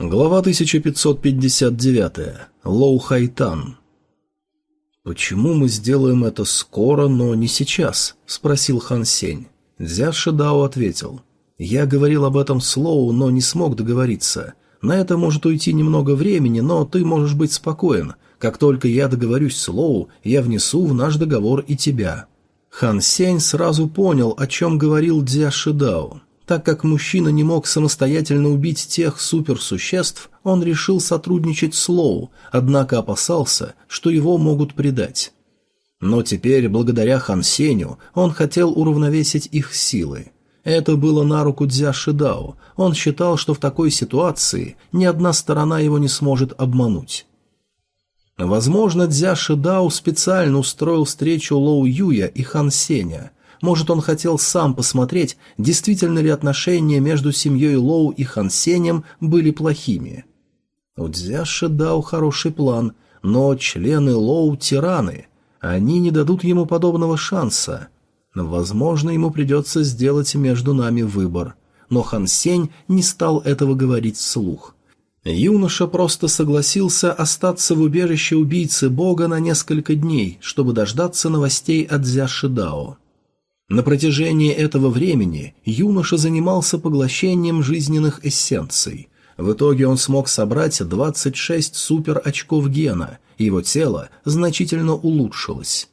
Глава 1559. Лоу Хайтан. «Почему мы сделаем это скоро, но не сейчас?» – спросил Хан Сень. Дзя Шидао ответил. «Я говорил об этом с Лоу, но не смог договориться. На это может уйти немного времени, но ты можешь быть спокоен. Как только я договорюсь с Лоу, я внесу в наш договор и тебя». Хан Сень сразу понял, о чем говорил Дзя Шидао. Так как мужчина не мог самостоятельно убить тех суперсуществ, он решил сотрудничать с Лоу, однако опасался, что его могут предать. Но теперь, благодаря Хансеню, он хотел уравновесить их силы. Это было на руку Дзя Шидао. Он считал, что в такой ситуации ни одна сторона его не сможет обмануть. Возможно, Дзя Шидао специально устроил встречу Лоу Юя и Хан Сеня – может, он хотел сам посмотреть, действительно ли отношения между семьей Лоу и Хан Сенем были плохими. У Дзяши дал хороший план, но члены Лоу — тираны. Они не дадут ему подобного шанса. Возможно, ему придется сделать между нами выбор. Но Хан Сень не стал этого говорить вслух. Юноша просто согласился остаться в убежище убийцы бога на несколько дней, чтобы дождаться новостей от Зяшидао. На протяжении этого времени юноша занимался поглощением жизненных эссенций. В итоге он смог собрать 26 супер-очков гена, и его тело значительно улучшилось.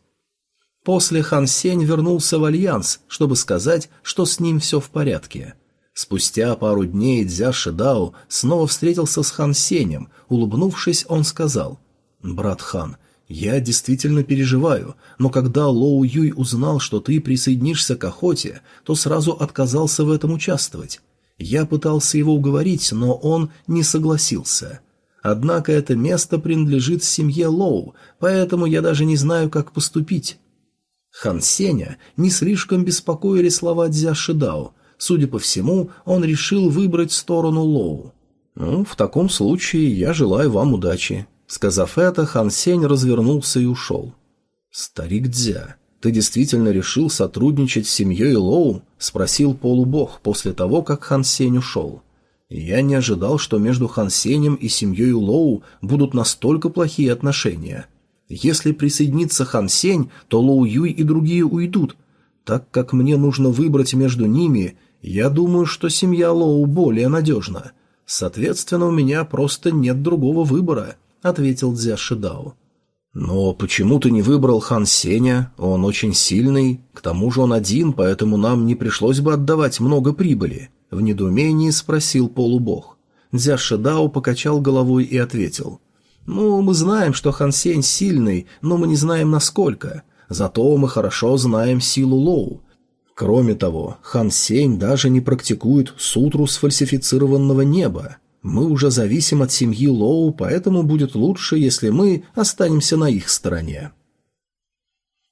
После Хан Сень вернулся в Альянс, чтобы сказать, что с ним все в порядке. Спустя пару дней Дзя Шидао снова встретился с Хан Сенем, улыбнувшись, он сказал, «Брат Хан, «Я действительно переживаю, но когда Лоу Юй узнал, что ты присоединишься к охоте, то сразу отказался в этом участвовать. Я пытался его уговорить, но он не согласился. Однако это место принадлежит семье Лоу, поэтому я даже не знаю, как поступить». Хан Сеня не слишком беспокоили слова Дзя Шидао. Судя по всему, он решил выбрать сторону Лоу. «Ну, в таком случае я желаю вам удачи. Сказав это, Хан Сень развернулся и ушел. «Старик Дзя, ты действительно решил сотрудничать с семьей Лоу?» – спросил полубог после того, как Хан Сень ушел. «Я не ожидал, что между Хан Сенем и семьей Лоу будут настолько плохие отношения. Если присоединится Хан Сень, то Лоу Юй и другие уйдут. Так как мне нужно выбрать между ними, я думаю, что семья Лоу более надежна. Соответственно, у меня просто нет другого выбора» ответил Дзя Шидао. «Но почему ты не выбрал Хан Сеня? Он очень сильный. К тому же он один, поэтому нам не пришлось бы отдавать много прибыли», — в недоумении спросил полубог. Дзя Шидао покачал головой и ответил. «Ну, мы знаем, что Хан Сень сильный, но мы не знаем, насколько. Зато мы хорошо знаем силу Лоу. Кроме того, Хан Сень даже не практикует сутру сфальсифицированного неба. Мы уже зависим от семьи Лоу, поэтому будет лучше, если мы останемся на их стороне.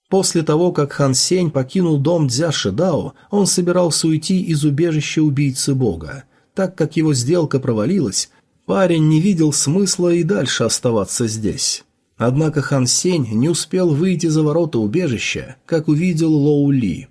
После того, как Хан Сень покинул дом Дзя Шидао, он собирался уйти из убежища убийцы бога. Так как его сделка провалилась, парень не видел смысла и дальше оставаться здесь. Однако Хан Сень не успел выйти за ворота убежища, как увидел Лоу Ли.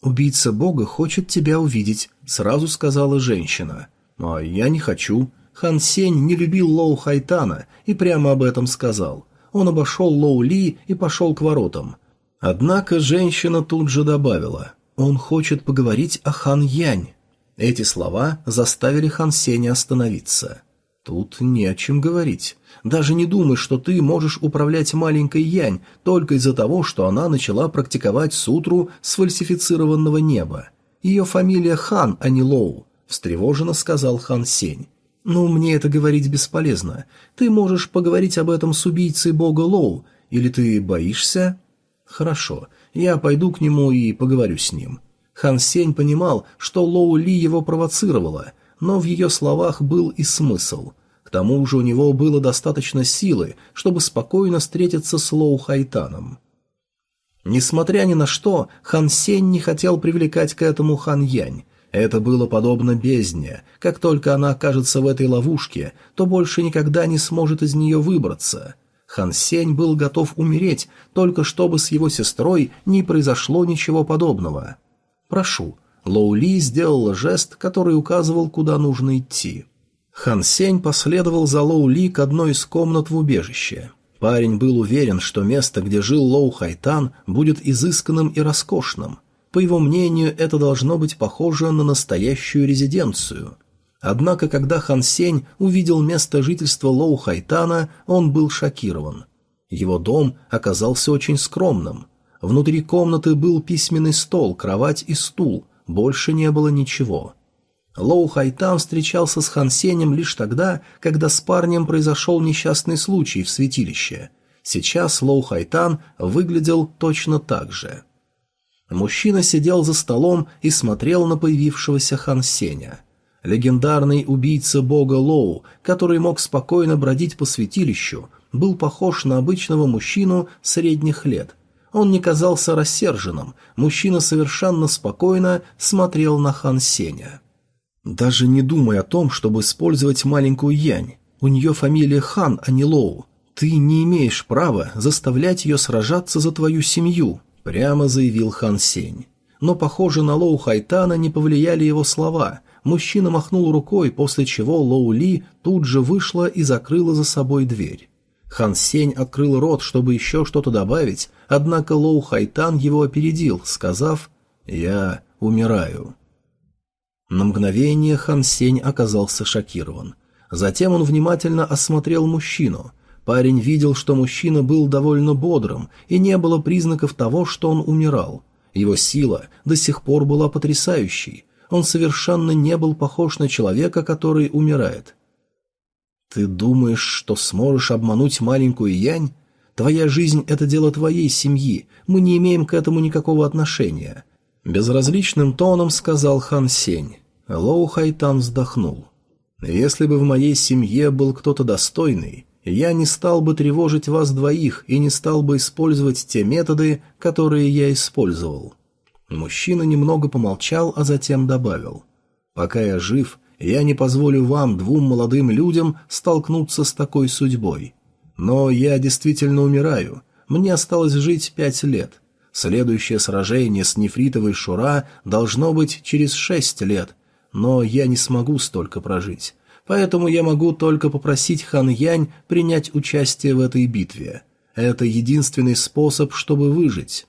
«Убийца бога хочет тебя увидеть», — сразу сказала женщина. «А я не хочу. Хан Сень не любил Лоу Хайтана и прямо об этом сказал. Он обошел Лоу Ли и пошел к воротам. Однако женщина тут же добавила «Он хочет поговорить о Хан Янь». Эти слова заставили Хан Сеня остановиться. «Тут не о чем говорить. Даже не думай, что ты можешь управлять маленькой Янь только из-за того, что она начала практиковать сутру сфальсифицированного неба. Ее фамилия Хан, а не Лоу», — встревоженно сказал Хан Сень. «Ну, мне это говорить бесполезно. Ты можешь поговорить об этом с убийцей бога Лоу, или ты боишься?» «Хорошо, я пойду к нему и поговорю с ним». Хан Сень понимал, что Лоу Ли его провоцировала, но в ее словах был и смысл. К тому же у него было достаточно силы, чтобы спокойно встретиться с Лоу Хайтаном. Несмотря ни на что, Хан Сень не хотел привлекать к этому Хан Янь, это было подобно бездне. Как только она окажется в этой ловушке, то больше никогда не сможет из нее выбраться. Хан Сень был готов умереть, только чтобы с его сестрой не произошло ничего подобного. «Прошу». Лоу Ли сделала жест, который указывал, куда нужно идти. Хан Сень последовал за Лоу Ли к одной из комнат в убежище. Парень был уверен, что место, где жил Лоу Хайтан, будет изысканным и роскошным – по его мнению, это должно быть похоже на настоящую резиденцию. Однако, когда Хан Сень увидел место жительства Лоу Хайтана, он был шокирован. Его дом оказался очень скромным. Внутри комнаты был письменный стол, кровать и стул, больше не было ничего. Лоу Хайтан встречался с Хан Сенем лишь тогда, когда с парнем произошел несчастный случай в святилище. Сейчас Лоу Хайтан выглядел точно так же. Мужчина сидел за столом и смотрел на появившегося Хан Сеня. Легендарный убийца бога Лоу, который мог спокойно бродить по святилищу, был похож на обычного мужчину средних лет. Он не казался рассерженным, мужчина совершенно спокойно смотрел на Хан Сеня. «Даже не думай о том, чтобы использовать маленькую Янь. У нее фамилия Хан, а не Лоу. Ты не имеешь права заставлять ее сражаться за твою семью», — прямо заявил Хан Сень. Но, похоже, на Лоу Хайтана не повлияли его слова. Мужчина махнул рукой, после чего Лоу Ли тут же вышла и закрыла за собой дверь. Хан Сень открыл рот, чтобы еще что-то добавить, однако Лоу Хайтан его опередил, сказав «Я умираю». На мгновение Хан Сень оказался шокирован. Затем он внимательно осмотрел мужчину. Парень видел, что мужчина был довольно бодрым, и не было признаков того, что он умирал. Его сила до сих пор была потрясающей. Он совершенно не был похож на человека, который умирает. «Ты думаешь, что сможешь обмануть маленькую Янь? Твоя жизнь — это дело твоей семьи, мы не имеем к этому никакого отношения», — безразличным тоном сказал Хан Сень. Лоу Хайтан вздохнул. «Если бы в моей семье был кто-то достойный, я не стал бы тревожить вас двоих и не стал бы использовать те методы, которые я использовал». Мужчина немного помолчал, а затем добавил. «Пока я жив, я не позволю вам, двум молодым людям, столкнуться с такой судьбой. Но я действительно умираю. Мне осталось жить пять лет. Следующее сражение с нефритовой Шура должно быть через шесть лет, но я не смогу столько прожить поэтому я могу только попросить Хан Янь принять участие в этой битве. Это единственный способ, чтобы выжить».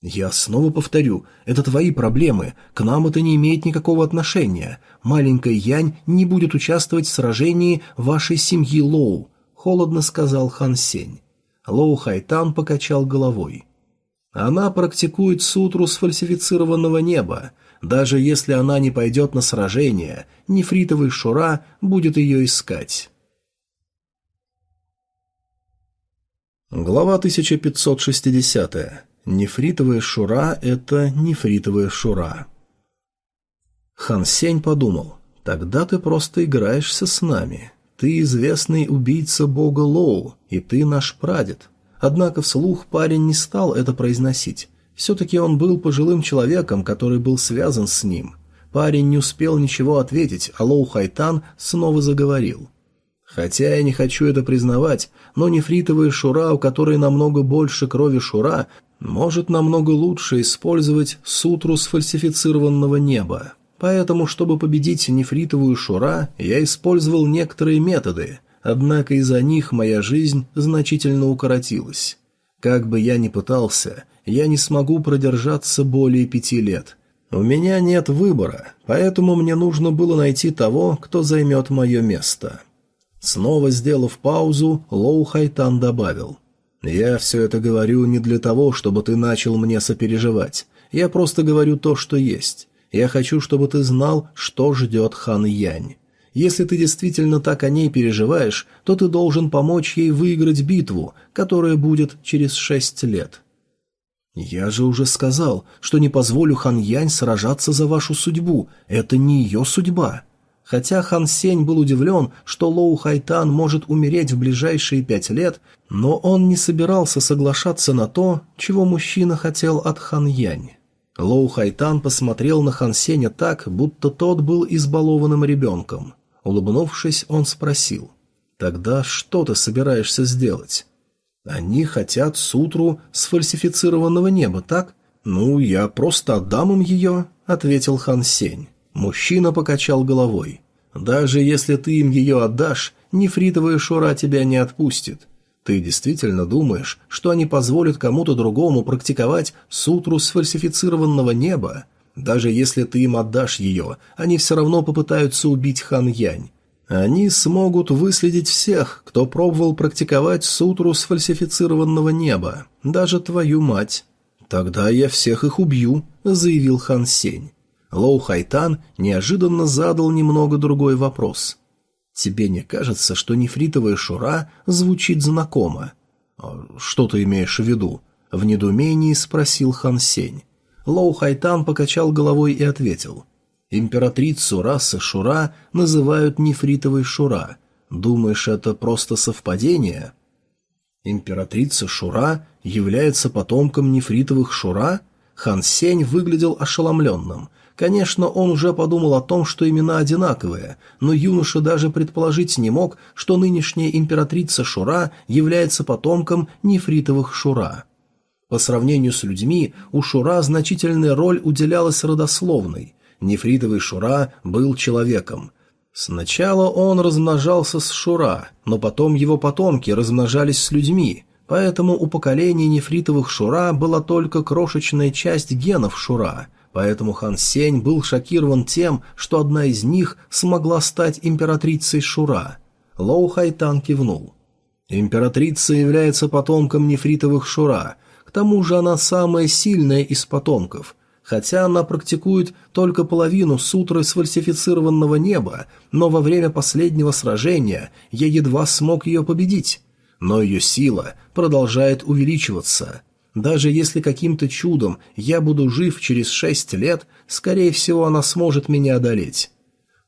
«Я снова повторю, это твои проблемы, к нам это не имеет никакого отношения. Маленькая Янь не будет участвовать в сражении вашей семьи Лоу», — холодно сказал Хан Сень. Лоу Хайтан покачал головой. «Она практикует сутру сфальсифицированного неба. Даже если она не пойдет на сражение, нефритовый Шура будет ее искать. Глава 1560. Нефритовая Шура – это нефритовая Шура. Хан Сень подумал, «Тогда ты просто играешься с нами. Ты известный убийца бога Лоу, и ты наш прадед». Однако вслух парень не стал это произносить. Все-таки он был пожилым человеком, который был связан с ним. Парень не успел ничего ответить, а Лоу Хайтан снова заговорил. «Хотя я не хочу это признавать, но нефритовая шура, у которой намного больше крови шура, может намного лучше использовать сутру сфальсифицированного неба. Поэтому, чтобы победить нефритовую шура, я использовал некоторые методы, однако из-за них моя жизнь значительно укоротилась. Как бы я ни пытался, я не смогу продержаться более пяти лет. У меня нет выбора, поэтому мне нужно было найти того, кто займет мое место». Снова сделав паузу, Лоу Хайтан добавил. «Я все это говорю не для того, чтобы ты начал мне сопереживать. Я просто говорю то, что есть. Я хочу, чтобы ты знал, что ждет Хан Янь. Если ты действительно так о ней переживаешь, то ты должен помочь ей выиграть битву, которая будет через шесть лет. «Я же уже сказал, что не позволю Хан Янь сражаться за вашу судьбу. Это не ее судьба». Хотя Хан Сень был удивлен, что Лоу Хайтан может умереть в ближайшие пять лет, но он не собирался соглашаться на то, чего мужчина хотел от Хан Янь. Лоу Хайтан посмотрел на Хан Сеня так, будто тот был избалованным ребенком. Улыбнувшись, он спросил, «Тогда что ты собираешься сделать?» Они хотят сутру сфальсифицированного неба, так? Ну, я просто отдам им ее, ответил Хан Сень. Мужчина покачал головой. Даже если ты им ее отдашь, нефритовая шура тебя не отпустит. Ты действительно думаешь, что они позволят кому-то другому практиковать сутру сфальсифицированного неба? Даже если ты им отдашь ее, они все равно попытаются убить Хан Янь. Они смогут выследить всех, кто пробовал практиковать сутру сфальсифицированного неба, даже твою мать. Тогда я всех их убью, заявил Хан Сень. Лоу Хайтан неожиданно задал немного другой вопрос. Тебе не кажется, что нефритовая шура звучит знакомо? Что ты имеешь в виду? В недоумении спросил Хан Сень. Лоу Хайтан покачал головой и ответил. Императрицу расы Шура называют нефритовой Шура. Думаешь, это просто совпадение? Императрица Шура является потомком нефритовых Шура? Хан Сень выглядел ошеломленным. Конечно, он уже подумал о том, что имена одинаковые, но юноша даже предположить не мог, что нынешняя императрица Шура является потомком нефритовых Шура. По сравнению с людьми, у Шура значительная роль уделялась родословной нефритовый Шура был человеком. Сначала он размножался с Шура, но потом его потомки размножались с людьми, поэтому у поколения нефритовых Шура была только крошечная часть генов Шура, поэтому Хан Сень был шокирован тем, что одна из них смогла стать императрицей Шура. Лоу Хайтан кивнул. Императрица является потомком нефритовых Шура, к тому же она самая сильная из потомков, Хотя она практикует только половину сутры сфальсифицированного неба, но во время последнего сражения я едва смог ее победить. Но ее сила продолжает увеличиваться. Даже если каким-то чудом я буду жив через шесть лет, скорее всего, она сможет меня одолеть.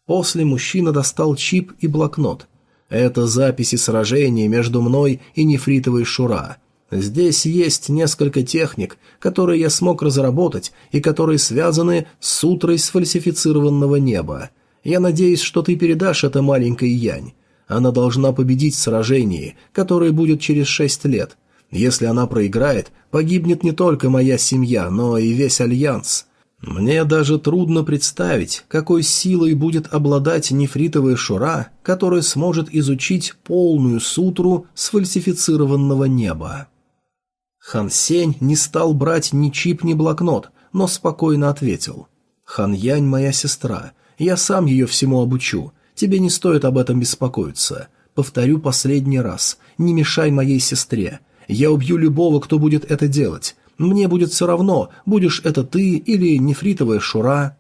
После мужчина достал чип и блокнот. Это записи сражений между мной и нефритовой Шура – Здесь есть несколько техник, которые я смог разработать и которые связаны с утрой сфальсифицированного неба. Я надеюсь, что ты передашь это маленькой Янь. Она должна победить в сражении, которое будет через шесть лет. Если она проиграет, погибнет не только моя семья, но и весь Альянс. Мне даже трудно представить, какой силой будет обладать нефритовая шура, которая сможет изучить полную сутру сфальсифицированного неба. Хан Сень не стал брать ни чип, ни блокнот, но спокойно ответил. «Хан Янь моя сестра. Я сам ее всему обучу. Тебе не стоит об этом беспокоиться. Повторю последний раз. Не мешай моей сестре. Я убью любого, кто будет это делать. Мне будет все равно, будешь это ты или нефритовая шура».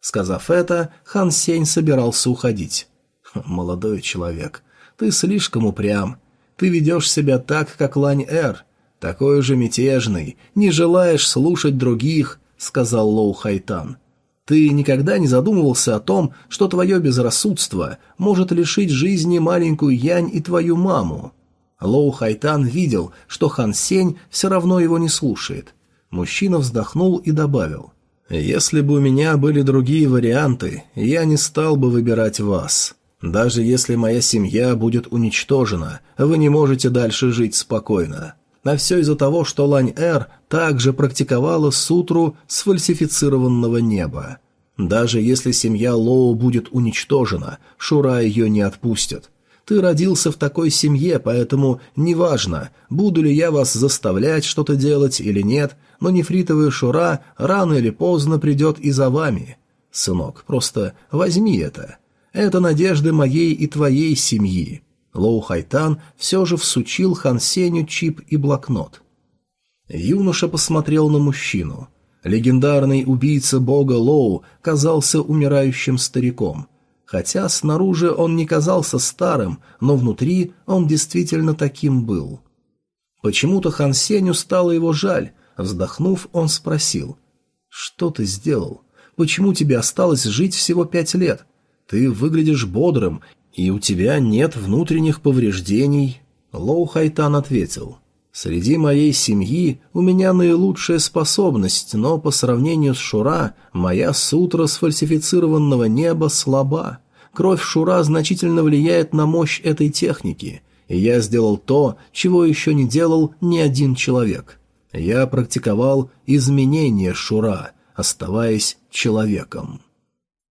Сказав это, Хан Сень собирался уходить. «Хм, «Молодой человек, ты слишком упрям. Ты ведешь себя так, как Лань-Эр, «Такой же мятежный, не желаешь слушать других», — сказал Лоу Хайтан. «Ты никогда не задумывался о том, что твое безрассудство может лишить жизни маленькую Янь и твою маму?» Лоу Хайтан видел, что Хан Сень все равно его не слушает. Мужчина вздохнул и добавил. «Если бы у меня были другие варианты, я не стал бы выбирать вас. Даже если моя семья будет уничтожена, вы не можете дальше жить спокойно. А все из-за того, что Лань-Эр также практиковала сутру сфальсифицированного неба. Даже если семья Лоу будет уничтожена, Шура ее не отпустит. Ты родился в такой семье, поэтому неважно, буду ли я вас заставлять что-то делать или нет, но нефритовая Шура рано или поздно придет и за вами. Сынок, просто возьми это. Это надежды моей и твоей семьи. Лоу Хайтан все же всучил Хан Сеню чип и блокнот. Юноша посмотрел на мужчину. Легендарный убийца бога Лоу казался умирающим стариком. Хотя снаружи он не казался старым, но внутри он действительно таким был. Почему-то Хан Сеню стало его жаль. Вздохнув, он спросил. «Что ты сделал? Почему тебе осталось жить всего пять лет? Ты выглядишь бодрым и у тебя нет внутренних повреждений?» Лоу Хайтан ответил. «Среди моей семьи у меня наилучшая способность, но по сравнению с Шура моя сутра сфальсифицированного неба слаба. Кровь Шура значительно влияет на мощь этой техники, и я сделал то, чего еще не делал ни один человек. Я практиковал изменение Шура, оставаясь человеком».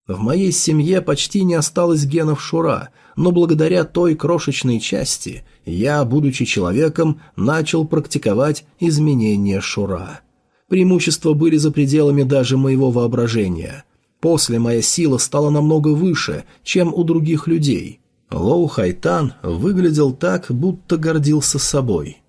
В моей семье почти не осталось генов Шура, но благодаря той крошечной части я, будучи человеком, начал практиковать изменения Шура. Преимущества были за пределами даже моего воображения. После моя сила стала намного выше, чем у других людей. Лоу Хайтан выглядел так, будто гордился собой.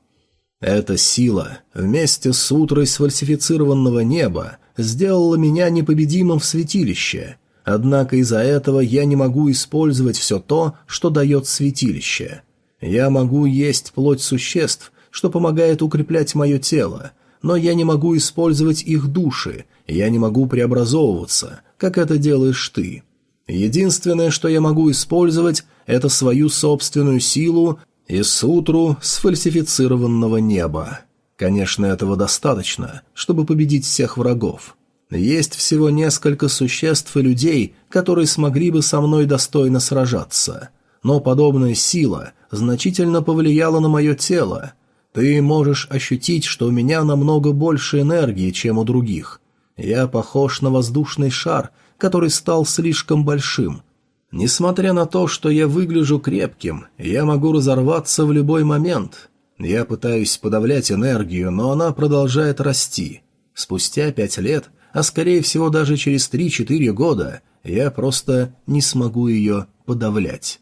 Эта сила, вместе с утрой сфальсифицированного неба, сделала меня непобедимым в святилище – Однако из-за этого я не могу использовать все то, что дает святилище. Я могу есть плоть существ, что помогает укреплять мое тело, но я не могу использовать их души, я не могу преобразовываться, как это делаешь ты. Единственное, что я могу использовать, это свою собственную силу и сутру сфальсифицированного неба. Конечно, этого достаточно, чтобы победить всех врагов. Есть всего несколько существ и людей, которые смогли бы со мной достойно сражаться. Но подобная сила значительно повлияла на мое тело. Ты можешь ощутить, что у меня намного больше энергии, чем у других. Я похож на воздушный шар, который стал слишком большим. Несмотря на то, что я выгляжу крепким, я могу разорваться в любой момент. Я пытаюсь подавлять энергию, но она продолжает расти. Спустя пять лет – а скорее всего даже через 3-4 года я просто не смогу ее подавлять.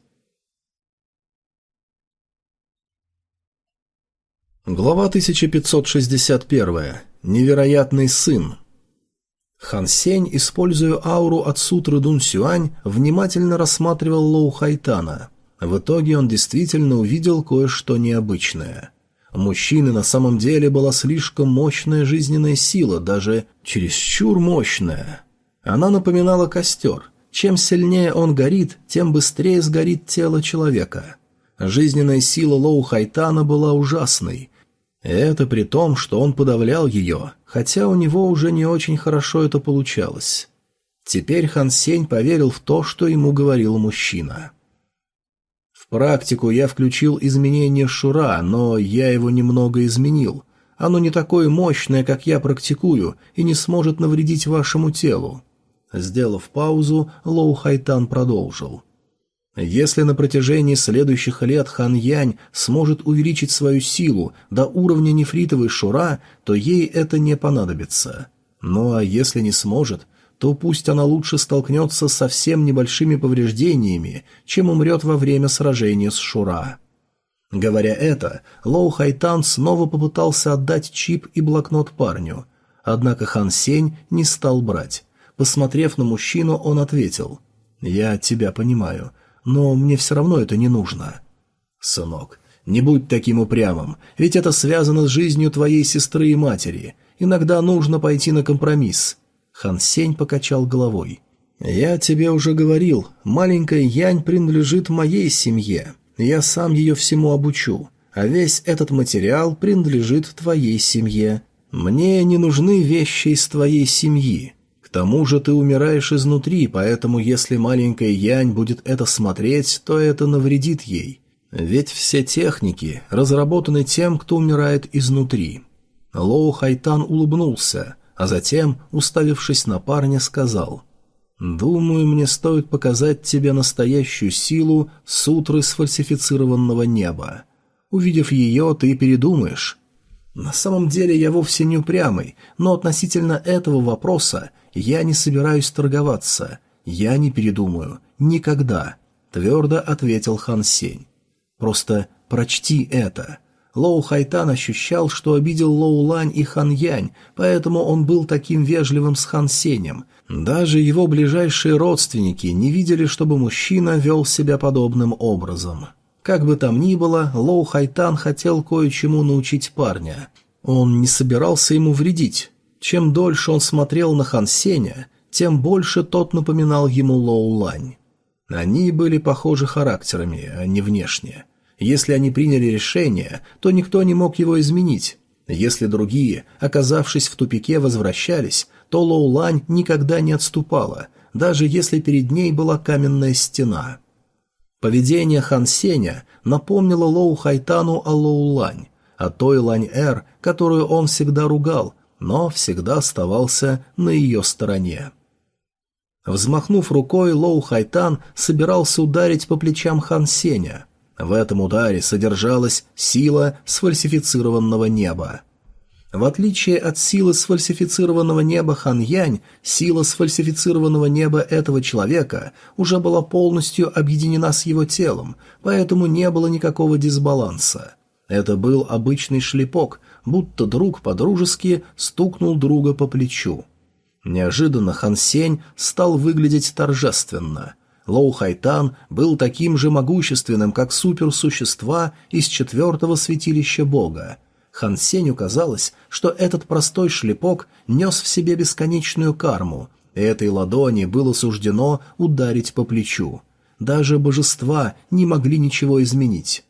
Глава 1561. Невероятный сын. Хан Сень, используя ауру от сутры Дун Сюань, внимательно рассматривал Лоу Хайтана. В итоге он действительно увидел кое-что необычное – мужчины на самом деле была слишком мощная жизненная сила, даже чересчур мощная. Она напоминала костер. Чем сильнее он горит, тем быстрее сгорит тело человека. Жизненная сила Лоу Хайтана была ужасной. Это при том, что он подавлял ее, хотя у него уже не очень хорошо это получалось. Теперь Хан Сень поверил в то, что ему говорил мужчина практику я включил изменение шура, но я его немного изменил. Оно не такое мощное, как я практикую, и не сможет навредить вашему телу». Сделав паузу, Лоу Хайтан продолжил. Если на протяжении следующих лет Хан Янь сможет увеличить свою силу до уровня нефритовой шура, то ей это не понадобится. Ну а если не сможет, то пусть она лучше столкнется с совсем небольшими повреждениями, чем умрет во время сражения с Шура. Говоря это, Лоу Хайтан снова попытался отдать чип и блокнот парню. Однако Хан Сень не стал брать. Посмотрев на мужчину, он ответил. «Я тебя понимаю, но мне все равно это не нужно». «Сынок, не будь таким упрямым, ведь это связано с жизнью твоей сестры и матери. Иногда нужно пойти на компромисс. Хан Сень покачал головой. «Я тебе уже говорил, маленькая Янь принадлежит моей семье. Я сам ее всему обучу, а весь этот материал принадлежит твоей семье. Мне не нужны вещи из твоей семьи. К тому же ты умираешь изнутри, поэтому если маленькая Янь будет это смотреть, то это навредит ей. Ведь все техники разработаны тем, кто умирает изнутри». Лоу Хайтан улыбнулся – а затем, уставившись на парня, сказал «Думаю, мне стоит показать тебе настоящую силу сутры сфальсифицированного неба. Увидев ее, ты передумаешь». На самом деле я вовсе не упрямый, но относительно этого вопроса я не собираюсь торговаться. Я не передумаю. Никогда. Твердо ответил Хан Сень. Просто прочти это. Лоу Хайтан ощущал, что обидел Лоу Лань и Хан Янь, поэтому он был таким вежливым с Хан Сенем. Даже его ближайшие родственники не видели, чтобы мужчина вел себя подобным образом. Как бы там ни было, Лоу Хайтан хотел кое-чему научить парня. Он не собирался ему вредить. Чем дольше он смотрел на Хан Сеня, тем больше тот напоминал ему Лоу Лань. Они были похожи характерами, а не внешне. Если они приняли решение, то никто не мог его изменить. Если другие, оказавшись в тупике, возвращались, то Лоулань никогда не отступала, даже если перед ней была каменная стена. Поведение Хан Сеня напомнило Лоу Хайтану о Лоулань, о той Лань-Эр, которую он всегда ругал, но всегда оставался на ее стороне. Взмахнув рукой, Лоу Хайтан собирался ударить по плечам Хан Сеня – в этом ударе содержалась сила сфальсифицированного неба. В отличие от силы сфальсифицированного неба Хан Янь, сила сфальсифицированного неба этого человека уже была полностью объединена с его телом, поэтому не было никакого дисбаланса. Это был обычный шлепок, будто друг по-дружески стукнул друга по плечу. Неожиданно Хан Сень стал выглядеть торжественно. Лоу Хайтан был таким же могущественным, как суперсущества из четвертого святилища Бога. Хан Сенью казалось, что этот простой шлепок нес в себе бесконечную карму, и этой ладони было суждено ударить по плечу. Даже божества не могли ничего изменить.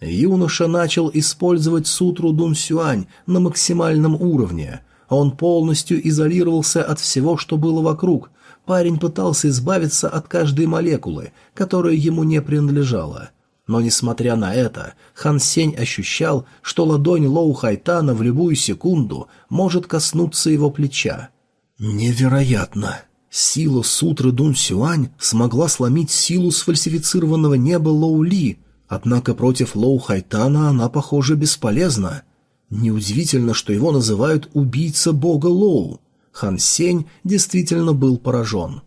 Юноша начал использовать сутру Дун Сюань на максимальном уровне. Он полностью изолировался от всего, что было вокруг, Парень пытался избавиться от каждой молекулы, которая ему не принадлежала. Но, несмотря на это, Хан Сень ощущал, что ладонь Лоу Хайтана в любую секунду может коснуться его плеча. «Невероятно!» Сила сутры Дун Сюань смогла сломить силу сфальсифицированного неба Лоу Ли, однако против Лоу Хайтана она, похоже, бесполезна. Неудивительно, что его называют «убийца бога Лоу». Хан Сень действительно был поражен.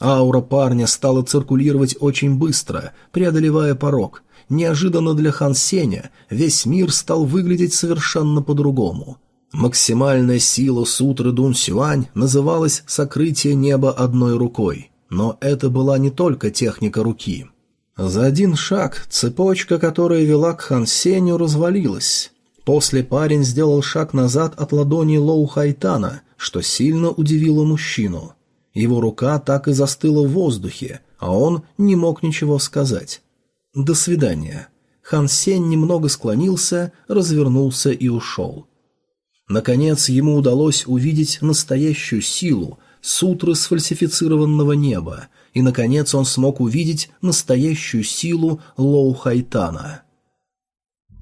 Аура парня стала циркулировать очень быстро, преодолевая порог. Неожиданно для Хан Сеня весь мир стал выглядеть совершенно по-другому. Максимальная сила сутры Дун Сюань называлась «сокрытие неба одной рукой», но это была не только техника руки. За один шаг цепочка, которая вела к Хан Сеню, развалилась. После парень сделал шаг назад от ладони Лоу Хайтана что сильно удивило мужчину. Его рука так и застыла в воздухе, а он не мог ничего сказать. «До свидания». Хан Сень немного склонился, развернулся и ушел. Наконец ему удалось увидеть настоящую силу, сутры сфальсифицированного неба, и, наконец, он смог увидеть настоящую силу Лоу Хайтана –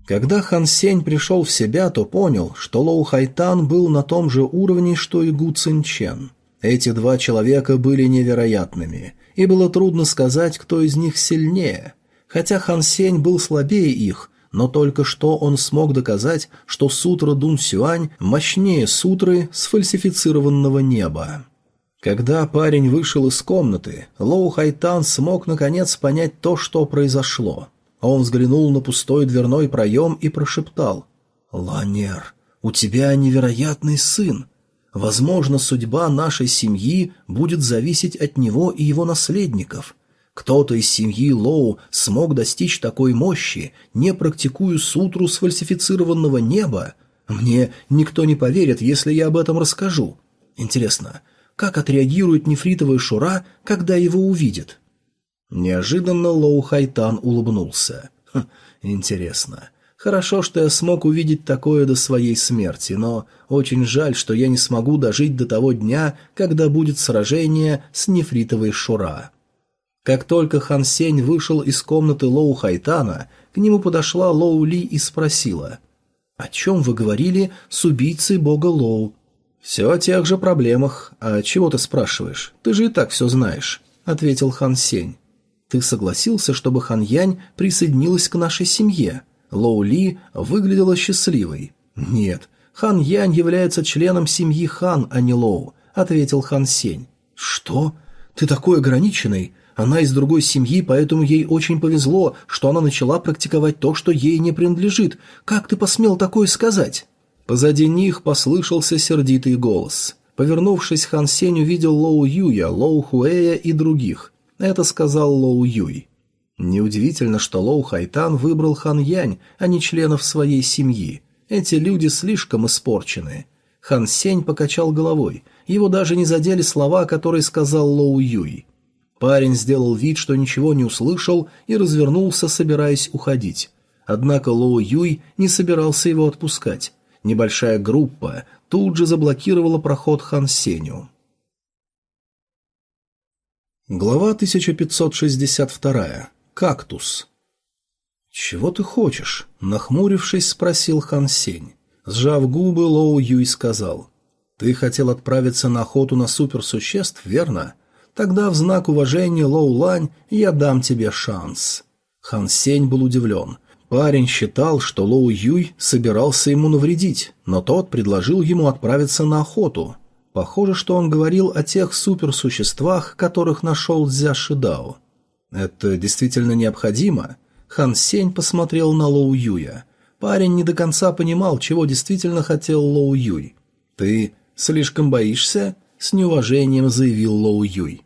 когда Хан Сень пришел в себя, то понял, что Лоу Хайтан был на том же уровне, что и Гу Цин Чен. Эти два человека были невероятными, и было трудно сказать, кто из них сильнее. Хотя Хан Сень был слабее их, но только что он смог доказать, что сутра Дун Сюань мощнее сутры сфальсифицированного неба. Когда парень вышел из комнаты, Лоу Хайтан смог наконец понять то, что произошло – а он взглянул на пустой дверной проем и прошептал. «Ланер, у тебя невероятный сын. Возможно, судьба нашей семьи будет зависеть от него и его наследников. Кто-то из семьи Лоу смог достичь такой мощи, не практикуя сутру сфальсифицированного неба. Мне никто не поверит, если я об этом расскажу. Интересно, как отреагирует нефритовая шура, когда его увидит?» Неожиданно Лоу Хайтан улыбнулся. Хм, «Интересно. Хорошо, что я смог увидеть такое до своей смерти, но очень жаль, что я не смогу дожить до того дня, когда будет сражение с нефритовой Шура». Как только Хан Сень вышел из комнаты Лоу Хайтана, к нему подошла Лоу Ли и спросила. «О чем вы говорили с убийцей бога Лоу?» «Все о тех же проблемах. А чего ты спрашиваешь? Ты же и так все знаешь», — ответил Хан Сень. Ты согласился, чтобы Хан Янь присоединилась к нашей семье? Лоу Ли выглядела счастливой. Нет, Хан Янь является членом семьи Хан, а не Лоу, ответил Хан Сень. Что? Ты такой ограниченный? Она из другой семьи, поэтому ей очень повезло, что она начала практиковать то, что ей не принадлежит. Как ты посмел такое сказать?» Позади них послышался сердитый голос. Повернувшись, Хан Сень увидел Лоу Юя, Лоу Хуэя и других. Это сказал Лоу Юй. Неудивительно, что Лоу Хайтан выбрал Хан Янь, а не членов своей семьи. Эти люди слишком испорчены. Хан Сень покачал головой. Его даже не задели слова, которые сказал Лоу Юй. Парень сделал вид, что ничего не услышал, и развернулся, собираясь уходить. Однако Лоу Юй не собирался его отпускать. Небольшая группа тут же заблокировала проход Хан Сенью. Глава 1562. Кактус. «Чего ты хочешь?» – нахмурившись, спросил Хан Сень. Сжав губы, Лоу Юй сказал. «Ты хотел отправиться на охоту на суперсуществ, верно? Тогда в знак уважения Лоу Лань я дам тебе шанс». Хан Сень был удивлен. Парень считал, что Лоу Юй собирался ему навредить, но тот предложил ему отправиться на охоту – Похоже, что он говорил о тех суперсуществах, которых нашел Дзя Шидао. «Это действительно необходимо?» Хан Сень посмотрел на Лоу Юя. Парень не до конца понимал, чего действительно хотел Лоу Юй. «Ты слишком боишься?» — с неуважением заявил Лоу Юй.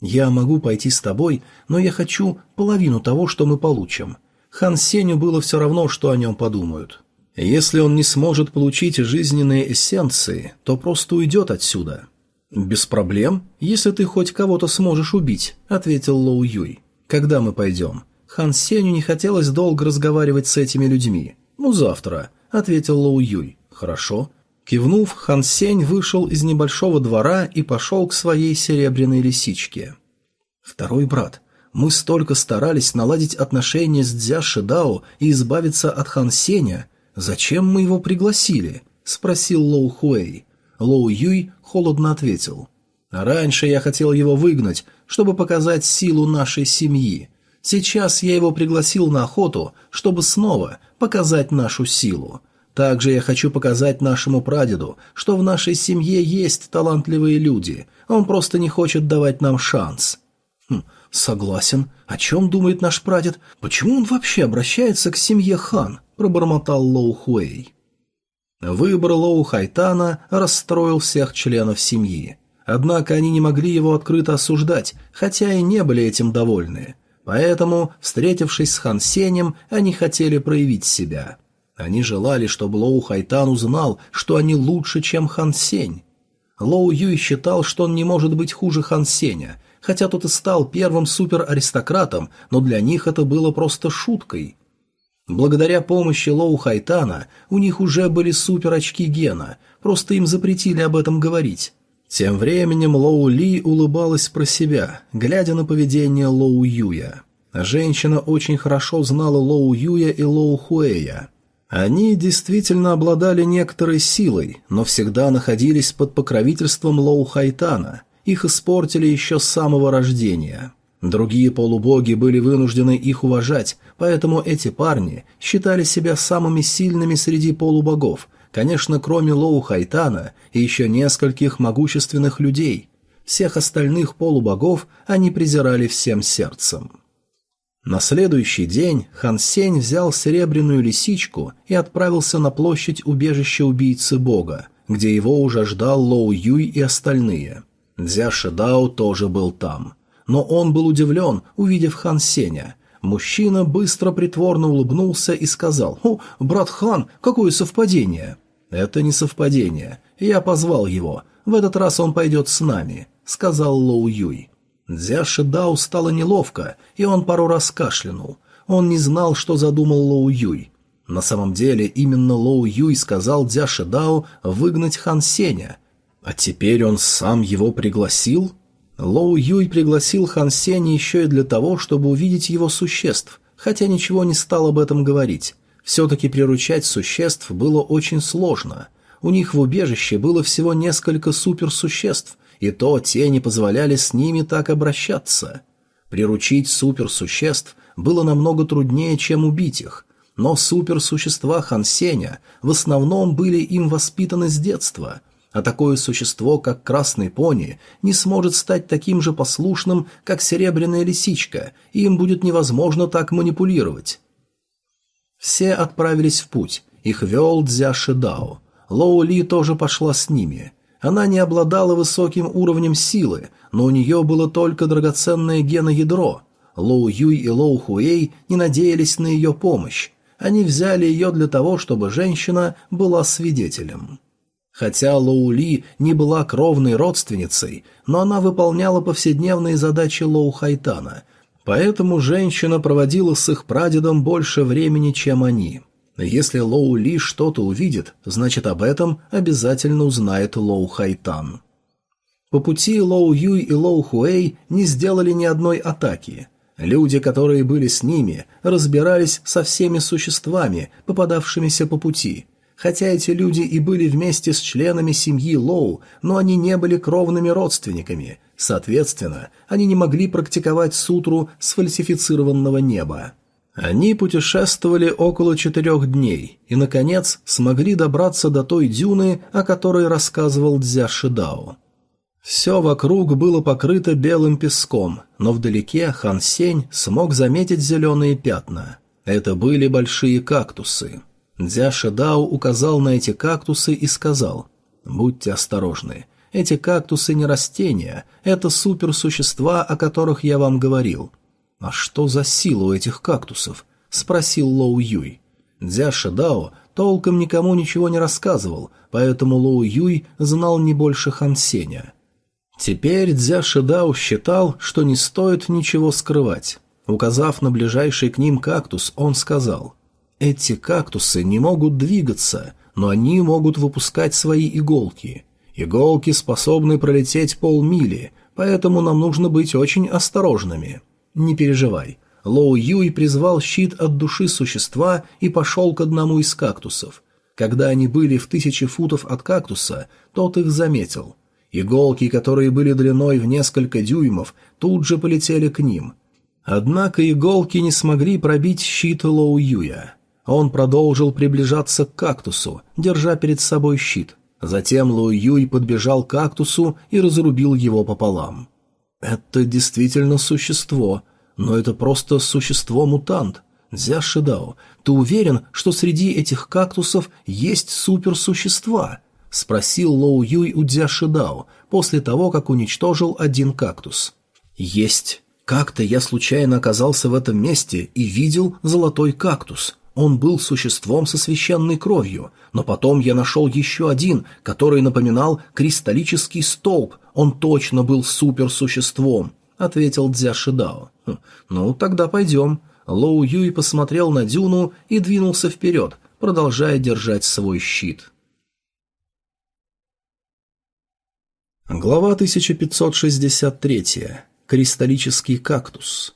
«Я могу пойти с тобой, но я хочу половину того, что мы получим». Хан Сеню было все равно, что о нем подумают. Если он не сможет получить жизненные эссенции, то просто уйдет отсюда. «Без проблем, если ты хоть кого-то сможешь убить», — ответил Лоу Юй. «Когда мы пойдем?» Хан Сеню не хотелось долго разговаривать с этими людьми. «Ну, завтра», — ответил Лоу Юй. «Хорошо». Кивнув, Хан Сень вышел из небольшого двора и пошел к своей серебряной лисичке. «Второй брат, мы столько старались наладить отношения с Дзя Шидао и избавиться от Хан Сеня, «Зачем мы его пригласили?» — спросил Лоу Хуэй. Лоу Юй холодно ответил. «Раньше я хотел его выгнать, чтобы показать силу нашей семьи. Сейчас я его пригласил на охоту, чтобы снова показать нашу силу. Также я хочу показать нашему прадеду, что в нашей семье есть талантливые люди, он просто не хочет давать нам шанс». «Согласен. О чем думает наш прадед? Почему он вообще обращается к семье Хан?» – пробормотал Лоу Хуэй. Выбор Лоу Хайтана расстроил всех членов семьи. Однако они не могли его открыто осуждать, хотя и не были этим довольны. Поэтому, встретившись с Хан Сенем, они хотели проявить себя. Они желали, чтобы Лоу Хайтан узнал, что они лучше, чем Хан Сень. Лоу Юй считал, что он не может быть хуже Хан Сеня – хотя тот и стал первым супераристократом, но для них это было просто шуткой. Благодаря помощи Лоу Хайтана у них уже были суперочки гена, просто им запретили об этом говорить. Тем временем Лоу Ли улыбалась про себя, глядя на поведение Лоу Юя. Женщина очень хорошо знала Лоу Юя и Лоу Хуэя. Они действительно обладали некоторой силой, но всегда находились под покровительством Лоу Хайтана – их испортили еще с самого рождения. Другие полубоги были вынуждены их уважать, поэтому эти парни считали себя самыми сильными среди полубогов, конечно, кроме Лоу Хайтана и еще нескольких могущественных людей. Всех остальных полубогов они презирали всем сердцем. На следующий день Хан Сень взял серебряную лисичку и отправился на площадь убежища убийцы бога, где его уже ждал Лоу Юй и остальные – Дзя Шедао тоже был там. Но он был удивлен, увидев Хан Сеня. Мужчина быстро притворно улыбнулся и сказал, «О, брат Хан, какое совпадение!» «Это не совпадение. Я позвал его. В этот раз он пойдет с нами», — сказал Лоу Юй. Дзя Шедао стало неловко, и он пару раз кашлянул. Он не знал, что задумал Лоу Юй. На самом деле, именно Лоу Юй сказал Дзя Шедао выгнать Хан Сеня — а теперь он сам его пригласил? Лоу Юй пригласил Хан Сень еще и для того, чтобы увидеть его существ, хотя ничего не стал об этом говорить. Все-таки приручать существ было очень сложно. У них в убежище было всего несколько суперсуществ, и то те не позволяли с ними так обращаться. Приручить суперсуществ было намного труднее, чем убить их, но суперсущества Хан Хансеня в основном были им воспитаны с детства – а такое существо, как красный пони, не сможет стать таким же послушным, как серебряная лисичка, и им будет невозможно так манипулировать. Все отправились в путь. Их вел Дзя Шидао. Лоу Ли тоже пошла с ними. Она не обладала высоким уровнем силы, но у нее было только драгоценное геноядро. Лоу Юй и Лоу Хуэй не надеялись на ее помощь. Они взяли ее для того, чтобы женщина была свидетелем. Хотя Лоули не была кровной родственницей, но она выполняла повседневные задачи Лоу Хайтана, поэтому женщина проводила с их прадедом больше времени, чем они. Если Лоу Ли что-то увидит, значит об этом обязательно узнает Лоу Хайтан. По пути Лоу Юй и Лоу Хуэй не сделали ни одной атаки. Люди, которые были с ними, разбирались со всеми существами, попадавшимися по пути – Хотя эти люди и были вместе с членами семьи Лоу, но они не были кровными родственниками. Соответственно, они не могли практиковать сутру сфальсифицированного неба. Они путешествовали около четырех дней и, наконец, смогли добраться до той дюны, о которой рассказывал Дзя Шидао. Все вокруг было покрыто белым песком, но вдалеке Хан Сень смог заметить зеленые пятна. Это были большие кактусы. Дзяша Шедао указал на эти кактусы и сказал, «Будьте осторожны, эти кактусы не растения, это суперсущества, о которых я вам говорил». «А что за сила у этих кактусов?» — спросил Лоу Юй. Дзяша Шедао толком никому ничего не рассказывал, поэтому Лоу Юй знал не больше Хан Сеня. Теперь Дзя Шедао считал, что не стоит ничего скрывать. Указав на ближайший к ним кактус, он сказал, эти кактусы не могут двигаться, но они могут выпускать свои иголки. Иголки способны пролететь полмили, поэтому нам нужно быть очень осторожными. Не переживай. Лоу Юй призвал щит от души существа и пошел к одному из кактусов. Когда они были в тысячи футов от кактуса, тот их заметил. Иголки, которые были длиной в несколько дюймов, тут же полетели к ним. Однако иголки не смогли пробить щит Лоу Юя он продолжил приближаться к кактусу, держа перед собой щит. Затем Лу Юй подбежал к кактусу и разрубил его пополам. «Это действительно существо, но это просто существо-мутант. Зя Шидао, ты уверен, что среди этих кактусов есть суперсущества?» — спросил Лоу Юй у Дзя Шидао после того, как уничтожил один кактус. «Есть. Как-то я случайно оказался в этом месте и видел золотой кактус. Он был существом со священной кровью, но потом я нашел еще один, который напоминал кристаллический столб. Он точно был суперсуществом», — ответил Дзя Шидао. Хм, «Ну, тогда пойдем». Лоу Юй посмотрел на Дюну и двинулся вперед, продолжая держать свой щит. Глава 1563. Кристаллический кактус.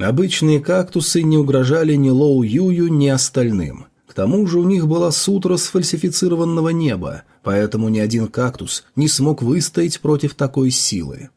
Обычные кактусы не угрожали ни Лоу Юю, ни остальным. К тому же у них была сутра сфальсифицированного неба, поэтому ни один кактус не смог выстоять против такой силы.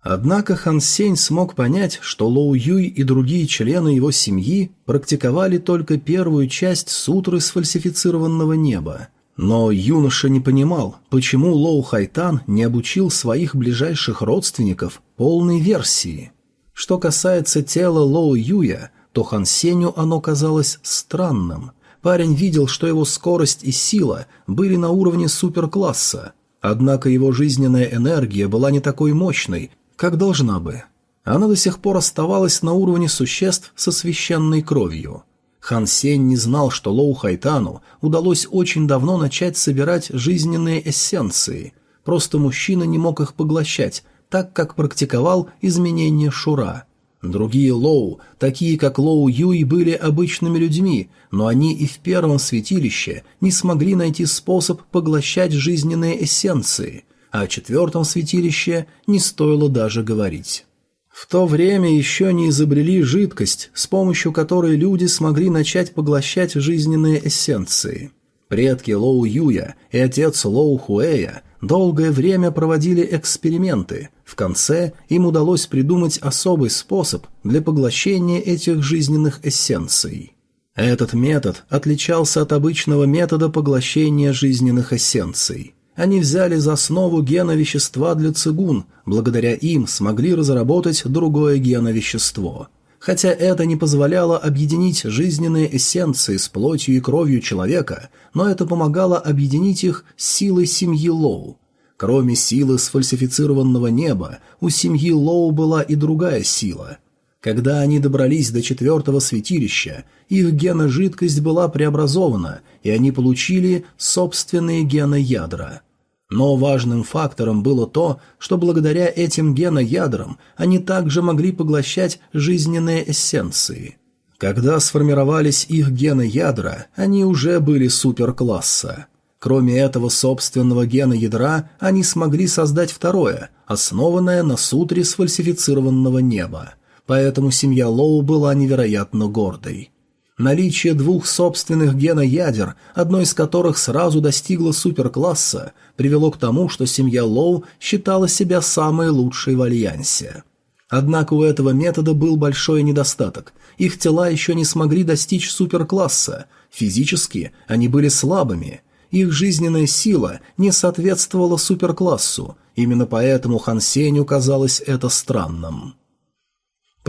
Однако Хан Сень смог понять, что Лоу Юй и другие члены его семьи практиковали только первую часть сутры сфальсифицированного неба. Но юноша не понимал, почему Лоу Хайтан не обучил своих ближайших родственников полной версии – что касается тела Лоу Юя, то Хан Сенью оно казалось странным. Парень видел, что его скорость и сила были на уровне суперкласса, однако его жизненная энергия была не такой мощной, как должна бы. Она до сих пор оставалась на уровне существ со священной кровью. Хан Сень не знал, что Лоу Хайтану удалось очень давно начать собирать жизненные эссенции. Просто мужчина не мог их поглощать, так как практиковал изменение Шура. Другие Лоу, такие как Лоу Юй, были обычными людьми, но они и в первом святилище не смогли найти способ поглощать жизненные эссенции, а о четвертом святилище не стоило даже говорить. В то время еще не изобрели жидкость, с помощью которой люди смогли начать поглощать жизненные эссенции. Предки Лоу Юя и отец Лоу Хуэя долгое время проводили эксперименты. В конце им удалось придумать особый способ для поглощения этих жизненных эссенций. Этот метод отличался от обычного метода поглощения жизненных эссенций. Они взяли за основу гена вещества для цигун, благодаря им смогли разработать другое геновещество – Хотя это не позволяло объединить жизненные эссенции с плотью и кровью человека, но это помогало объединить их с силой семьи Лоу. Кроме силы сфальсифицированного неба, у семьи Лоу была и другая сила. Когда они добрались до четвертого святилища, их геножидкость была преобразована, и они получили собственные геноядра. ядра – но важным фактором было то, что благодаря этим геноядрам они также могли поглощать жизненные эссенции. Когда сформировались их геноядра, они уже были суперкласса. Кроме этого собственного гена они смогли создать второе, основанное на сутре сфальсифицированного неба. Поэтому семья Лоу была невероятно гордой. Наличие двух собственных геноядер, одно из которых сразу достигло суперкласса, привело к тому, что семья Лоу считала себя самой лучшей в Альянсе. Однако у этого метода был большой недостаток. Их тела еще не смогли достичь суперкласса. Физически они были слабыми. Их жизненная сила не соответствовала суперклассу. Именно поэтому Хан Сень казалось это странным.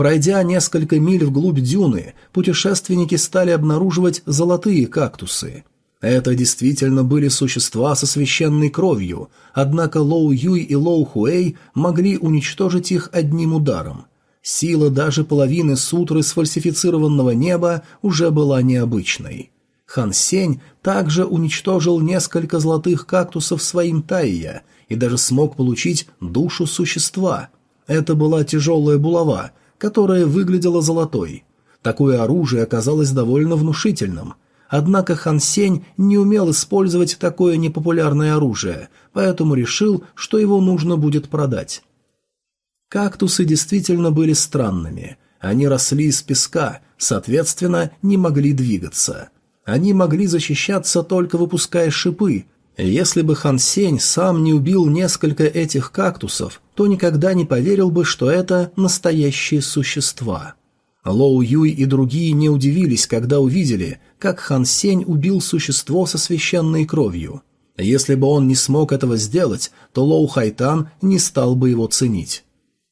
Пройдя несколько миль вглубь дюны, путешественники стали обнаруживать золотые кактусы. Это действительно были существа со священной кровью, однако Лоу Юй и Лоу Хуэй могли уничтожить их одним ударом. Сила даже половины сутры сфальсифицированного неба уже была необычной. Хан Сень также уничтожил несколько золотых кактусов своим тайя и даже смог получить душу существа. Это была тяжелая булава, которая выглядела золотой. Такое оружие оказалось довольно внушительным. Однако Хан Сень не умел использовать такое непопулярное оружие, поэтому решил, что его нужно будет продать. Кактусы действительно были странными. Они росли из песка, соответственно, не могли двигаться. Они могли защищаться только выпуская шипы, если бы Хан Сень сам не убил несколько этих кактусов, то никогда не поверил бы, что это настоящие существа. Лоу Юй и другие не удивились, когда увидели, как Хан Сень убил существо со священной кровью. Если бы он не смог этого сделать, то Лоу Хайтан не стал бы его ценить.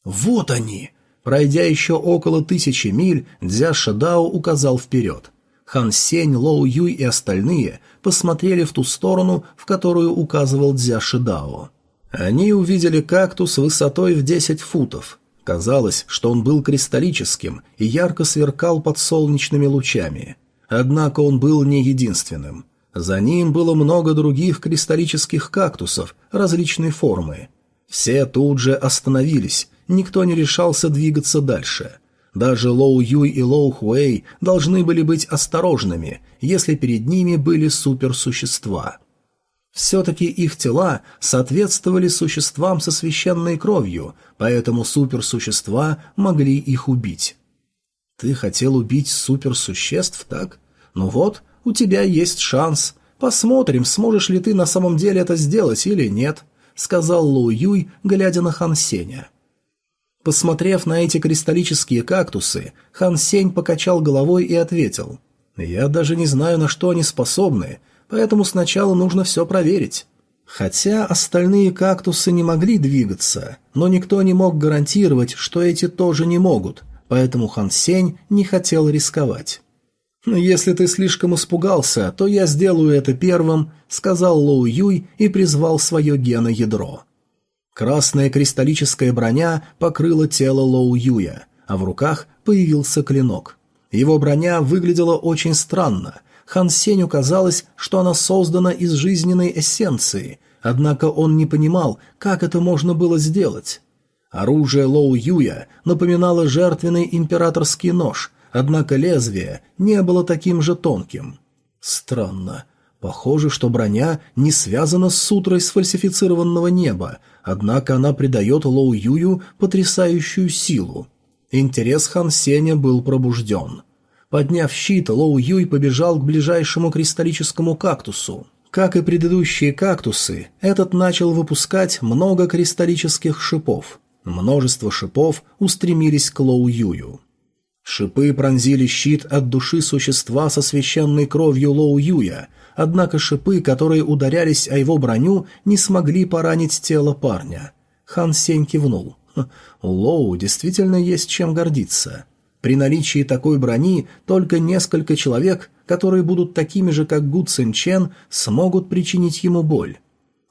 «Вот они!» Пройдя еще около тысячи миль, Дзя Шадао указал вперед – Хан Сень, Лоу Юй и остальные посмотрели в ту сторону, в которую указывал Дзя Шидао. Они увидели кактус высотой в 10 футов. Казалось, что он был кристаллическим и ярко сверкал под солнечными лучами. Однако он был не единственным. За ним было много других кристаллических кактусов различной формы. Все тут же остановились, никто не решался двигаться дальше – даже Лоу Юй и Лоу Хуэй должны были быть осторожными, если перед ними были суперсущества. Все-таки их тела соответствовали существам со священной кровью, поэтому суперсущества могли их убить. Ты хотел убить суперсуществ, так? Ну вот, у тебя есть шанс. Посмотрим, сможешь ли ты на самом деле это сделать или нет, сказал Лоу Юй, глядя на Хан Сеня. — Посмотрев на эти кристаллические кактусы, Хан Сень покачал головой и ответил. «Я даже не знаю, на что они способны, поэтому сначала нужно все проверить». Хотя остальные кактусы не могли двигаться, но никто не мог гарантировать, что эти тоже не могут, поэтому Хан Сень не хотел рисковать. «Ну, «Если ты слишком испугался, то я сделаю это первым», — сказал Лоу Юй и призвал свое геноядро. ядро Красная кристаллическая броня покрыла тело Лоу Юя, а в руках появился клинок. Его броня выглядела очень странно. Хан Сенью казалось, что она создана из жизненной эссенции, однако он не понимал, как это можно было сделать. Оружие Лоу Юя напоминало жертвенный императорский нож, однако лезвие не было таким же тонким. Странно. Похоже, что броня не связана с сутрой сфальсифицированного неба, однако она придает Лоу Юю потрясающую силу. Интерес Хан Сеня был пробужден. Подняв щит, Лоу Юй побежал к ближайшему кристаллическому кактусу. Как и предыдущие кактусы, этот начал выпускать много кристаллических шипов. Множество шипов устремились к Лоу Юю. Шипы пронзили щит от души существа со священной кровью Лоу Юя, однако шипы, которые ударялись о его броню, не смогли поранить тело парня. Хан Сень кивнул. «Хм, Лоу действительно есть чем гордиться. При наличии такой брони только несколько человек, которые будут такими же, как Гу Цин Чен, смогут причинить ему боль.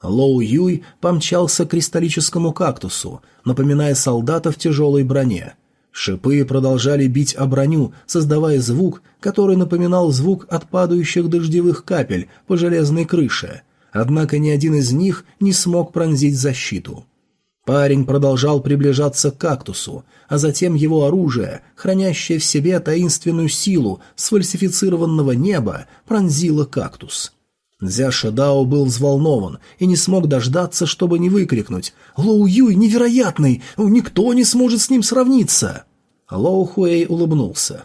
Лоу Юй помчался к кристаллическому кактусу, напоминая солдата в тяжелой броне – Шипы продолжали бить о броню, создавая звук, который напоминал звук от падающих дождевых капель по железной крыше, однако ни один из них не смог пронзить защиту. Парень продолжал приближаться к кактусу, а затем его оружие, хранящее в себе таинственную силу сфальсифицированного неба, пронзило кактус. Дзя Шедао был взволнован и не смог дождаться, чтобы не выкрикнуть «Лоу Юй невероятный! Никто не сможет с ним сравниться!» Лоу Хуэй улыбнулся.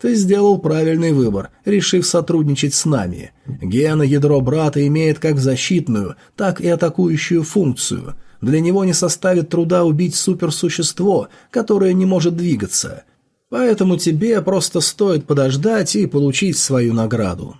«Ты сделал правильный выбор, решив сотрудничать с нами. Гена ядро брата имеет как защитную, так и атакующую функцию. Для него не составит труда убить суперсущество, которое не может двигаться. Поэтому тебе просто стоит подождать и получить свою награду».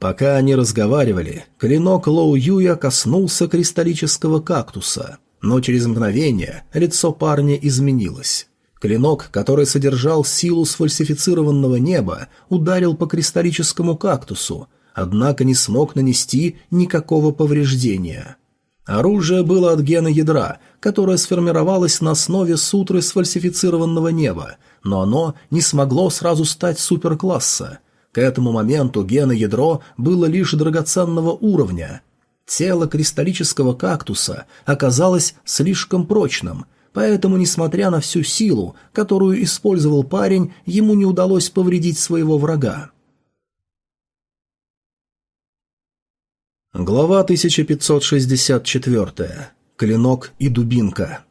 Пока они разговаривали, клинок Лоу Юя коснулся кристаллического кактуса, но через мгновение лицо парня изменилось. Клинок, который содержал силу сфальсифицированного неба, ударил по кристаллическому кактусу, однако не смог нанести никакого повреждения. Оружие было от гена ядра, которое сформировалось на основе сутры сфальсифицированного неба, но оно не смогло сразу стать суперкласса. К этому моменту гена ядро было лишь драгоценного уровня. Тело кристаллического кактуса оказалось слишком прочным – Поэтому, несмотря на всю силу, которую использовал парень, ему не удалось повредить своего врага. Глава 1564. Клинок и дубинка.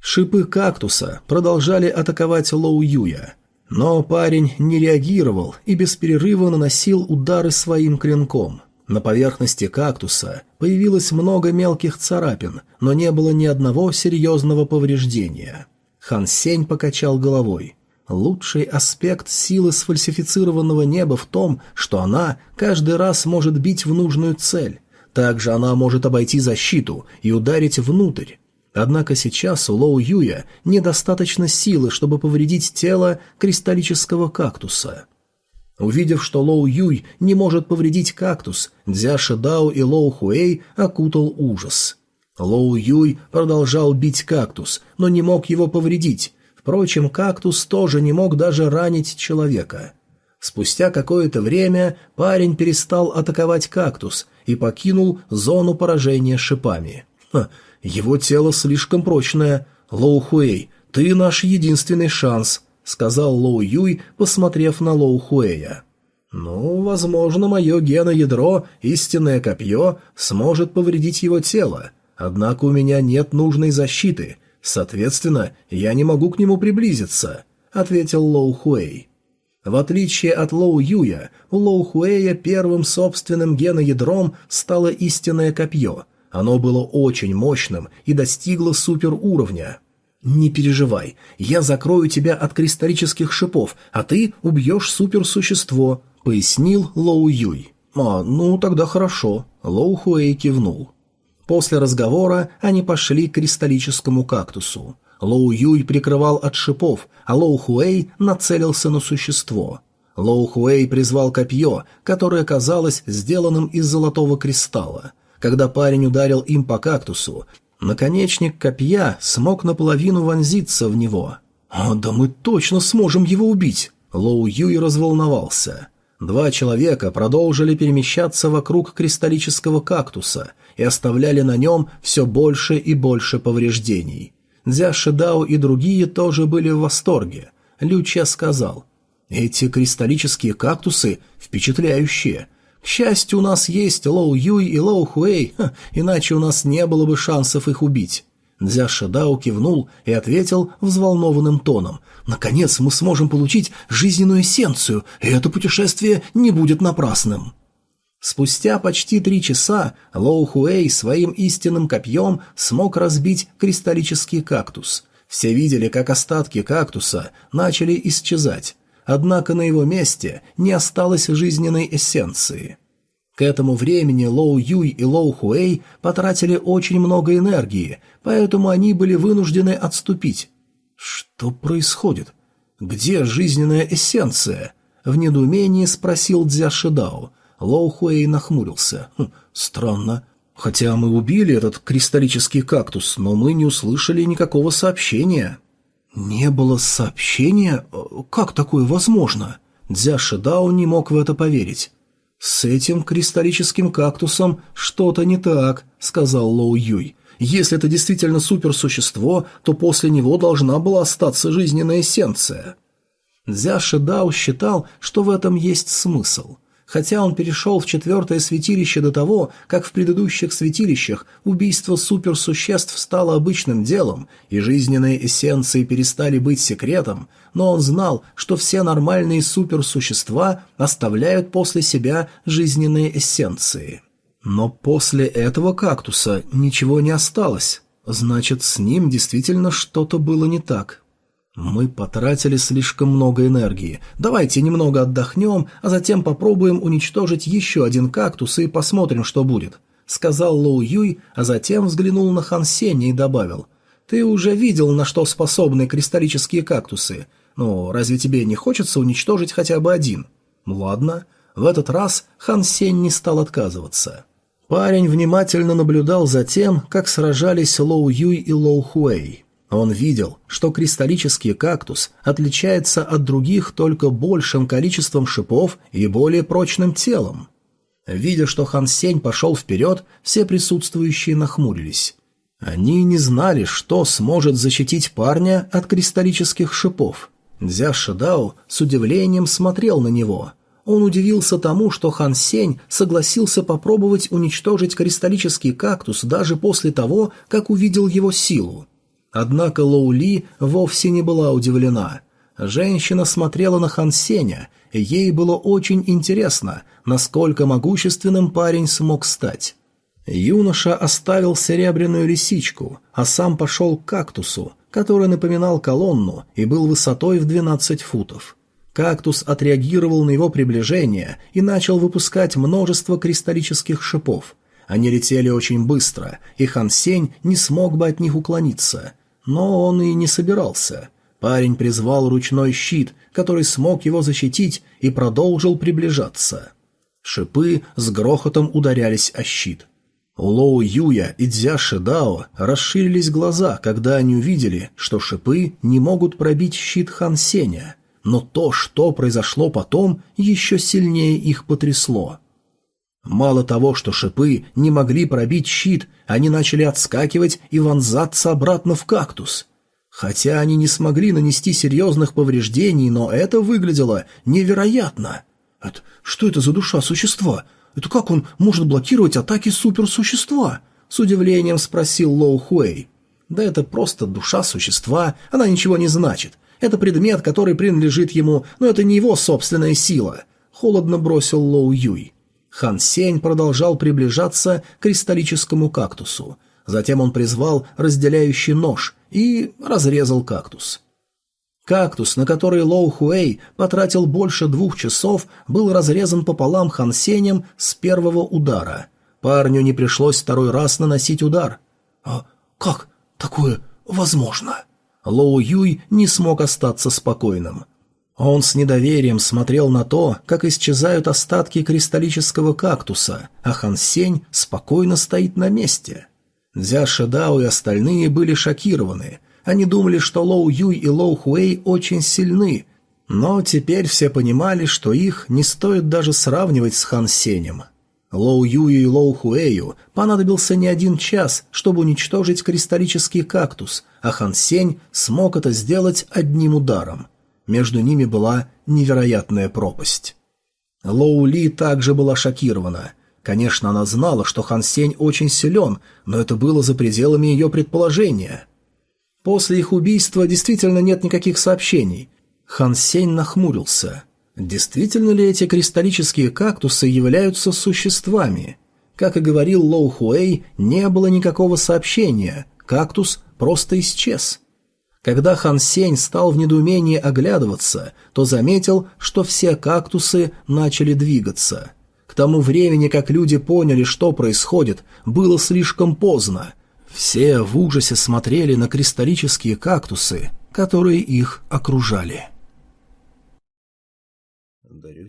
Шипы кактуса продолжали атаковать Лоу Юя, но парень не реагировал и без перерыва наносил удары своим клинком – на поверхности кактуса появилось много мелких царапин, но не было ни одного серьезного повреждения. Хан Сень покачал головой. Лучший аспект силы сфальсифицированного неба в том, что она каждый раз может бить в нужную цель. Также она может обойти защиту и ударить внутрь. Однако сейчас у Лоу Юя недостаточно силы, чтобы повредить тело кристаллического кактуса. Увидев, что Лоу Юй не может повредить кактус, Дзя Шидао и Лоу Хуэй окутал ужас. Лоу Юй продолжал бить кактус, но не мог его повредить. Впрочем, кактус тоже не мог даже ранить человека. Спустя какое-то время парень перестал атаковать кактус и покинул зону поражения шипами. Ха, его тело слишком прочное. Лоу Хуэй, ты наш единственный шанс. — сказал Лоу Юй, посмотрев на Лоу Хуэя. «Ну, возможно, мое геноядро, истинное копье, сможет повредить его тело, однако у меня нет нужной защиты, соответственно, я не могу к нему приблизиться», — ответил Лоу Хуэй. В отличие от Лоу Юя, у Лоу Хуэя первым собственным геноядром стало истинное копье. Оно было очень мощным и достигло суперуровня. «Не переживай, я закрою тебя от кристаллических шипов, а ты убьешь суперсущество», — пояснил Лоу Юй. «А, ну тогда хорошо», — Лоу Хуэй кивнул. После разговора они пошли к кристаллическому кактусу. Лоу Юй прикрывал от шипов, а Лоу Хуэй нацелился на существо. Лоу Хуэй призвал копье, которое казалось сделанным из золотого кристалла. Когда парень ударил им по кактусу, Наконечник копья смог наполовину вонзиться в него. «А да мы точно сможем его убить!» Лоу Юй разволновался. Два человека продолжили перемещаться вокруг кристаллического кактуса и оставляли на нем все больше и больше повреждений. Дзя Шидао и другие тоже были в восторге. Лю Люча сказал, «Эти кристаллические кактусы впечатляющие. Счастье у нас есть Лоу Юй и Лоу Хуэй, Ха, иначе у нас не было бы шансов их убить». Дзя Шадао кивнул и ответил взволнованным тоном. «Наконец мы сможем получить жизненную эссенцию, и это путешествие не будет напрасным». Спустя почти три часа Лоу Хуэй своим истинным копьем смог разбить кристаллический кактус. Все видели, как остатки кактуса начали исчезать однако на его месте не осталось жизненной эссенции. К этому времени Лоу Юй и Лоу Хуэй потратили очень много энергии, поэтому они были вынуждены отступить. «Что происходит? Где жизненная эссенция?» — в недоумении спросил Дзя Шидао. Лоу Хуэй нахмурился. «Хм, «Странно. Хотя мы убили этот кристаллический кактус, но мы не услышали никакого сообщения». Не было сообщения? Э, как такое возможно? Дзя Шидао не мог в это поверить. «С этим кристаллическим кактусом что-то не так», — сказал Лоу Юй. «Если это действительно суперсущество, то после него должна была остаться жизненная эссенция». Дзя Шидао считал, что в этом есть смысл. Хотя он перешел в четвертое святилище до того, как в предыдущих святилищах убийство суперсуществ стало обычным делом, и жизненные эссенции перестали быть секретом, но он знал, что все нормальные суперсущества оставляют после себя жизненные эссенции. Но после этого кактуса ничего не осталось. Значит, с ним действительно что-то было не так. «Мы потратили слишком много энергии. Давайте немного отдохнем, а затем попробуем уничтожить еще один кактус и посмотрим, что будет», — сказал Лоу Юй, а затем взглянул на Хан Сеня и добавил. «Ты уже видел, на что способны кристаллические кактусы. Но разве тебе не хочется уничтожить хотя бы один?» «Ну «Ладно». В этот раз Хан Сень не стал отказываться. Парень внимательно наблюдал за тем, как сражались Лоу Юй и Лоу Хуэй. Он видел, что кристаллический кактус отличается от других только большим количеством шипов и более прочным телом. Видя, что Хан Сень пошел вперед, все присутствующие нахмурились. Они не знали, что сможет защитить парня от кристаллических шипов. Дзя Шидао с удивлением смотрел на него. Он удивился тому, что Хан Сень согласился попробовать уничтожить кристаллический кактус даже после того, как увидел его силу. Однако Лоу Ли вовсе не была удивлена. Женщина смотрела на Хан Сеня, и ей было очень интересно, насколько могущественным парень смог стать. Юноша оставил серебряную лисичку, а сам пошел к кактусу, который напоминал колонну и был высотой в 12 футов. Кактус отреагировал на его приближение и начал выпускать множество кристаллических шипов. Они летели очень быстро, и Хан Сень не смог бы от них уклониться – но он и не собирался. Парень призвал ручной щит, который смог его защитить, и продолжил приближаться. Шипы с грохотом ударялись о щит. У Лоу Юя и Дзяши Дао расширились глаза, когда они увидели, что шипы не могут пробить щит Хан Сеня, но то, что произошло потом, еще сильнее их потрясло – Мало того, что шипы не могли пробить щит, они начали отскакивать и вонзаться обратно в кактус. Хотя они не смогли нанести серьезных повреждений, но это выглядело невероятно. Это, что это за душа существа? Это как он может блокировать атаки суперсущества? С удивлением спросил Лоу Хуэй. Да это просто душа существа, она ничего не значит. Это предмет, который принадлежит ему, но это не его собственная сила. Холодно бросил Лоу Юй. Хан Сень продолжал приближаться к кристаллическому кактусу. Затем он призвал разделяющий нож и разрезал кактус. Кактус, на который Лоу Хуэй потратил больше двух часов, был разрезан пополам Хан Сенем с первого удара. Парню не пришлось второй раз наносить удар. «А как такое возможно?» Лоу Юй не смог остаться спокойным. Он с недоверием смотрел на то, как исчезают остатки кристаллического кактуса, а Хансень спокойно стоит на месте. Дзя Шедао и остальные были шокированы. Они думали, что Лоу Юй и Лоу Хуэй очень сильны, но теперь все понимали, что их не стоит даже сравнивать с Хансенем. Лоу Юю и Лоу Хуэю понадобился не один час, чтобы уничтожить кристаллический кактус, а Хансень смог это сделать одним ударом – между ними была невероятная пропасть. Лоу Ли также была шокирована. Конечно, она знала, что Хан Сень очень силен, но это было за пределами ее предположения. После их убийства действительно нет никаких сообщений. Хан Сень нахмурился. Действительно ли эти кристаллические кактусы являются существами? Как и говорил Лоу Хуэй, не было никакого сообщения. Кактус просто исчез. Когда Хан Сень стал в недоумении оглядываться, то заметил, что все кактусы начали двигаться. К тому времени, как люди поняли, что происходит, было слишком поздно. Все в ужасе смотрели на кристаллические кактусы, которые их окружали.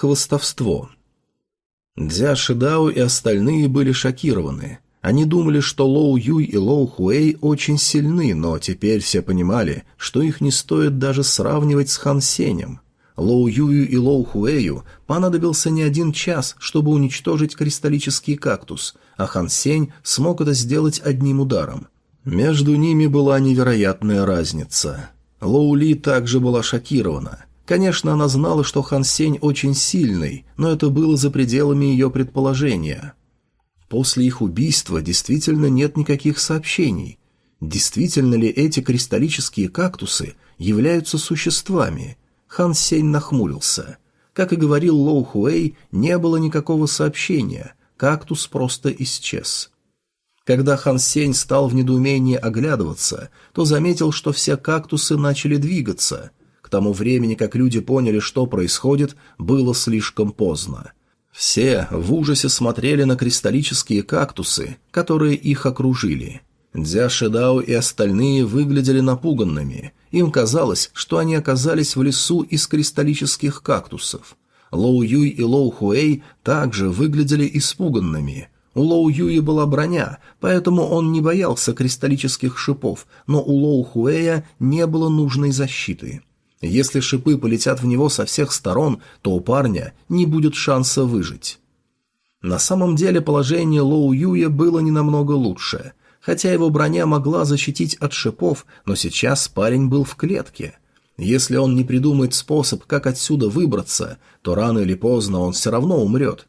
хвостовство. Дзя Шидао и остальные были шокированы. Они думали, что Лоу Юй и Лоу Хуэй очень сильны, но теперь все понимали, что их не стоит даже сравнивать с Хан Сенем. Лоу Юю и Лоу Хуэю понадобился не один час, чтобы уничтожить кристаллический кактус, а Хан Сень смог это сделать одним ударом. Между ними была невероятная разница. Лоу Ли также была шокирована – Конечно, она знала, что Хан Сень очень сильный, но это было за пределами ее предположения. После их убийства действительно нет никаких сообщений. Действительно ли эти кристаллические кактусы являются существами? Хан Сень нахмурился. Как и говорил Лоу Хуэй, не было никакого сообщения, кактус просто исчез. Когда Хан Сень стал в недоумении оглядываться, то заметил, что все кактусы начали двигаться – к тому времени, как люди поняли, что происходит, было слишком поздно. Все в ужасе смотрели на кристаллические кактусы, которые их окружили. Дзя Шидао и остальные выглядели напуганными. Им казалось, что они оказались в лесу из кристаллических кактусов. Лоу Юй и Лоу Хуэй также выглядели испуганными. У Лоу Юя была броня, поэтому он не боялся кристаллических шипов, но у Лоу Хуэя не было нужной защиты. Если шипы полетят в него со всех сторон, то у парня не будет шанса выжить. На самом деле положение Лоу Юя было не намного лучше. Хотя его броня могла защитить от шипов, но сейчас парень был в клетке. Если он не придумает способ, как отсюда выбраться, то рано или поздно он все равно умрет.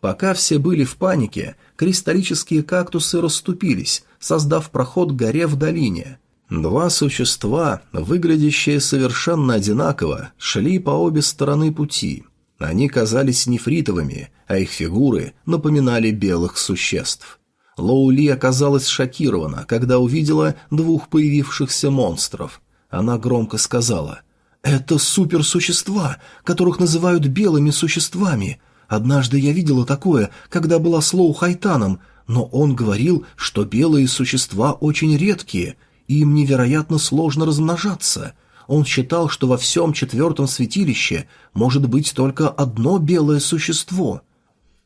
Пока все были в панике, кристаллические кактусы расступились, создав проход к горе в долине – Два существа, выглядящие совершенно одинаково, шли по обе стороны пути. Они казались нефритовыми, а их фигуры напоминали белых существ. Лоули оказалась шокирована, когда увидела двух появившихся монстров. Она громко сказала «Это суперсущества, которых называют белыми существами. Однажды я видела такое, когда была с Лоу Хайтаном, но он говорил, что белые существа очень редкие – им невероятно сложно размножаться. Он считал, что во всем четвертом святилище может быть только одно белое существо.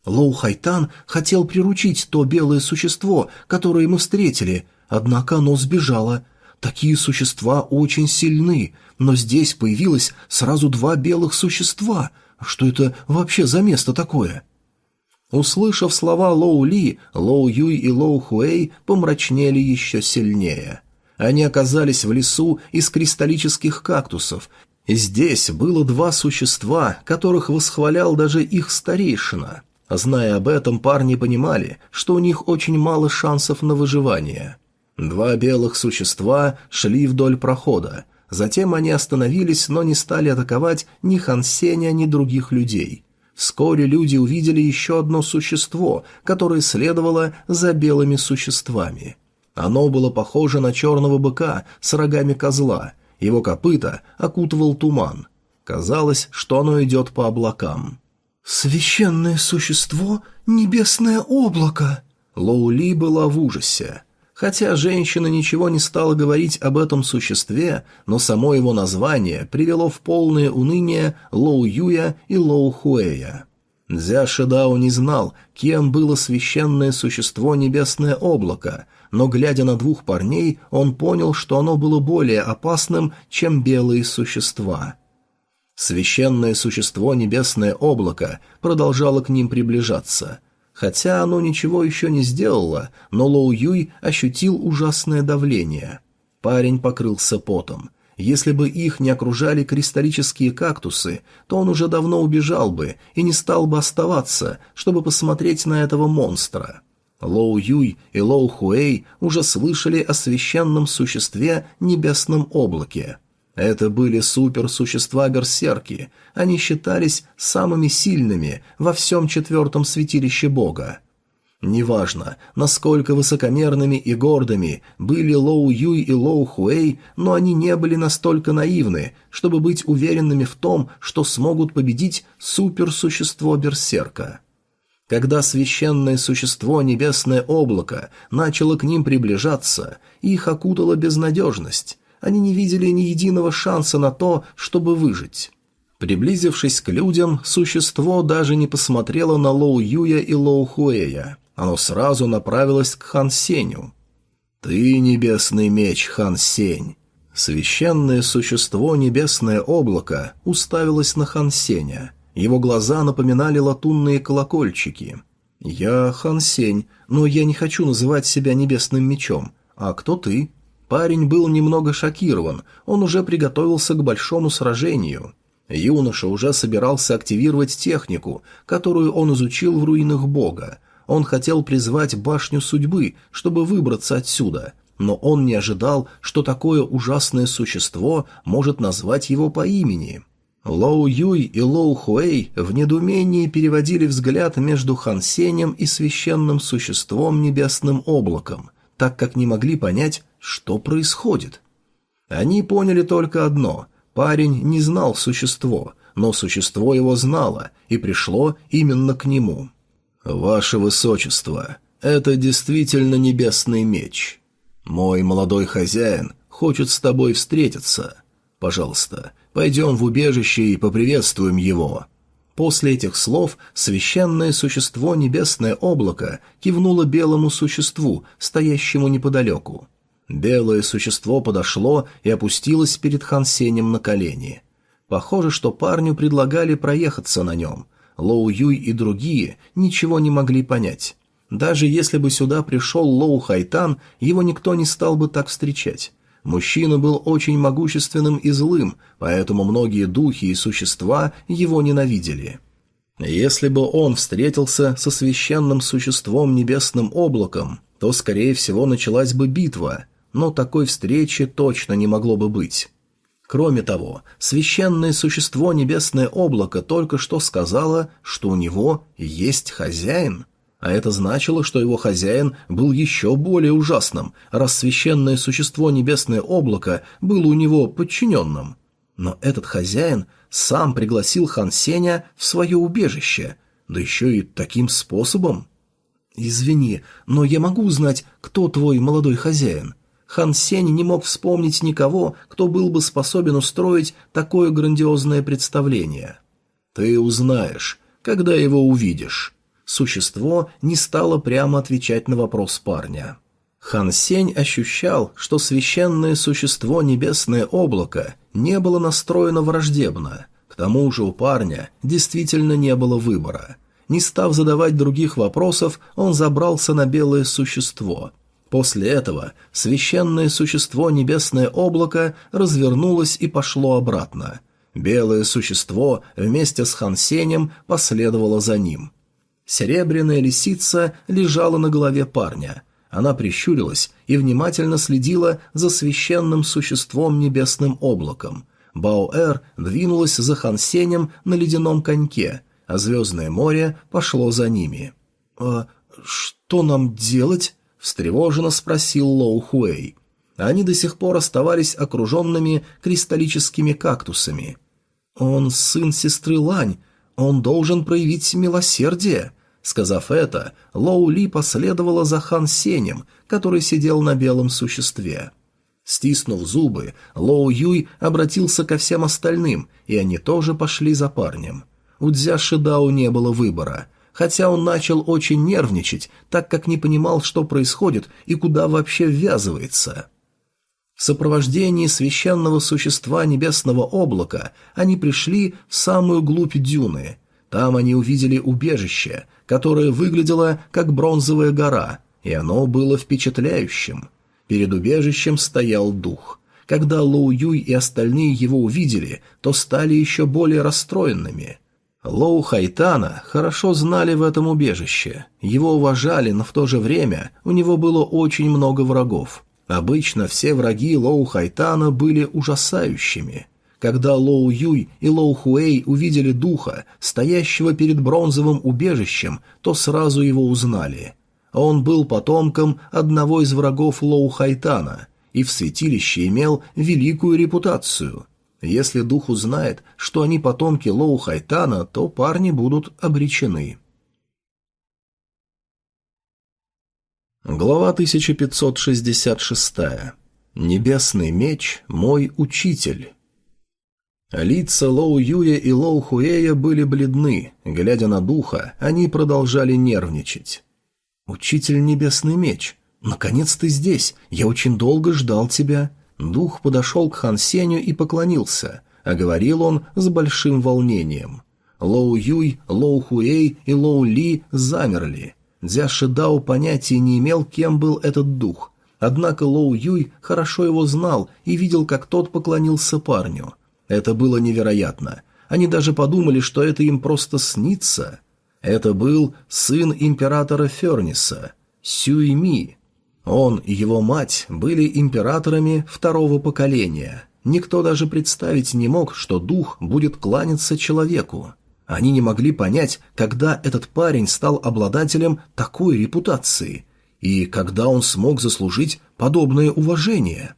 Лоу Хайтан хотел приручить то белое существо, которое мы встретили, однако оно сбежало. Такие существа очень сильны, но здесь появилось сразу два белых существа. Что это вообще за место такое?» Услышав слова Лоу Ли, Лоу Юй и Лоу Хуэй помрачнели еще сильнее. Они оказались в лесу из кристаллических кактусов. Здесь было два существа, которых восхвалял даже их старейшина. Зная об этом, парни понимали, что у них очень мало шансов на выживание. Два белых существа шли вдоль прохода. Затем они остановились, но не стали атаковать ни Хансеня, ни других людей. Вскоре люди увидели еще одно существо, которое следовало за белыми существами – оно было похоже на черного быка с рогами козла, его копыта окутывал туман. Казалось, что оно идет по облакам. «Священное существо — небесное облако!» Лоули была в ужасе. Хотя женщина ничего не стала говорить об этом существе, но само его название привело в полное уныние Лоу Юя и Лоу Хуэя. Дзя Шидао не знал, кем было священное существо Небесное Облако, но, глядя на двух парней, он понял, что оно было более опасным, чем белые существа. Священное существо Небесное облако продолжало к ним приближаться. Хотя оно ничего еще не сделало, но Лоу Юй ощутил ужасное давление. Парень покрылся потом. Если бы их не окружали кристаллические кактусы, то он уже давно убежал бы и не стал бы оставаться, чтобы посмотреть на этого монстра. — Лоу Юй и Лоу Хуэй уже слышали о священном существе небесном облаке. Это были суперсущества-берсерки, они считались самыми сильными во всем четвертом святилище Бога. Неважно, насколько высокомерными и гордыми были Лоу Юй и Лоу Хуэй, но они не были настолько наивны, чтобы быть уверенными в том, что смогут победить суперсущество Берсерка. Когда священное существо небесное облако начало к ним приближаться, их окутала безнадежность. Они не видели ни единого шанса на то, чтобы выжить. Приблизившись к людям, существо даже не посмотрело на Лоу Юя и Лоу Хуэя. Оно сразу направилось к Хан Сеню. «Ты небесный меч, Хан Сень!» Священное существо небесное облако уставилось на Хан Сеня – его глаза напоминали латунные колокольчики. «Я Хан Сень, но я не хочу называть себя небесным мечом. А кто ты?» Парень был немного шокирован, он уже приготовился к большому сражению. Юноша уже собирался активировать технику, которую он изучил в руинах бога. Он хотел призвать башню судьбы, чтобы выбраться отсюда, но он не ожидал, что такое ужасное существо может назвать его по имени. Лоу Юй и Лоу Хуэй в недоумении переводили взгляд между Хан Сенем и священным существом небесным облаком, так как не могли понять, что происходит. Они поняли только одно – парень не знал существо, но существо его знало и пришло именно к нему. «Ваше Высочество, это действительно небесный меч. Мой молодой хозяин хочет с тобой встретиться. Пожалуйста, Пойдем в убежище и поприветствуем его». После этих слов священное существо небесное облако кивнуло белому существу, стоящему неподалеку. Белое существо подошло и опустилось перед Хансенем на колени. Похоже, что парню предлагали проехаться на нем. Лоу Юй и другие ничего не могли понять. Даже если бы сюда пришел Лоу Хайтан, его никто не стал бы так встречать. Мужчина был очень могущественным и злым, поэтому многие духи и существа его ненавидели. Если бы он встретился со священным существом небесным облаком, то, скорее всего, началась бы битва, но такой встречи точно не могло бы быть. Кроме того, священное существо небесное облако только что сказала, что у него есть хозяин – а это значило, что его хозяин был еще более ужасным, раз священное существо Небесное Облако было у него подчиненным. Но этот хозяин сам пригласил Хан Сеня в свое убежище, да еще и таким способом. «Извини, но я могу узнать, кто твой молодой хозяин?» Хан Сень не мог вспомнить никого, кто был бы способен устроить такое грандиозное представление. «Ты узнаешь, когда его увидишь». Существо не стало прямо отвечать на вопрос парня. Хан Сень ощущал, что священное существо Небесное Облако не было настроено враждебно. К тому же у парня действительно не было выбора. Не став задавать других вопросов, он забрался на белое существо. После этого священное существо Небесное Облако развернулось и пошло обратно. Белое существо вместе с Хан Сенем последовало за ним. Серебряная лисица лежала на голове парня. Она прищурилась и внимательно следила за священным существом небесным облаком. Баоэр двинулась за Хансенем на ледяном коньке, а Звездное море пошло за ними. «А что нам делать?» – встревоженно спросил Лоу Хуэй. Они до сих пор оставались окруженными кристаллическими кактусами. «Он сын сестры Лань, он должен проявить милосердие». Сказав это, Лоу Ли последовала за Хан Сенем, который сидел на белом существе. Стиснув зубы, Лоу Юй обратился ко всем остальным, и они тоже пошли за парнем. У Дзя Шидау не было выбора, хотя он начал очень нервничать, так как не понимал, что происходит и куда вообще ввязывается. В сопровождении священного существа небесного облака они пришли в самую глубь дюны. Там они увидели убежище, которое выглядело как бронзовая гора, и оно было впечатляющим. Перед убежищем стоял дух. Когда Лоу Юй и остальные его увидели, то стали еще более расстроенными – Лоу Хайтана хорошо знали в этом убежище. Его уважали, но в то же время у него было очень много врагов. Обычно все враги Лоу Хайтана были ужасающими. Когда Лоу Юй и Лоу Хуэй увидели духа, стоящего перед бронзовым убежищем, то сразу его узнали. Он был потомком одного из врагов Лоу Хайтана и в святилище имел великую репутацию. Если дух узнает, что они потомки Лоу Хайтана, то парни будут обречены. Глава 1566. Небесный меч – мой учитель. Лица Лоу Юя и Лоу Хуэя были бледны. Глядя на духа, они продолжали нервничать. «Учитель Небесный меч, наконец ты здесь. Я очень долго ждал тебя». Дух подошел к Хан Сеню и поклонился, а говорил он с большим волнением. Лоу Юй, Лоу Хуэй и Лоу Ли замерли – Дзя Шидао понятия не имел, кем был этот дух. Однако Лоу Юй хорошо его знал и видел, как тот поклонился парню. Это было невероятно. Они даже подумали, что это им просто снится. Это был сын императора Ферниса, Сюй Ми. Он и его мать были императорами второго поколения. Никто даже представить не мог, что дух будет кланяться человеку. Они не могли понять, когда этот парень стал обладателем такой репутации и когда он смог заслужить подобное уважение.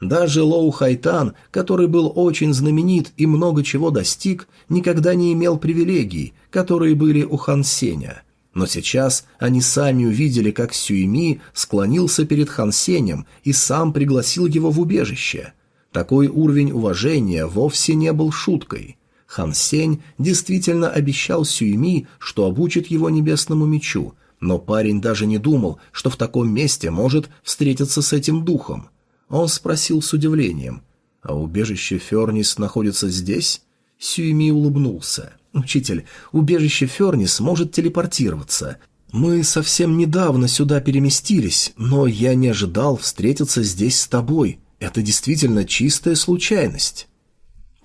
Даже Лоу Хайтан, который был очень знаменит и много чего достиг, никогда не имел привилегий, которые были у Хан Сеня. Но сейчас они сами увидели, как Сюйми склонился перед Хан Сенем и сам пригласил его в убежище. Такой уровень уважения вовсе не был шуткой – Хан Сень действительно обещал Сюйми, что обучит его небесному мечу, но парень даже не думал, что в таком месте может встретиться с этим духом. Он спросил с удивлением, «А убежище Фернис находится здесь?» Сюйми улыбнулся. «Учитель, убежище Фернис может телепортироваться. Мы совсем недавно сюда переместились, но я не ожидал встретиться здесь с тобой. Это действительно чистая случайность».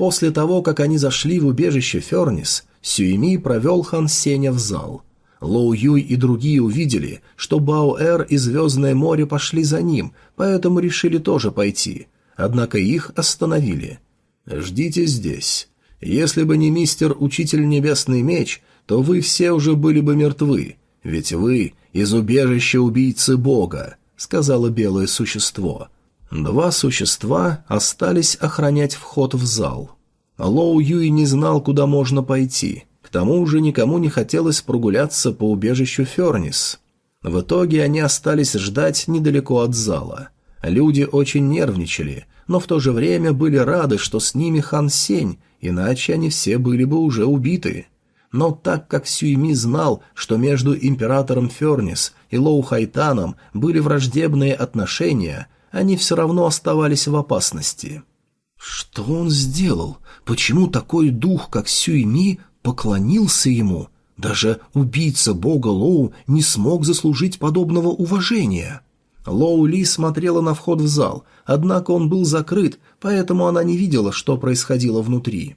После того, как они зашли в убежище Фернис, Сюеми провел Хан Сеня в зал. Лоу Юй и другие увидели, что Бао Баоэр и Звездное море пошли за ним, поэтому решили тоже пойти. Однако их остановили. «Ждите здесь. Если бы не мистер Учитель Небесный Меч, то вы все уже были бы мертвы, ведь вы из убежища убийцы Бога», — сказала белое существо. Два существа остались охранять вход в зал. Лоу Юй не знал, куда можно пойти. К тому же никому не хотелось прогуляться по убежищу Фернис. В итоге они остались ждать недалеко от зала. Люди очень нервничали, но в то же время были рады, что с ними Хан Сень, иначе они все были бы уже убиты. Но так как Сюйми знал, что между императором Фернис и Лоу Хайтаном были враждебные отношения, они все равно оставались в опасности. Что он сделал? Почему такой дух, как Сюйми, поклонился ему? Даже убийца бога Лоу не смог заслужить подобного уважения. Лоу Ли смотрела на вход в зал, однако он был закрыт, поэтому она не видела, что происходило внутри.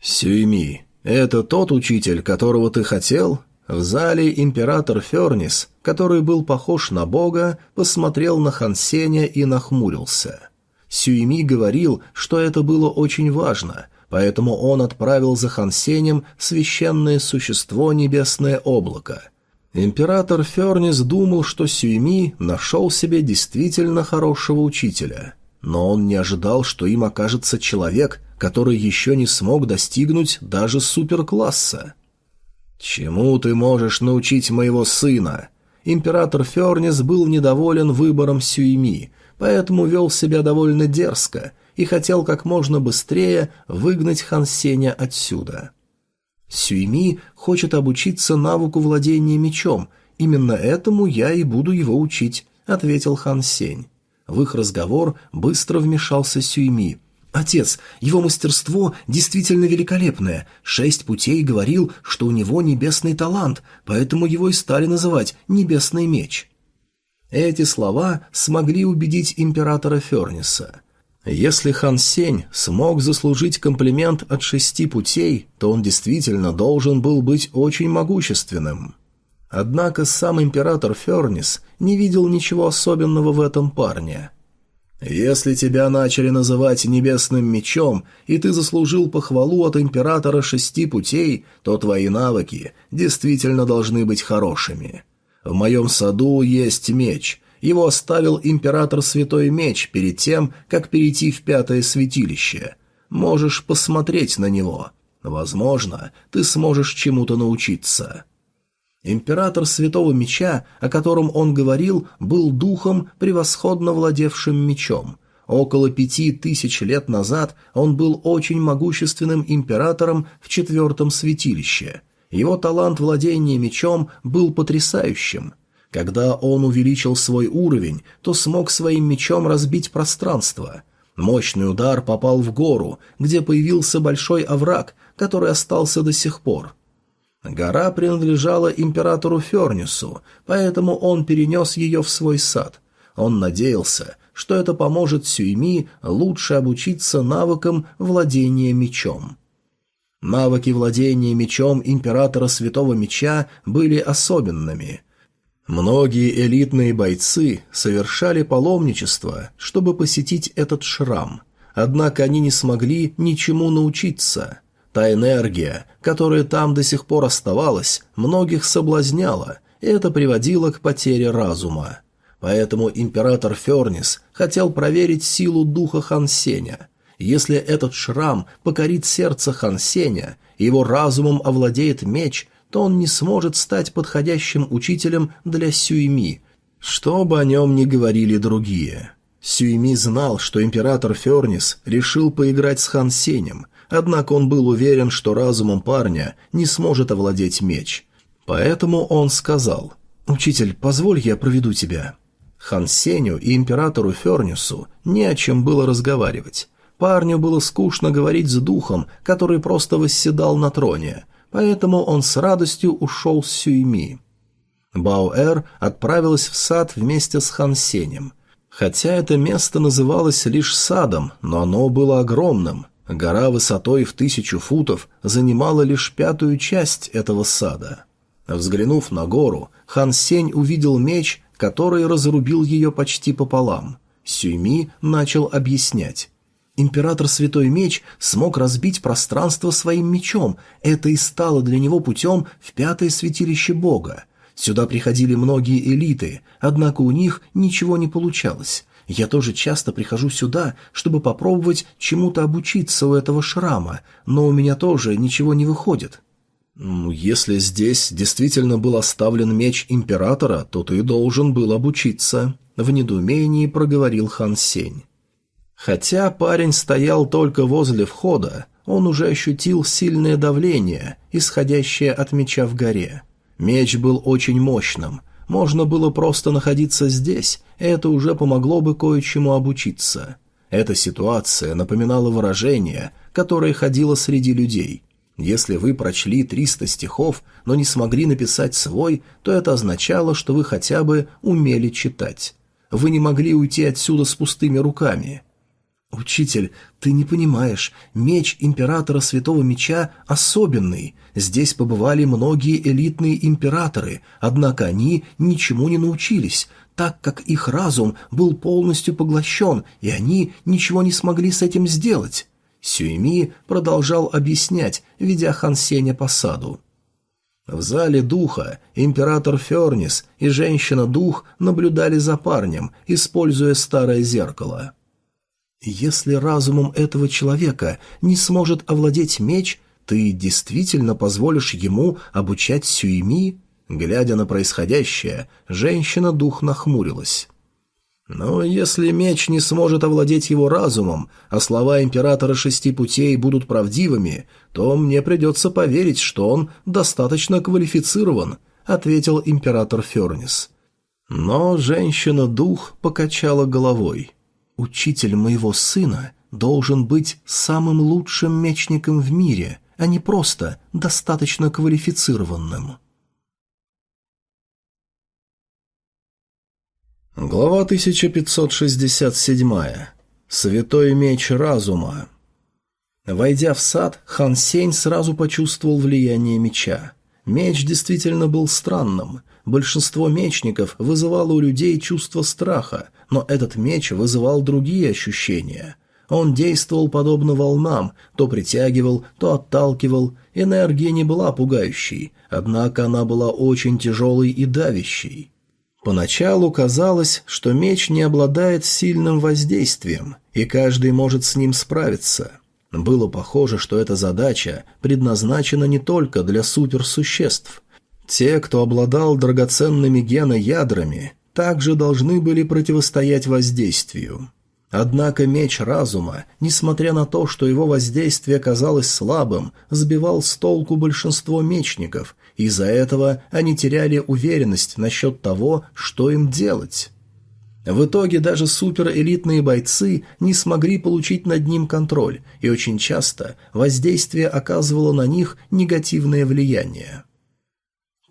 «Сюйми, это тот учитель, которого ты хотел? В зале император Фернис, который был похож на бога, посмотрел на Хансеня и нахмурился. Сюими говорил, что это было очень важно, поэтому он отправил за Хансенем священное существо Небесное облако. Император Фернис думал, что Сюими нашел себе действительно хорошего учителя, но он не ожидал, что им окажется человек, который еще не смог достигнуть даже суперкласса. «Чему ты можешь научить моего сына?» Император Фернис был недоволен выбором Сюйми, поэтому вел себя довольно дерзко и хотел как можно быстрее выгнать Хансеня отсюда. Сюйми хочет обучиться навыку владения мечом, именно этому я и буду его учить», — ответил Хансень. В их разговор быстро вмешался Сюйми «Отец, его мастерство действительно великолепное. Шесть путей говорил, что у него небесный талант, поэтому его и стали называть «небесный меч». Эти слова смогли убедить императора Ферниса. Если Хан Сень смог заслужить комплимент от шести путей, то он действительно должен был быть очень могущественным. Однако сам император Фернис не видел ничего особенного в этом парне – если тебя начали называть небесным мечом, и ты заслужил похвалу от императора шести путей, то твои навыки действительно должны быть хорошими. В моем саду есть меч. Его оставил император Святой Меч перед тем, как перейти в Пятое Святилище. Можешь посмотреть на него. Возможно, ты сможешь чему-то научиться». Император Святого Меча, о котором он говорил, был духом, превосходно владевшим мечом. Около пяти тысяч лет назад он был очень могущественным императором в Четвертом Святилище. Его талант владения мечом был потрясающим – когда он увеличил свой уровень, то смог своим мечом разбить пространство. Мощный удар попал в гору, где появился большой овраг, который остался до сих пор. Гора принадлежала императору Фернису, поэтому он перенес ее в свой сад. Он надеялся, что это поможет Сюйми лучше обучиться навыкам владения мечом. Навыки владения мечом императора Святого Меча были особенными. Многие элитные бойцы совершали паломничество, чтобы посетить этот шрам, однако они не смогли ничему научиться – Та энергия, которая там до сих пор оставалась, многих соблазняла, и это приводило к потере разума. Поэтому император Фернис хотел проверить силу духа Хансеня. Если этот шрам покорит сердце Хансеня, его разумом овладеет меч, то он не сможет стать подходящим учителем для Сюйми, что бы о нем ни говорили другие. Сюйми знал, что император Фернис решил поиграть с Хансенем – однако он был уверен, что разумом парня не сможет овладеть меч. Поэтому он сказал «Учитель, позволь я проведу тебя». Хан Сеню и императору Фернюсу не о чем было разговаривать. Парню было скучно говорить с духом, который просто восседал на троне, поэтому он с радостью ушел с Сюйми. Бауэр отправилась в сад вместе с Хан Сенем. Хотя это место называлось лишь садом, но оно было огромным. Гора высотой в тысячу футов занимала лишь пятую часть этого сада. Взглянув на гору, хан Сень увидел меч, который разрубил ее почти пополам. Сюйми начал объяснять. Император Святой Меч смог разбить пространство своим мечом, это и стало для него путем в пятое святилище Бога. Сюда приходили многие элиты, однако у них ничего не получалось. Я тоже часто прихожу сюда, чтобы попробовать чему-то обучиться у этого шрама, но у меня тоже ничего не выходит». «Ну, если здесь действительно был оставлен меч императора, то ты должен был обучиться», — в недоумении проговорил Хан Сень. Хотя парень стоял только возле входа, он уже ощутил сильное давление, исходящее от меча в горе. Меч был очень мощным — можно было просто находиться здесь, это уже помогло бы кое-чему обучиться. Эта ситуация напоминала выражение, которое ходило среди людей. Если вы прочли 300 стихов, но не смогли написать свой, то это означало, что вы хотя бы умели читать. Вы не могли уйти отсюда с пустыми руками – «Учитель, ты не понимаешь, меч императора Святого Меча особенный. Здесь побывали многие элитные императоры, однако они ничему не научились, так как их разум был полностью поглощен, и они ничего не смогли с этим сделать». Сюэми продолжал объяснять, ведя Хан Сеня по саду. В зале духа император Фернис и женщина-дух наблюдали за парнем, используя старое зеркало. Если разумом этого человека не сможет овладеть меч, ты действительно позволишь ему обучать Сюими? Глядя на происходящее, женщина-дух нахмурилась. Но если меч не сможет овладеть его разумом, а слова императора шести путей будут правдивыми, то мне придется поверить, что он достаточно квалифицирован, ответил император Фернис. Но женщина-дух покачала головой. Учитель моего сына должен быть самым лучшим мечником в мире, а не просто достаточно квалифицированным. Глава 1567. Святой меч разума. Войдя в сад, Хан Сень сразу почувствовал влияние меча. Меч действительно был странным. Большинство мечников вызывало у людей чувство страха, но этот меч вызывал другие ощущения. Он действовал подобно волнам, то притягивал, то отталкивал. Энергия не была пугающей, однако она была очень тяжелой и давящей. Поначалу казалось, что меч не обладает сильным воздействием, и каждый может с ним справиться. Было похоже, что эта задача предназначена не только для суперсуществ. Те, кто обладал драгоценными геноядрами, также должны были противостоять воздействию. Однако меч разума, несмотря на то, что его воздействие казалось слабым, сбивал с толку большинство мечников, и из-за этого они теряли уверенность насчет того, что им делать. В итоге даже суперэлитные бойцы не смогли получить над ним контроль, и очень часто воздействие оказывало на них негативное влияние.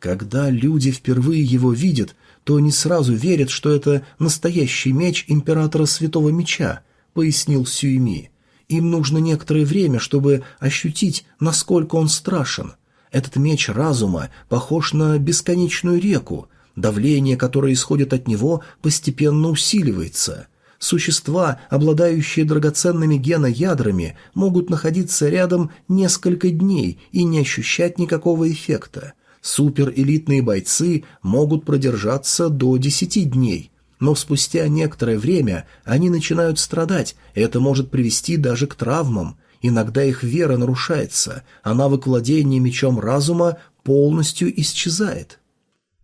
Когда люди впервые его видят, то не сразу верят, что это настоящий меч императора Святого Меча, пояснил Сюйми. Им нужно некоторое время, чтобы ощутить, насколько он страшен. Этот меч разума похож на бесконечную реку, давление, которое исходит от него, постепенно усиливается. Существа, обладающие драгоценными геноядрами, могут находиться рядом несколько дней и не ощущать никакого эффекта. Суперэлитные бойцы могут продержаться до 10 дней, но спустя некоторое время они начинают страдать, это может привести даже к травмам. Иногда их вера нарушается, а навык владения мечом разума полностью исчезает.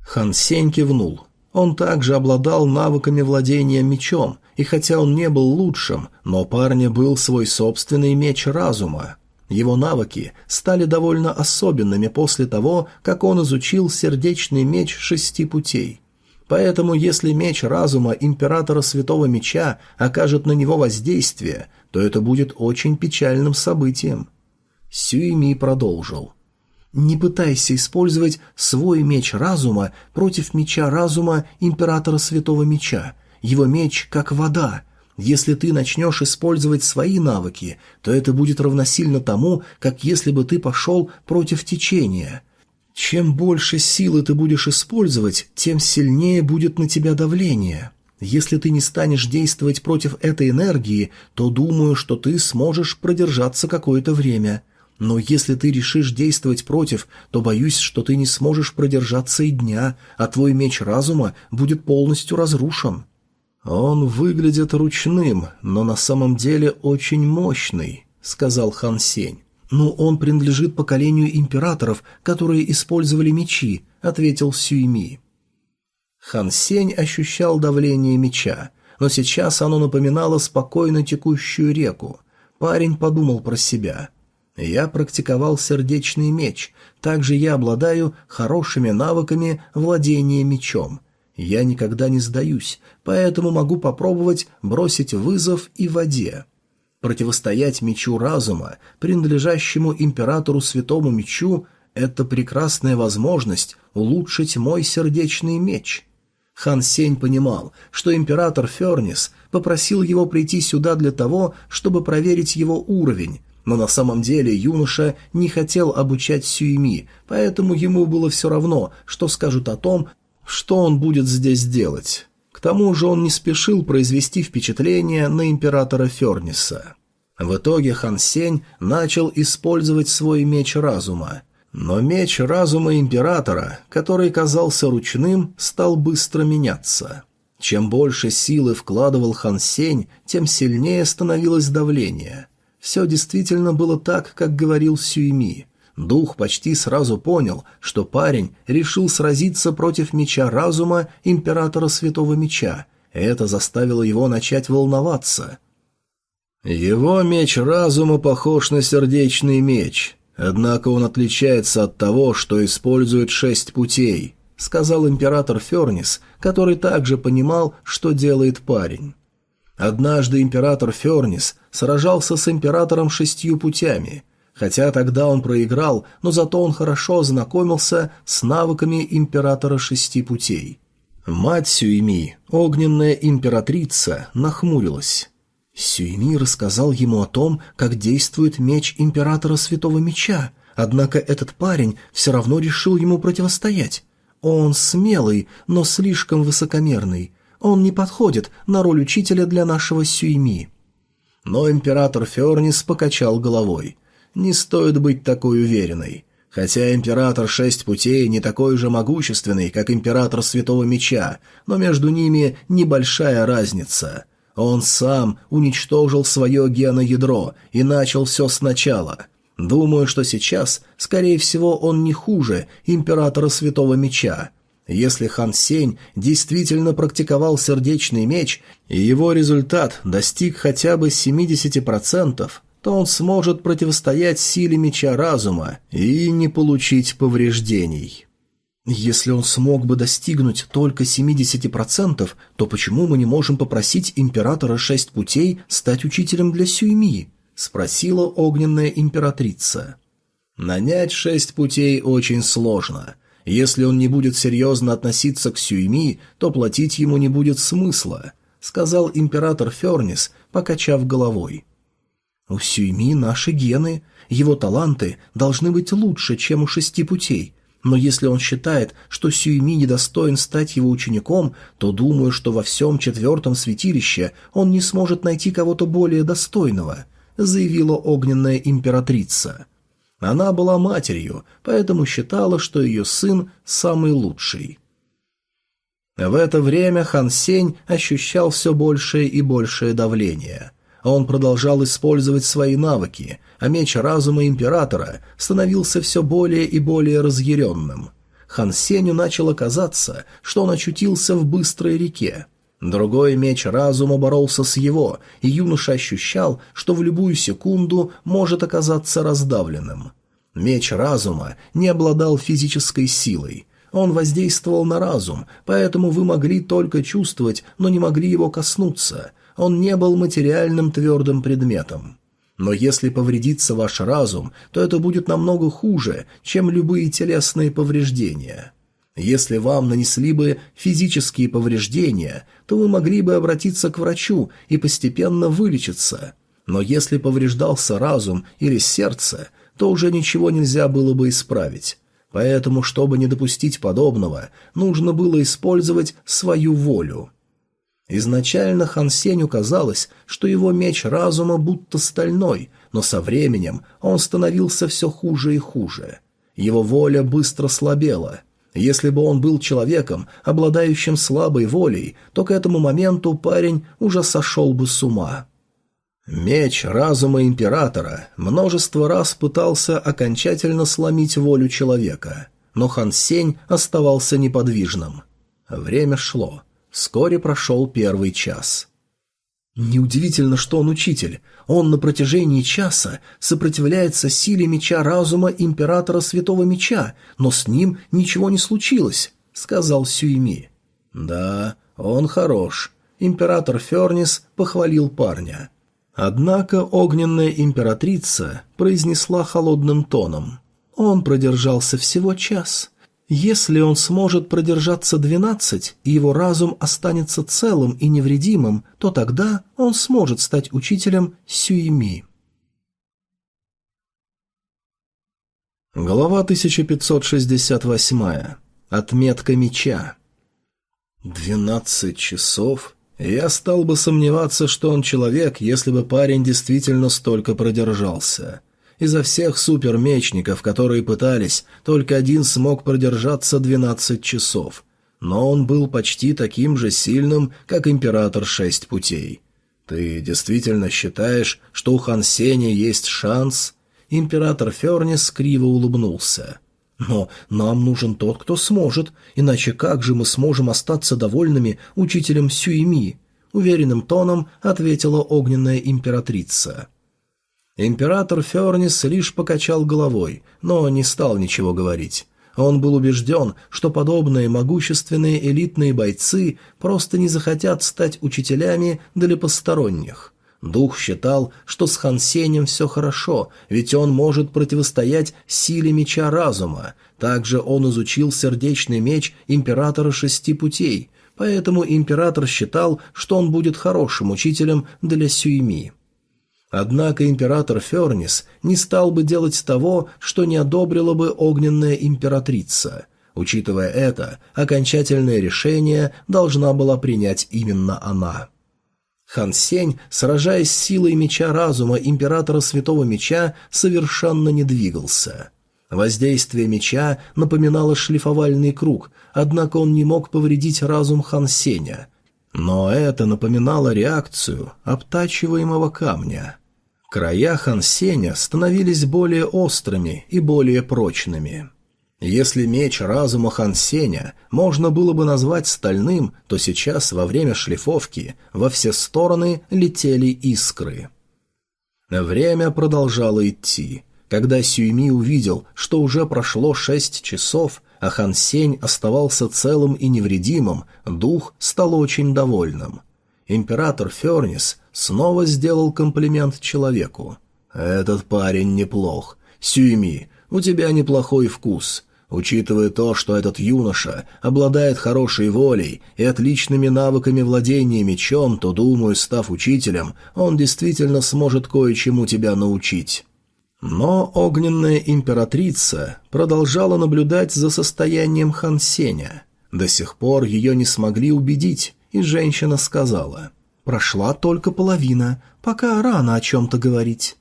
Хан Сень кивнул. Он также обладал навыками владения мечом, и хотя он не был лучшим, но парня был свой собственный меч разума. Его навыки стали довольно особенными после того, как он изучил сердечный меч шести путей. Поэтому, если меч разума императора Святого Меча окажет на него воздействие, то это будет очень печальным событием. Сюйми продолжил. «Не пытайся использовать свой меч разума против меча разума императора Святого Меча. Его меч как вода, если ты начнешь использовать свои навыки, то это будет равносильно тому, как если бы ты пошел против течения. Чем больше силы ты будешь использовать, тем сильнее будет на тебя давление. Если ты не станешь действовать против этой энергии, то думаю, что ты сможешь продержаться какое-то время. Но если ты решишь действовать против, то боюсь, что ты не сможешь продержаться и дня, а твой меч разума будет полностью разрушен. А «Он выглядит ручным, но на самом деле очень мощный», — сказал Хан Сень. «Ну, он принадлежит поколению императоров, которые использовали мечи», — ответил Сюйми. Хан Сень ощущал давление меча, но сейчас оно напоминало спокойно текущую реку. Парень подумал про себя. «Я практиковал сердечный меч, также я обладаю хорошими навыками владения мечом». Я никогда не сдаюсь, поэтому могу попробовать бросить вызов и воде. Противостоять мечу разума, принадлежащему императору святому мечу, это прекрасная возможность улучшить мой сердечный меч. Хан Сень понимал, что император Фернис попросил его прийти сюда для того, чтобы проверить его уровень, но на самом деле юноша не хотел обучать Сюйми, поэтому ему было все равно, что скажут о том, что он будет здесь делать. К тому же он не спешил произвести впечатление на императора Ферниса. В итоге Хан Сень начал использовать свой меч разума. Но меч разума императора, который казался ручным, стал быстро меняться. Чем больше силы вкладывал Хан Сень, тем сильнее становилось давление. Все действительно было так, как говорил Сюйми – Дух почти сразу понял, что парень решил сразиться против меча разума императора Святого Меча. Это заставило его начать волноваться. Его меч разума похож на сердечный меч, однако он отличается от того, что использует шесть путей, сказал император Фернис, который также понимал, что делает парень. Однажды император Фернис сражался с императором шестью путями – Хотя тогда он проиграл, но зато он хорошо ознакомился с навыками императора шести путей. Мать Сюйми, огненная императрица, нахмурилась. Сюйми рассказал ему о том, как действует меч императора Святого Меча, однако этот парень все равно решил ему противостоять. Он смелый, но слишком высокомерный. Он не подходит на роль учителя для нашего Сюйми. Но император Фернис покачал головой – не стоит быть такой уверенной. Хотя император Шесть Путей не такой же могущественный, как император Святого Меча, но между ними небольшая разница. Он сам уничтожил свое геноядро и начал все сначала. Думаю, что сейчас, скорее всего, он не хуже императора Святого Меча. Если Хан Сень действительно практиковал сердечный меч, и его результат достиг хотя бы 70%, то он сможет противостоять силе меча разума и не получить повреждений. Если он смог бы достигнуть только 70%, то почему мы не можем попросить императора шесть путей стать учителем для Сюйми? спросила огненная императрица. Нанять шесть путей очень сложно. Если он не будет серьезно относиться к Сюйми, то платить ему не будет смысла, сказал император Фернис, покачав головой. У Сюйми наши гены. Его таланты должны быть лучше, чем у шести путей. Но если он считает, что Сюйми недостоин стать его учеником, то думаю, что во всем четвертом святилище он не сможет найти кого-то более достойного», — заявила огненная императрица. Она была матерью, поэтому считала, что ее сын самый лучший. В это время Хан Сень ощущал все большее и большее давление — а он продолжал использовать свои навыки, а меч разума императора становился все более и более разъяренным. Хан Сеню начало казаться, что он очутился в быстрой реке. Другой меч разума боролся с его, и юноша ощущал, что в любую секунду может оказаться раздавленным. Меч разума не обладал физической силой. Он воздействовал на разум, поэтому вы могли только чувствовать, но не могли его коснуться, он не был материальным твердым предметом. Но если повредится ваш разум, то это будет намного хуже, чем любые телесные повреждения. Если вам нанесли бы физические повреждения, то вы могли бы обратиться к врачу и постепенно вылечиться. Но если повреждался разум или сердце, то уже ничего нельзя было бы исправить. Поэтому, чтобы не допустить подобного, нужно было использовать свою волю. Изначально Хан Сенью казалось, что его меч разума будто стальной, но со временем он становился все хуже и хуже. Его воля быстро слабела. Если бы он был человеком, обладающим слабой волей, то к этому моменту парень уже сошел бы с ума. Меч разума императора множество раз пытался окончательно сломить волю человека, но Хан Сень оставался неподвижным. Время шло. Вскоре прошел первый час. Неудивительно, что он учитель. Он на протяжении часа сопротивляется силе меча разума императора Святого Меча, но с ним ничего не случилось, — сказал Сюйми. Да, он хорош. Император Фернис похвалил парня. Однако огненная императрица произнесла холодным тоном. Он продержался всего час. Если он сможет продержаться 12, и его разум останется целым и невредимым, то тогда он сможет стать учителем сюеми. Глава 1568. Отметка меча. 12 часов? Я стал бы сомневаться, что он человек, если бы парень действительно столько продержался. Изо всех супермечников, которые пытались, только один смог продержаться 12 часов. Но он был почти таким же сильным, как император Шесть Путей. «Ты действительно считаешь, что у Хан Сеня есть шанс?» Император Фернис криво улыбнулся. «Но нам нужен тот, кто сможет, иначе как же мы сможем остаться довольными учителем Сюйми? — уверенным тоном ответила огненная императрица. Император Фернис лишь покачал головой, но не стал ничего говорить. Он был убежден, что подобные могущественные элитные бойцы просто не захотят стать учителями для посторонних. Дух считал, что с Хансенем все хорошо, ведь он может противостоять силе меча разума. Также он изучил сердечный меч императора шести путей, поэтому император считал, что он будет хорошим учителем для Сюйми. Однако император Фернис не стал бы делать того, что не одобрила бы огненная императрица. Учитывая это, окончательное решение должна была принять именно она. Хан Сень, сражаясь с силой меча разума императора Святого Меча, совершенно не двигался. Воздействие меча напоминало шлифовальный круг, однако он не мог повредить разум Хан Сеня – но это напоминало реакцию обтачиваемого камня. Края Хансеня становились более острыми и более прочными. Если меч разума Хансеня можно было бы назвать стальным, то сейчас во время шлифовки во все стороны летели искры. Время продолжало идти. Когда Сюйми увидел, что уже прошло шесть часов, а хансень оставался целым и невредимым, дух стал очень довольным. Император Фернис Снова сделал комплимент человеку. «Этот парень неплох. Сюйми, у тебя неплохой вкус. Учитывая то, что этот юноша обладает хорошей волей и отличными навыками владения мечом, то, думаю, став учителем, он действительно сможет кое-чему тебя научить». Но огненная императрица продолжала наблюдать за состоянием Хан Сеня. До сих пор ее не смогли убедить, и женщина сказала – Прошла только половина, пока рано о чем-то говорить.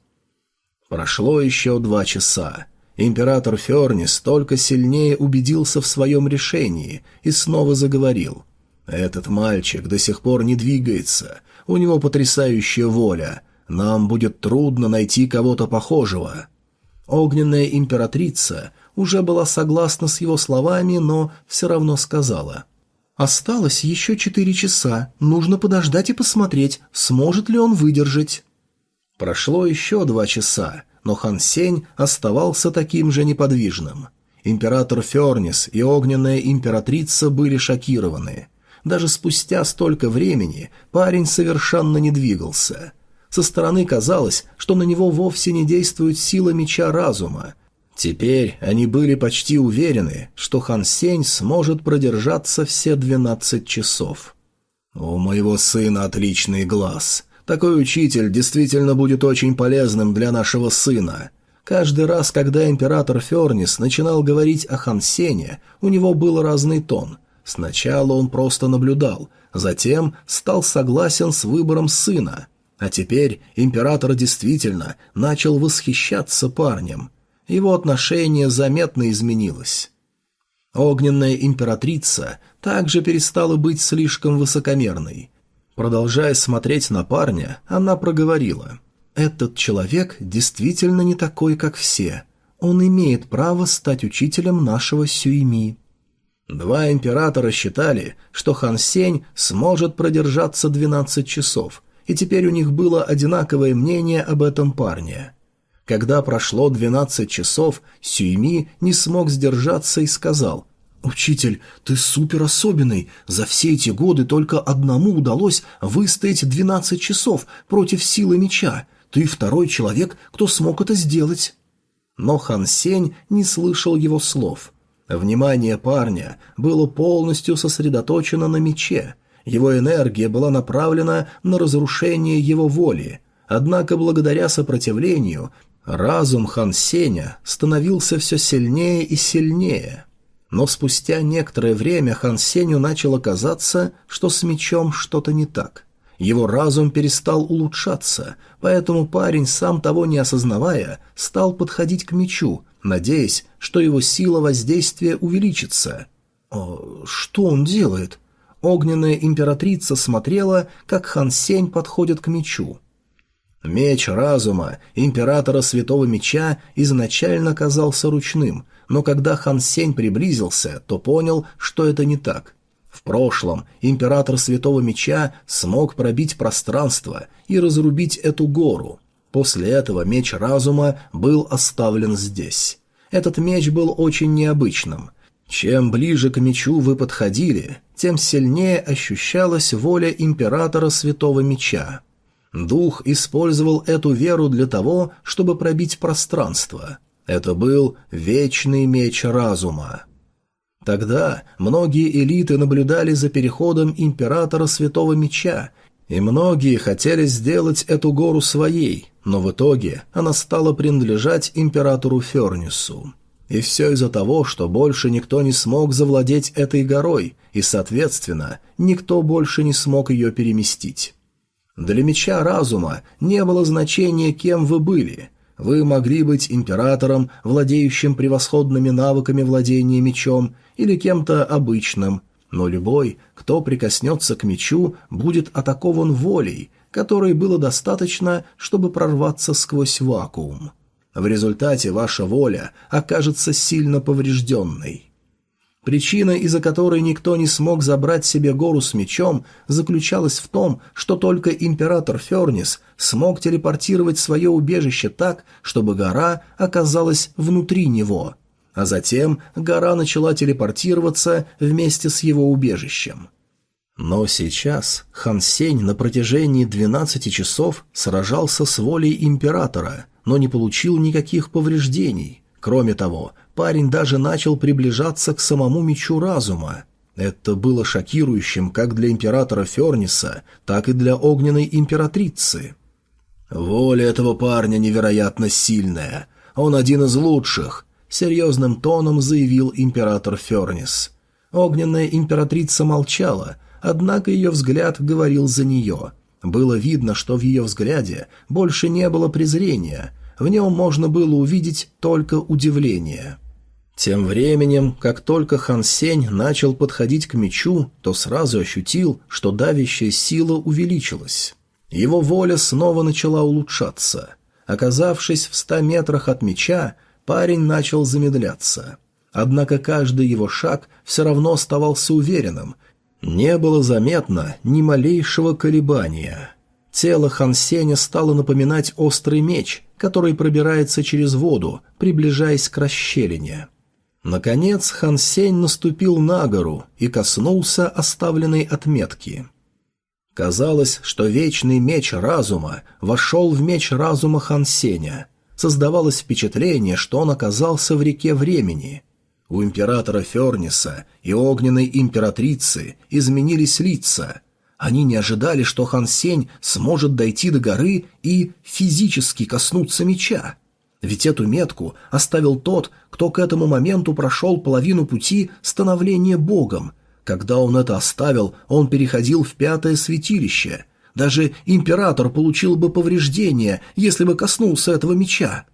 Прошло еще два часа. Император Фернис только сильнее убедился в своем решении и снова заговорил. «Этот мальчик до сих пор не двигается. У него потрясающая воля. Нам будет трудно найти кого-то похожего». Огненная императрица уже была согласна с его словами, но все равно сказала – Осталось еще четыре часа, нужно подождать и посмотреть, сможет ли он выдержать. Прошло еще два часа, но Хан Сень оставался таким же неподвижным. Император Фернис и огненная императрица были шокированы. Даже спустя столько времени парень совершенно не двигался. Со стороны казалось, что на него вовсе не действует сила меча разума, Теперь они были почти уверены, что Хан Сень сможет продержаться все 12 часов. «У моего сына отличный глаз. Такой учитель действительно будет очень полезным для нашего сына», Каждый раз, когда император Фернис начинал говорить о Хан Хансене, у него был разный тон. Сначала он просто наблюдал, затем стал согласен с выбором сына. А теперь император действительно начал восхищаться парнем его отношение заметно изменилось. Огненная императрица также перестала быть слишком высокомерной. Продолжая смотреть на парня, она проговорила. «Этот человек действительно не такой, как все. Он имеет право стать учителем нашего Сюйми». Два императора считали, что Хан Сень сможет продержаться 12 часов, и теперь у них было одинаковое мнение об этом парне – когда прошло 12 часов, Сюйми не смог сдержаться и сказал «Учитель, ты супер особенный. За все эти годы только одному удалось выстоять 12 часов против силы меча. Ты второй человек, кто смог это сделать». Но Хан Сень не слышал его слов. Внимание парня было полностью сосредоточено на мече. Его энергия была направлена на разрушение его воли – Однако благодаря сопротивлению Разум Хан Сеня становился все сильнее и сильнее. Но спустя некоторое время Хан Сеню начало казаться, что с мечом что-то не так. Его разум перестал улучшаться, поэтому парень, сам того не осознавая, стал подходить к мечу, надеясь, что его сила воздействия увеличится. «Что он делает?» Огненная императрица смотрела, как Хан Сень подходит к мечу. Меч разума императора Святого Меча изначально казался ручным, но когда Хан Сень приблизился, то понял, что это не так. В прошлом император Святого Меча смог пробить пространство и разрубить эту гору. После этого меч разума был оставлен здесь. Этот меч был очень необычным. Чем ближе к мечу вы подходили, тем сильнее ощущалась воля императора Святого Меча. Дух использовал эту веру для того, чтобы пробить пространство. Это был вечный меч разума. Тогда многие элиты наблюдали за переходом императора Святого Меча, и многие хотели сделать эту гору своей, но в итоге она стала принадлежать императору Фернису. И все из-за того, что больше никто не смог завладеть этой горой, и, соответственно, никто больше не смог ее переместить. Для меча разума не было значения, кем вы были. Вы могли быть императором, владеющим превосходными навыками владения мечом, или кем-то обычным, но любой, кто прикоснется к мечу, будет атакован волей, которой было достаточно, чтобы прорваться сквозь вакуум. В результате ваша воля окажется сильно поврежденной. Причина, из-за которой никто не смог забрать себе гору с мечом, заключалась в том, что только император Фернис смог телепортировать свое убежище так, чтобы гора оказалась внутри него. А затем гора начала телепортироваться вместе с его убежищем. Но сейчас Хан Сень на протяжении 12 часов сражался с волей императора, но не получил никаких повреждений – Кроме того, Парень даже начал приближаться к самому мечу разума. Это было шокирующим как для императора Ферниса, так и для огненной императрицы. «Воля этого парня невероятно сильная. Он один из лучших», — серьезным тоном заявил император Фернис. Огненная императрица молчала, однако ее взгляд говорил за нее. Было видно, что в ее взгляде больше не было презрения, в нем можно было увидеть только удивление. Тем временем, как только Хан Сень начал подходить к мечу, то сразу ощутил, что давящая сила увеличилась. Его воля снова начала улучшаться. Оказавшись в ста метрах от меча, парень начал замедляться. Однако каждый его шаг все равно оставался уверенным. Не было заметно ни малейшего колебания. Тело Хан Сеня стало напоминать острый меч, который пробирается через воду, приближаясь к расщелине. Наконец Хан Сень наступил на гору и коснулся оставленной отметки. Казалось, что вечный меч разума вошел в меч разума Хан Сеня. Создавалось впечатление, что он оказался в реке времени. У императора Ферниса и огненной императрицы изменились лица. Они не ожидали, что Хан Сень сможет дойти до горы и физически коснуться меча. Ведь эту метку оставил тот, кто к этому моменту прошел половину пути становления Богом. Когда он это оставил, он переходил в пятое святилище. Даже император получил бы повреждение, если бы коснулся этого меча.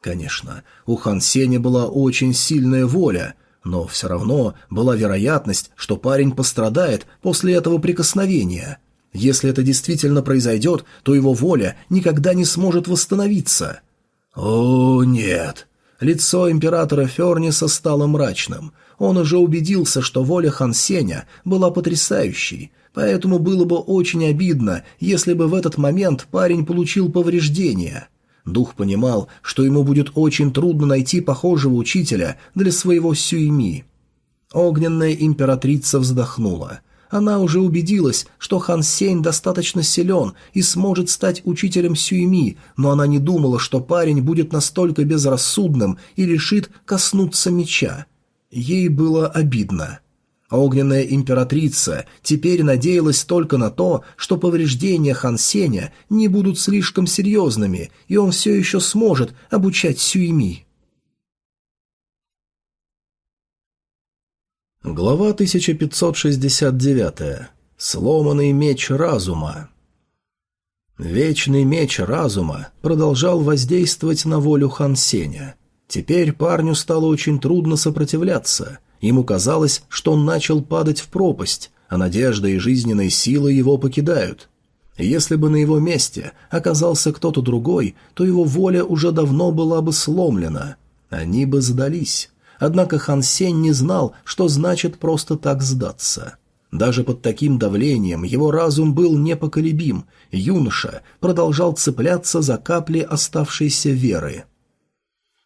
Конечно, у Хан Сеня была очень сильная воля, но все равно была вероятность, что парень пострадает после этого прикосновения. Если это действительно произойдет, то его воля никогда не сможет восстановиться. «О, нет!» Лицо императора Ферниса стало мрачным. Он уже убедился, что воля Хансеня была потрясающей, поэтому было бы очень обидно, если бы в этот момент парень получил повреждения. Дух понимал, что ему будет очень трудно найти похожего учителя для своего Сюйми. Огненная императрица вздохнула. Она уже убедилась, что Хан Сень достаточно силен и сможет стать учителем Сюйми, но она не думала, что парень будет настолько безрассудным и решит коснуться меча. Ей было обидно. Огненная императрица теперь надеялась только на то, что повреждения Хан Сеня не будут слишком серьезными, и он все еще сможет обучать Сюйми. Глава 1569. Сломанный меч разума. Вечный меч разума продолжал воздействовать на волю Хан Сеня. Теперь парню стало очень трудно сопротивляться. Ему казалось, что он начал падать в пропасть, а надежда и жизненные силы его покидают. Если бы на его месте оказался кто-то другой, то его воля уже давно была бы сломлена. Они бы сдались. Однако Хан Сень не знал, что значит просто так сдаться. Даже под таким давлением его разум был непоколебим, юноша продолжал цепляться за капли оставшейся веры.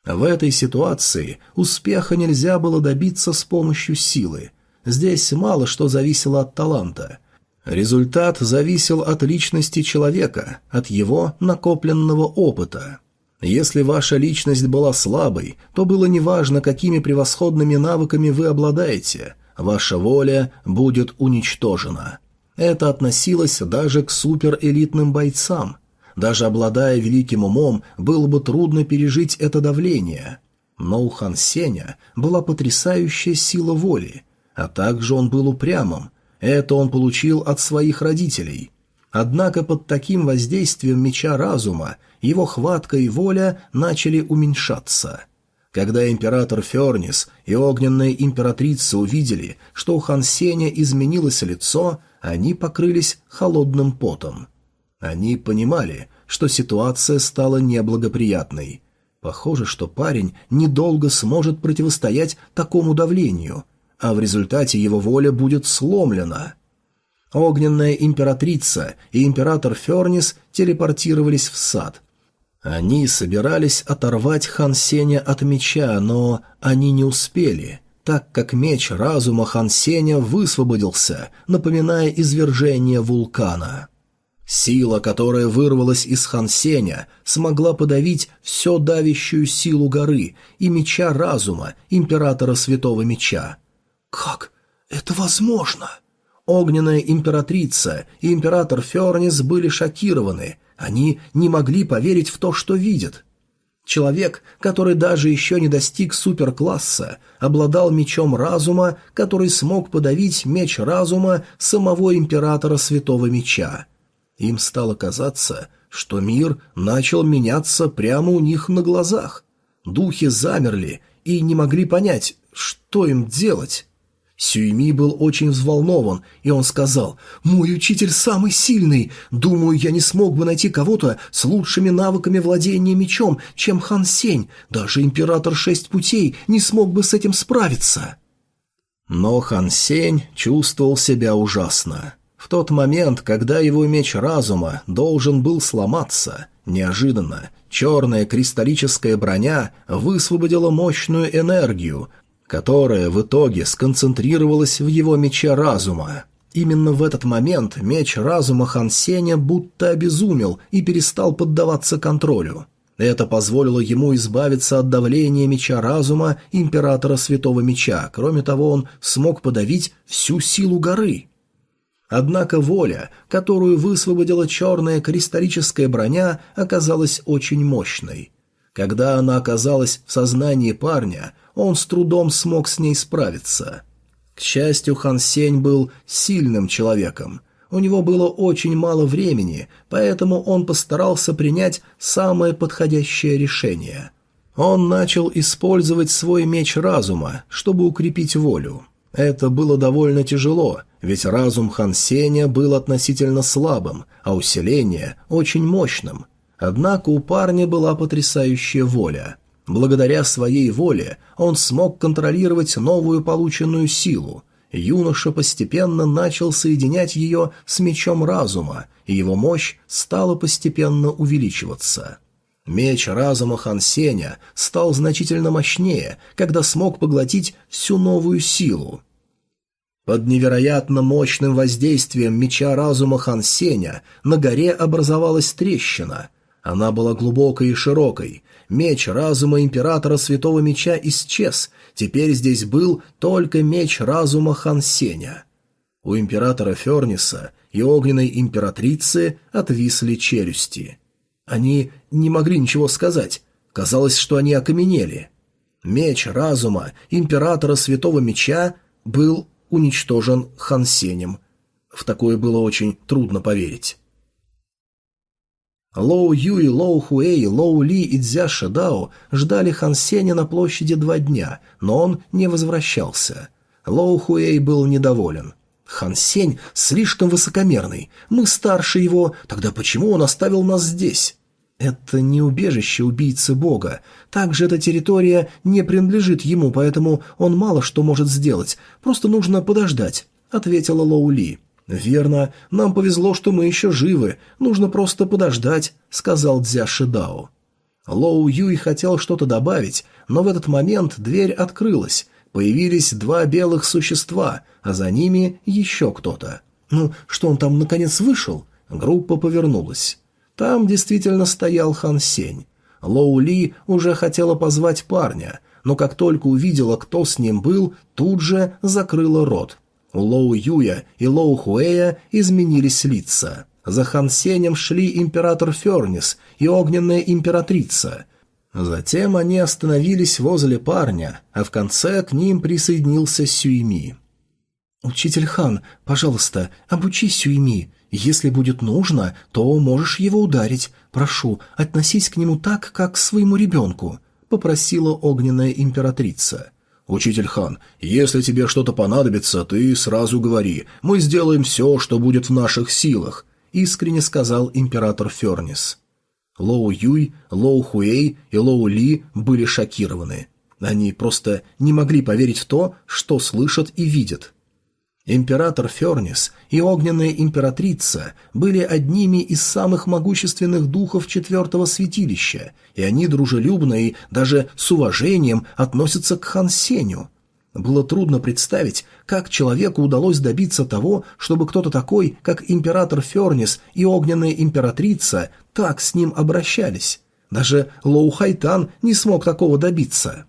В этой ситуации успеха нельзя было добиться с помощью силы. Здесь мало что зависело от таланта. Результат зависел от личности человека, от его накопленного опыта. Если ваша личность была слабой, то было неважно, какими превосходными навыками вы обладаете, ваша воля будет уничтожена. Это относилось даже к суперэлитным бойцам. Даже обладая великим умом, было бы трудно пережить это давление. Но у Хан Сеня была потрясающая сила воли, а также он был упрямым. Это он получил от своих родителей. Однако под таким воздействием меча разума его хватка и воля начали уменьшаться. Когда император Фернис и огненная императрица увидели, что у Хан Хансеня изменилось лицо, они покрылись холодным потом. Они понимали, что ситуация стала неблагоприятной. Похоже, что парень недолго сможет противостоять такому давлению, а в результате его воля будет сломлена. Огненная императрица и император Фернис телепортировались в сад, они собирались оторвать Хан Сеня от меча, но они не успели, так как меч разума Хан Сеня высвободился, напоминая извержение вулкана. Сила, которая вырвалась из Хан Сеня, смогла подавить все давящую силу горы и меча разума, императора Святого Меча. «Как это возможно?» Огненная императрица и император Фернис были шокированы, они не могли поверить в то, что видят. Человек, который даже еще не достиг суперкласса, обладал мечом разума, который смог подавить меч разума самого императора Святого Меча. Им стало казаться, что мир начал меняться прямо у них на глазах. Духи замерли и не могли понять, что им делать. Сюйми был очень взволнован, и он сказал, «Мой учитель самый сильный. Думаю, я не смог бы найти кого-то с лучшими навыками владения мечом, чем Хан Сень. Даже император Шесть Путей не смог бы с этим справиться». Но Хан Сень чувствовал себя ужасно. В тот момент, когда его меч разума должен был сломаться, неожиданно черная кристаллическая броня высвободила мощную энергию, которая в итоге сконцентрировалась в его мече разума. Именно в этот момент меч разума Хан Сеня будто обезумел и перестал поддаваться контролю. Это позволило ему избавиться от давления меча разума императора Святого Меча. Кроме того, он смог подавить всю силу горы. Однако воля, которую высвободила черная кристаллическая броня, оказалась очень мощной. Когда она оказалась в сознании парня, он с трудом смог с ней справиться. К счастью, Хан Сень был сильным человеком. У него было очень мало времени, поэтому он постарался принять самое подходящее решение. Он начал использовать свой меч разума, чтобы укрепить волю. Это было довольно тяжело, ведь разум Хан Сеня был относительно слабым, а усиление – очень мощным – Однако у парня была потрясающая воля. Благодаря своей воле он смог контролировать новую полученную силу. Юноша постепенно начал соединять ее с мечом разума, и его мощь стала постепенно увеличиваться. Меч разума Хансеня стал значительно мощнее, когда смог поглотить всю новую силу. Под невероятно мощным воздействием меча разума Хансеня на горе образовалась трещина, она была глубокой и широкой. Меч разума императора Святого Меча исчез. Теперь здесь был только меч разума Хансеня. У императора Ферниса и огненной императрицы отвисли челюсти. Они не могли ничего сказать. Казалось, что они окаменели. Меч разума императора Святого Меча был уничтожен Хансенем. В такое было очень трудно поверить. Лоу Юй, Лоу Хуэй, Лоу Ли и Дзя Шедао ждали Хан Сеня на площади два дня, но он не возвращался. Лоу Хуэй был недоволен. «Хан Сень слишком высокомерный. Мы старше его. Тогда почему он оставил нас здесь?» Это не убежище убийцы бога. Также эта территория не принадлежит ему, поэтому он мало что может сделать. Просто нужно подождать», — ответила Лоу Ли. «Верно. Нам повезло, что мы еще живы. Нужно просто подождать», — сказал Дзя Шидао. Лоу Юй хотел что-то добавить, но в этот момент дверь открылась. Появились два белых существа, а за ними еще кто-то. «Ну, что он там, наконец, вышел?» Группа повернулась. Там действительно стоял Хан Сень. Лоу Ли уже хотела позвать парня, но как только увидела, кто с ним был, тут же закрыла рот — у Лоу Юя и Лоу Хуэя изменились лица. За Хан Сенем шли император Фернис и огненная императрица. Затем они остановились возле парня, а в конце к ним присоединился Сюйми. «Учитель Хан, пожалуйста, обучи Сюйми. Если будет нужно, то можешь его ударить. Прошу, относись к нему так, как к своему ребенку», — попросила огненная императрица. «Учитель Хан, если тебе что-то понадобится, ты сразу говори. Мы сделаем все, что будет в наших силах», — искренне сказал император Фернис. Лоу Юй, Лоу Хуэй и Лоу Ли были шокированы. Они просто не могли поверить в то, что слышат и видят. Император Фернис и огненная императрица были одними из самых могущественных духов четвертого святилища, и они дружелюбно и даже с уважением относятся к Хансеню. Было трудно представить, как человеку удалось добиться того, чтобы кто-то такой, как император Фернис и огненная императрица, так с ним обращались. Даже Лоу Хайтан не смог такого добиться.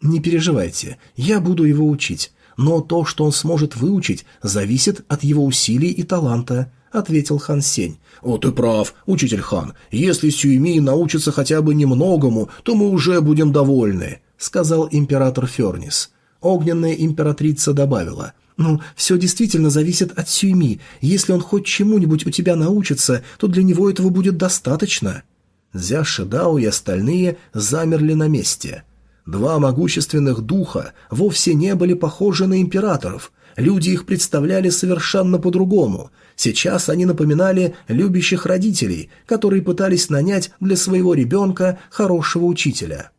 «Не переживайте, я буду его учить но то, что он сможет выучить, зависит от его усилий и таланта», — ответил Хан Сень. «О, ты прав, учитель Хан. Если Сюйми научится хотя бы немногому, то мы уже будем довольны», — сказал император Фернис. Огненная императрица добавила. «Ну, все действительно зависит от Сюйми. Если он хоть чему-нибудь у тебя научится, то для него этого будет достаточно». Дзя Шидао и остальные замерли на месте — Два могущественных духа вовсе не были похожи на императоров. Люди их представляли совершенно по-другому. Сейчас они напоминали любящих родителей, которые пытались нанять для своего ребенка хорошего учителя.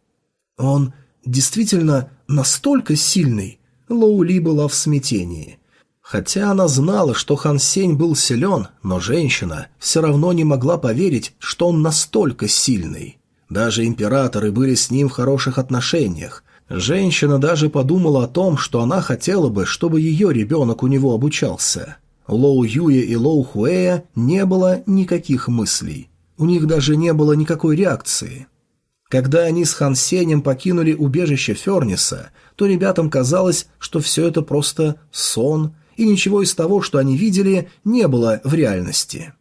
«Он действительно настолько сильный?» Лоули была в смятении. Хотя она знала, что Хан Сень был силен, но женщина все равно не могла поверить, что он настолько сильный. Даже императоры были с ним в хороших отношениях. Женщина даже подумала о том, что она хотела бы, чтобы ее ребенок у него обучался. Лоу Юя и Лоу Хуэя не было никаких мыслей. У них даже не было никакой реакции. Когда они с Хан Сенем покинули убежище Ферниса, то ребятам казалось, что все это просто сон, и ничего из того, что они видели, не было в реальности.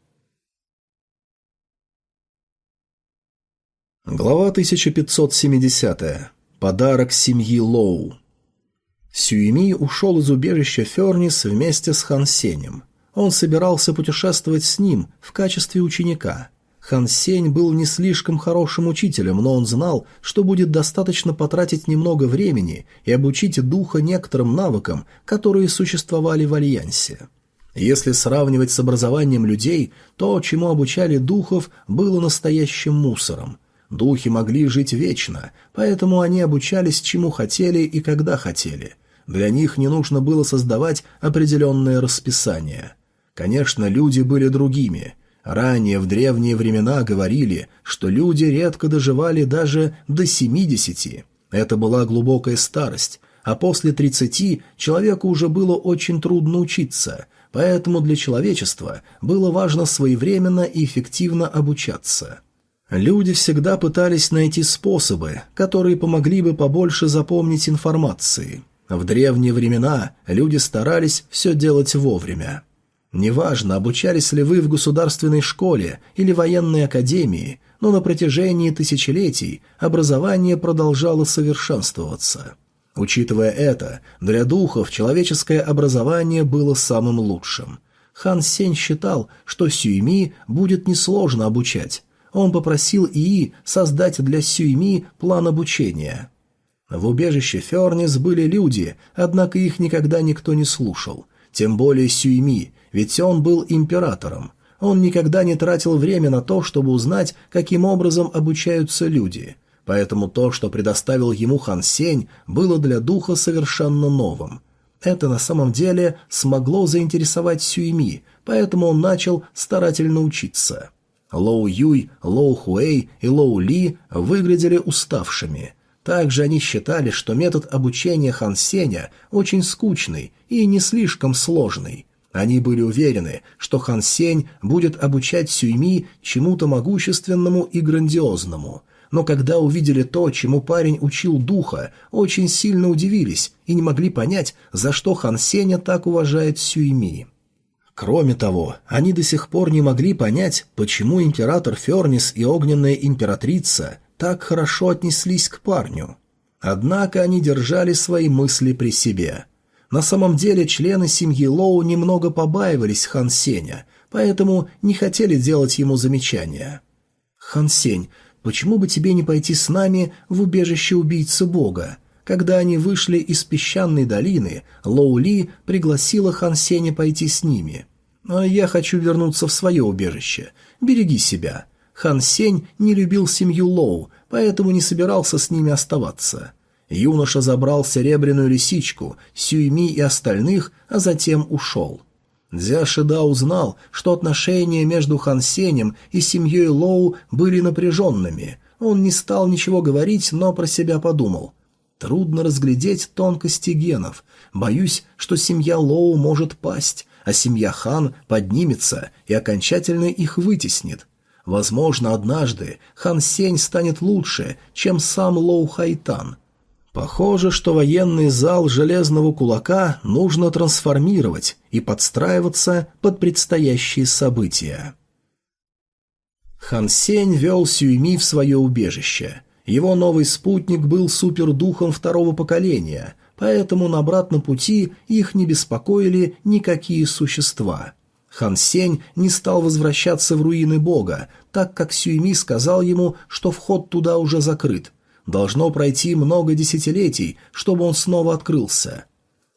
Глава 1570. Подарок семьи Лоу. Сюеми ушел из убежища Фернис вместе с Хан Сенем. Он собирался путешествовать с ним в качестве ученика. Хан Сень был не слишком хорошим учителем, но он знал, что будет достаточно потратить немного времени и обучить духа некоторым навыкам, которые существовали в Альянсе. Если сравнивать с образованием людей, то, чему обучали духов, было настоящим мусором. Духи могли жить вечно, поэтому они обучались чему хотели и когда хотели. Для них не нужно было создавать определенное расписание. Конечно, люди были другими. Ранее в древние времена говорили, что люди редко доживали даже до 70. Это была глубокая старость, а после 30 человеку уже было очень трудно учиться, поэтому для человечества было важно своевременно и эффективно обучаться. Люди всегда пытались найти способы, которые помогли бы побольше запомнить информации. В древние времена люди старались все делать вовремя. Неважно, обучались ли вы в государственной школе или военной академии, но на протяжении тысячелетий образование продолжало совершенствоваться. Учитывая это, для духов человеческое образование было самым лучшим. Хан Сень считал, что Сюйми будет несложно обучать, он попросил ИИ создать для Сюйми план обучения. В убежище Фернис были люди, однако их никогда никто не слушал. Тем более Сюйми, ведь он был императором. Он никогда не тратил время на то, чтобы узнать, каким образом обучаются люди. Поэтому то, что предоставил ему Хан Сень, было для духа совершенно новым. Это на самом деле смогло заинтересовать Сюйми, поэтому он начал старательно учиться. Лоу Юй, Лоу Хуэй и Лоу Ли выглядели уставшими. Также они считали, что метод обучения Хан Сеня очень скучный и не слишком сложный. Они были уверены, что Хан Сень будет обучать Сюйми чему-то могущественному и грандиозному. Но когда увидели то, чему парень учил духа, очень сильно удивились и не могли понять, за что Хан Сеня так уважает Сюйми. Кроме того, они до сих пор не могли понять, почему император Фернис и огненная императрица так хорошо отнеслись к парню. Однако они держали свои мысли при себе. На самом деле члены семьи Лоу немного побаивались Хан Сеня, поэтому не хотели делать ему замечания. «Хан Сень, почему бы тебе не пойти с нами в убежище убийцы бога? Когда они вышли из песчаной долины, Лоу Ли пригласила Хан Сеня пойти с ними. «А «Я хочу вернуться в свое убежище. Береги себя». Хан Сень не любил семью Лоу, поэтому не собирался с ними оставаться. Юноша забрал серебряную лисичку, Сюйми и остальных, а затем ушел. Дзя узнал, что отношения между Хан Сенем и семьей Лоу были напряженными. Он не стал ничего говорить, но про себя подумал. Трудно разглядеть тонкости генов. Боюсь, что семья Лоу может пасть, а семья Хан поднимется и окончательно их вытеснит. Возможно, однажды Хан Сень станет лучше, чем сам Лоу Хайтан. Похоже, что военный зал Железного Кулака нужно трансформировать и подстраиваться под предстоящие события. Хан Сень вел Сюйми в свое убежище – его новый спутник был супердухом второго поколения, поэтому на обратном пути их не беспокоили никакие существа. Хан Сень не стал возвращаться в руины бога, так как Сюйми сказал ему, что вход туда уже закрыт. Должно пройти много десятилетий, чтобы он снова открылся.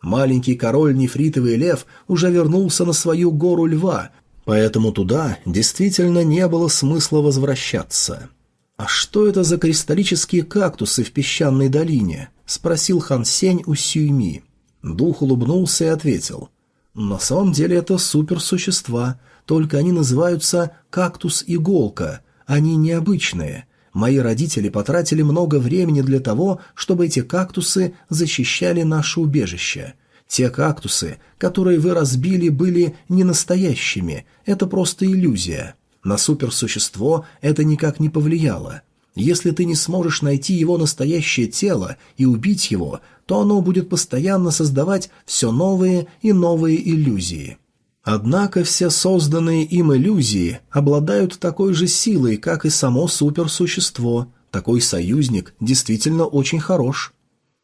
Маленький король Нефритовый Лев уже вернулся на свою гору Льва, поэтому туда действительно не было смысла возвращаться. «А что это за кристаллические кактусы в песчаной долине?» – спросил Хан Сень у Сюйми. Дух улыбнулся и ответил. «На самом деле это суперсущества, только они называются кактус-иголка, они необычные». Мои родители потратили много времени для того, чтобы эти кактусы защищали наше убежище. Те кактусы, которые вы разбили, были не настоящими, это просто иллюзия. На суперсущество это никак не повлияло. Если ты не сможешь найти его настоящее тело и убить его, то оно будет постоянно создавать все новые и новые иллюзии. Однако все созданные им иллюзии обладают такой же силой, как и само суперсущество. Такой союзник действительно очень хорош.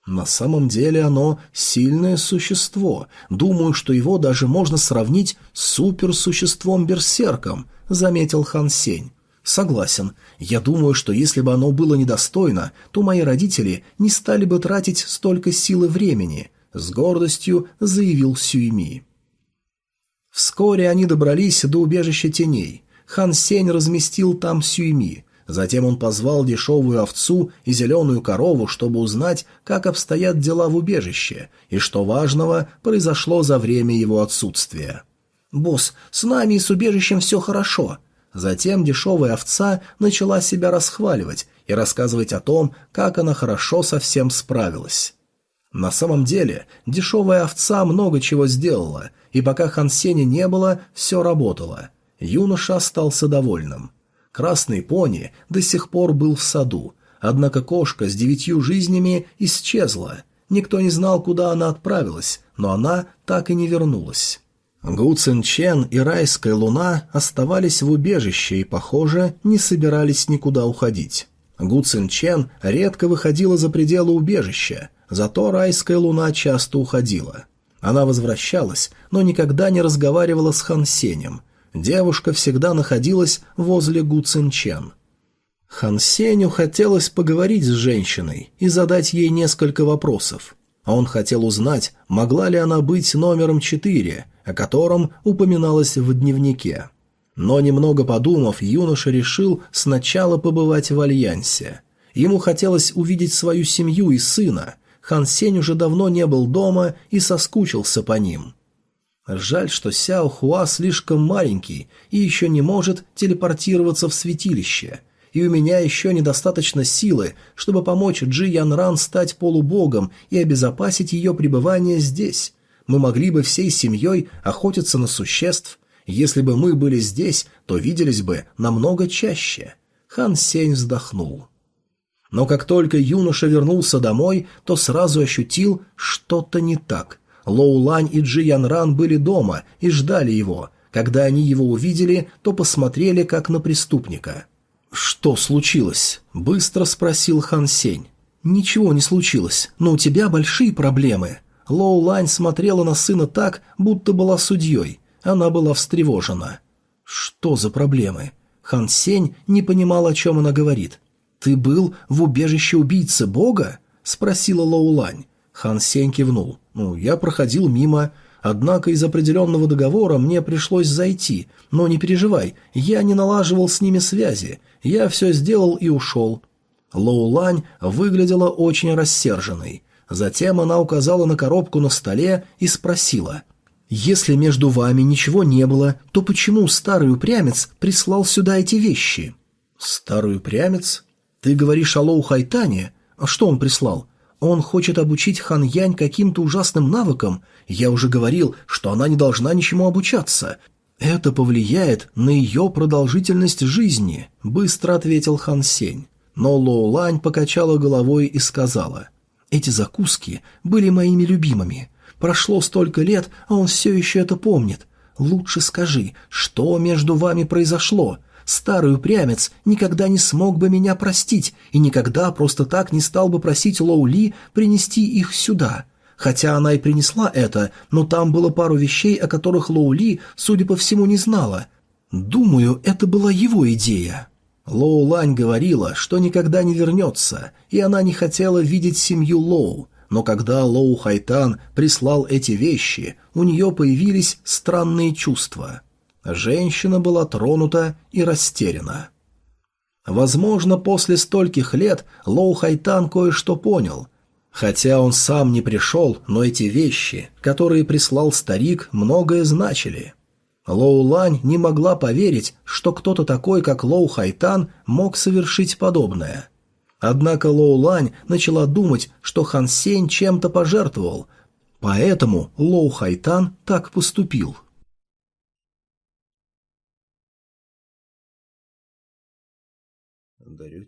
На самом деле оно сильное существо. Думаю, что его даже можно сравнить с суперсуществом-берсерком, заметил Хан Сень. Согласен. Я думаю, что если бы оно было недостойно, то мои родители не стали бы тратить столько сил и времени, с гордостью заявил Сюйми. Вскоре они добрались до убежища теней. Хан Сень разместил там Сюйми. Затем он позвал дешевую овцу и зеленую корову, чтобы узнать, как обстоят дела в убежище и что важного произошло за время его отсутствия. «Босс, с нами и с убежищем все хорошо», Затем дешевая овца начала себя расхваливать и рассказывать о том, как она хорошо со всем справилась. На самом деле, дешевая овца много чего сделала, и пока Хансеня не было, все работало. Юноша остался довольным. Красный пони до сих пор был в саду, однако кошка с девятью жизнями исчезла. Никто не знал, куда она отправилась, но она так и не вернулась. Гу Цин Чен и Райская Луна оставались в убежище и, похоже, не собирались никуда уходить. Гу Цин Чен редко выходила за пределы убежища, зато Райская Луна часто уходила. Она возвращалась, но никогда не разговаривала с Хан Сенем – Девушка всегда находилась возле Гу Цинчен. Хан Сеню хотелось поговорить с женщиной и задать ей несколько вопросов. А он хотел узнать, могла ли она быть номером четыре, о котором упоминалось в дневнике. Но немного подумав, юноша решил сначала побывать в Альянсе. Ему хотелось увидеть свою семью и сына. Хан Сень уже давно не был дома и соскучился по ним. Жаль, что Сяо Хуа слишком маленький и еще не может телепортироваться в святилище. И у меня еще недостаточно силы, чтобы помочь Джи Ян Ран стать полубогом и обезопасить ее пребывание здесь. Мы могли бы всей семьей охотиться на существ. Если бы мы были здесь, то виделись бы намного чаще. Хан Сень вздохнул. Но как только юноша вернулся домой, то сразу ощутил что-то не так. Лоулань и Джи Янран были дома и ждали его. Когда они его увидели, то посмотрели как на преступника. «Что случилось?» – быстро спросил Хан Сень. «Ничего не случилось, но у тебя большие проблемы». Лоу Лань смотрела на сына так, будто была судьей. Она была встревожена. «Что за проблемы?» Хан Сень не понимал, о чем она говорит. «Ты был в убежище убийцы бога?» – спросила Лоу Лань. Хан Сень кивнул. «Ну, я проходил мимо. Однако из определенного договора мне пришлось зайти. Но не переживай, я не налаживал с ними связи. Я все сделал и ушел». Лоу Лань выглядела очень рассерженной. Затем она указала на коробку на столе и спросила. «Если между вами ничего не было, то почему старый упрямец прислал сюда эти вещи?» «Старый упрямец? Ты говоришь о Лоу Хайтане? А что он прислал? Он хочет обучить Хан Янь каким-то ужасным навыкам. Я уже говорил, что она не должна ничему обучаться. Это повлияет на ее продолжительность жизни», — быстро ответил Хан Сень. Но Лоу Лань покачала головой и сказала, «Эти закуски были моими любимыми. Прошло столько лет, а он все еще это помнит. Лучше скажи, что между вами произошло? Старый упрямец никогда не смог бы меня простить и никогда просто так не стал бы просить Лоу Ли принести их сюда. Хотя она и принесла это, но там было пару вещей, о которых Лоу Ли, судя по всему, не знала. Думаю, это была его идея. Лоу Лань говорила, что никогда не вернется, и она не хотела видеть семью Лоу, но когда Лоу Хайтан прислал эти вещи, у нее появились странные чувства – Женщина была тронута и растеряна. Возможно, после стольких лет Лоу Хайтан кое-что понял. Хотя он сам не пришел, но эти вещи, которые прислал старик, многое значили. Лоу Лань не могла поверить, что кто-то такой, как Лоу Хайтан, мог совершить подобное. Однако Лоу Лань начала думать, что Хан Сень чем-то пожертвовал, поэтому Лоу Хайтан так поступил.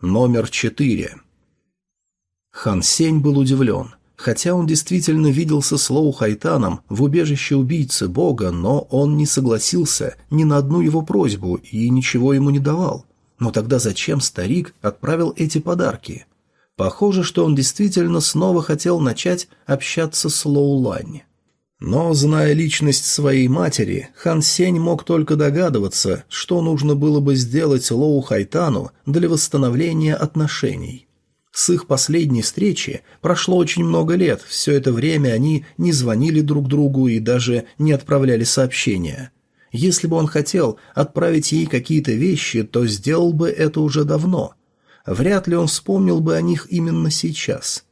номер четыре. Хан Сень был удивлен. Хотя он действительно виделся с Лоу Хайтаном в убежище убийцы бога, но он не согласился ни на одну его просьбу и ничего ему не давал. Но тогда зачем старик отправил эти подарки? Похоже, что он действительно снова хотел начать общаться с Лоу Лань. Но, зная личность своей матери, Хан Сень мог только догадываться, что нужно было бы сделать Лоу Хайтану для восстановления отношений. С их последней встречи прошло очень много лет, все это время они не звонили друг другу и даже не отправляли сообщения. Если бы он хотел отправить ей какие-то вещи, то сделал бы это уже давно. Вряд ли он вспомнил бы о них именно сейчас –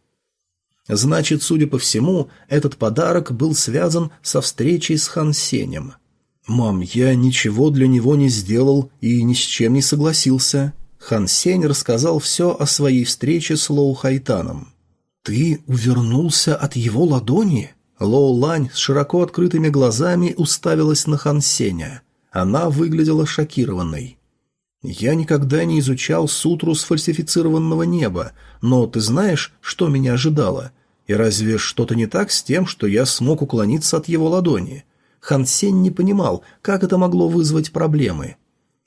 Значит, судя по всему, этот подарок был связан со встречей с Хан Сенем. «Мам, я ничего для него не сделал и ни с чем не согласился». Хан Сень рассказал все о своей встрече с Лоу Хайтаном. «Ты увернулся от его ладони?» Лоу Лань с широко открытыми глазами уставилась на Хан Сеня. Она выглядела шокированной. «Я никогда не изучал сутру сфальсифицированного неба, но ты знаешь, что меня ожидало? И разве что-то не так с тем, что я смог уклониться от его ладони? Хансень не понимал, как это могло вызвать проблемы.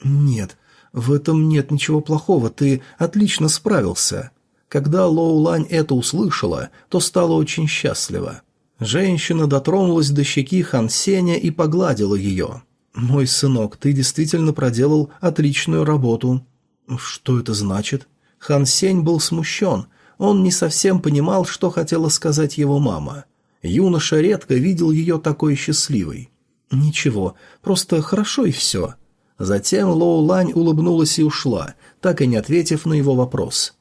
«Нет, в этом нет ничего плохого, ты отлично справился». Когда Лоу Лань это услышала, то стала очень счастлива. Женщина дотронулась до щеки Хан Сеня и погладила ее. «Мой сынок, ты действительно проделал отличную работу». «Что это значит?» Хан Сень был смущен – он не совсем понимал, что хотела сказать его мама. Юноша редко видел ее такой счастливой. «Ничего, просто хорошо и все». Затем Лоу Лань улыбнулась и ушла, так и не ответив на его вопрос.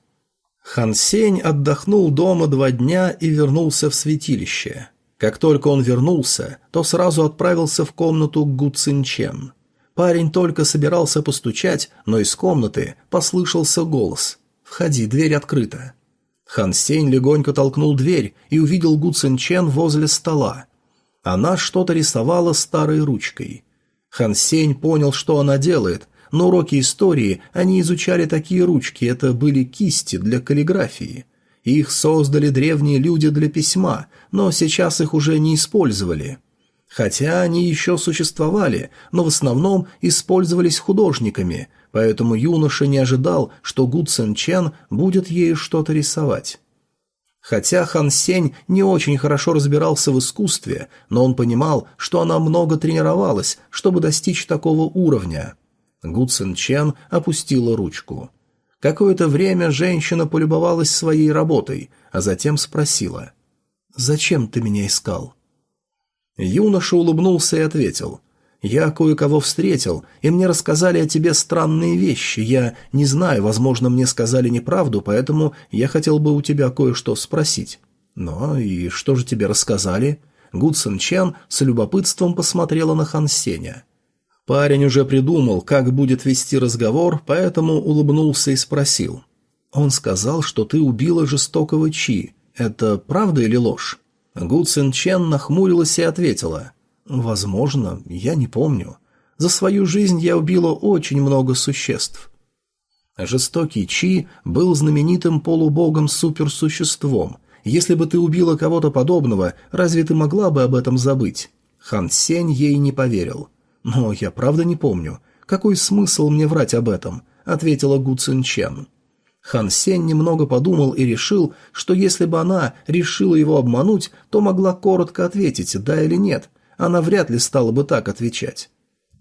Хан Сень отдохнул дома два дня и вернулся в святилище. Как только он вернулся, то сразу отправился в комнату к Гу Цинчен. Парень только собирался постучать, но из комнаты послышался голос. «Входи, дверь открыта». Хан Сень легонько толкнул дверь и увидел Гу Цин Чен возле стола. Она что-то рисовала старой ручкой. Хан Сень понял, что она делает. На уроке истории они изучали такие ручки, это были кисти для каллиграфии. Их создали древние люди для письма, но сейчас их уже не использовали. Хотя они еще существовали, но в основном использовались художниками – поэтому юноша не ожидал, что Гу Цин Чен будет ею что-то рисовать. Хотя Хан Сень не очень хорошо разбирался в искусстве, но он понимал, что она много тренировалась, чтобы достичь такого уровня. Гу Цин Чен опустила ручку. Какое-то время женщина полюбовалась своей работой, а затем спросила «Зачем ты меня искал?» Юноша улыбнулся и ответил я кое-кого встретил, и мне рассказали о тебе странные вещи. Я не знаю, возможно, мне сказали неправду, поэтому я хотел бы у тебя кое-что спросить». «Но и что же тебе рассказали?» Гудсон Чен с любопытством посмотрела на Хан Сеня. Парень уже придумал, как будет вести разговор, поэтому улыбнулся и спросил. «Он сказал, что ты убила жестокого Чи. Это правда или ложь?» Гудсен Чен нахмурилась и ответила. Возможно, я не помню. За свою жизнь я убила очень много существ. Жестокий Чи был знаменитым полубогом-суперсуществом. Если бы ты убила кого-то подобного, разве ты могла бы об этом забыть? Хан Сень ей не поверил. «Но я правда не помню. Какой смысл мне врать об этом?» — ответила Гу Цин Чен. Хан Сень немного подумал и решил, что если бы она решила его обмануть, то могла коротко ответить «да» или «нет», она вряд ли стала бы так отвечать.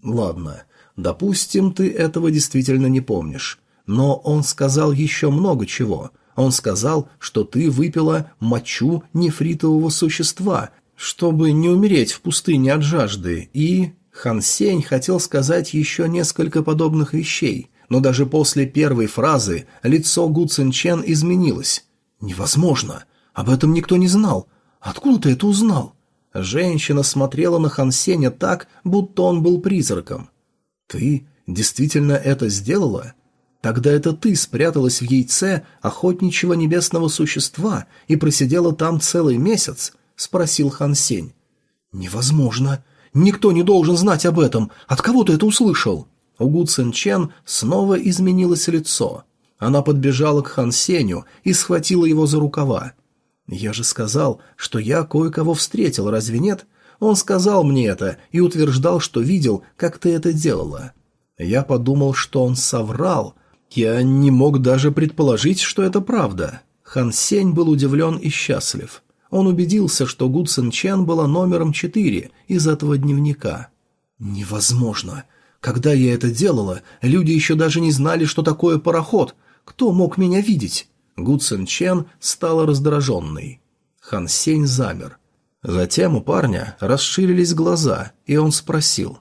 «Ладно, допустим, ты этого действительно не помнишь. Но он сказал еще много чего. Он сказал, что ты выпила мочу нефритового существа, чтобы не умереть в пустыне от жажды, и...» Хан Сень хотел сказать еще несколько подобных вещей, но даже после первой фразы лицо Гу Цин Чен изменилось. «Невозможно! Об этом никто не знал! Откуда ты это узнал?» Женщина смотрела на Хансеня так, будто он был призраком. «Ты действительно это сделала? Тогда это ты спряталась в яйце охотничьего небесного существа и просидела там целый месяц?» — спросил Хансень. «Невозможно. Никто не должен знать об этом. От кого ты это услышал?» У Гу Цин снова изменилось лицо. Она подбежала к Хансеню и схватила его за рукава. «Я же сказал, что я кое-кого встретил, разве нет? Он сказал мне это и утверждал, что видел, как ты это делала». Я подумал, что он соврал. Я не мог даже предположить, что это правда. Хан Сень был удивлен и счастлив. Он убедился, что Гу Цин Чен была номером четыре из этого дневника. «Невозможно! Когда я это делала, люди еще даже не знали, что такое пароход. Кто мог меня видеть?» Гу Цин Чен стала раздраженной. Хан Сень замер. Затем у парня расширились глаза, и он спросил.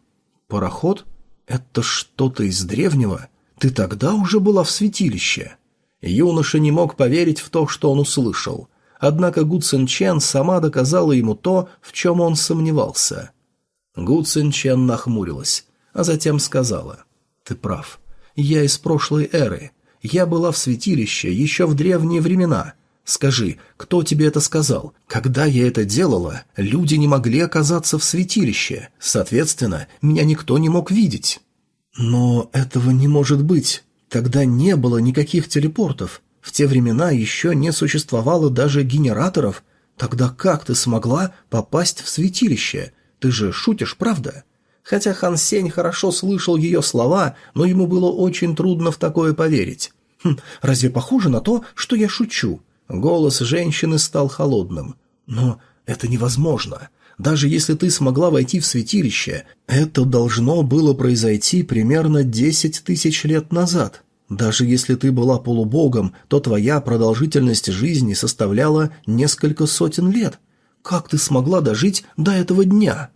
«Пароход? Это что-то из древнего? Ты тогда уже была в святилище?» Юноша не мог поверить в то, что он услышал. Однако Гу Цин Чен сама доказала ему то, в чем он сомневался. Гу Цин Чен нахмурилась, а затем сказала. «Ты прав. Я из прошлой эры. Я была в святилище еще в древние времена. Скажи, кто тебе это сказал? Когда я это делала, люди не могли оказаться в святилище. Соответственно, меня никто не мог видеть. Но этого не может быть. Тогда не было никаких телепортов. В те времена еще не существовало даже генераторов. Тогда как ты смогла попасть в святилище? Ты же шутишь, правда? Хотя Хан Сень хорошо слышал ее слова, но ему было очень трудно в такое поверить. «Хм, «Разве похоже на то, что я шучу?» Голос женщины стал холодным. «Но это невозможно. Даже если ты смогла войти в святилище, это должно было произойти примерно десять тысяч лет назад. Даже если ты была полубогом, то твоя продолжительность жизни составляла несколько сотен лет. Как ты смогла дожить до этого дня?»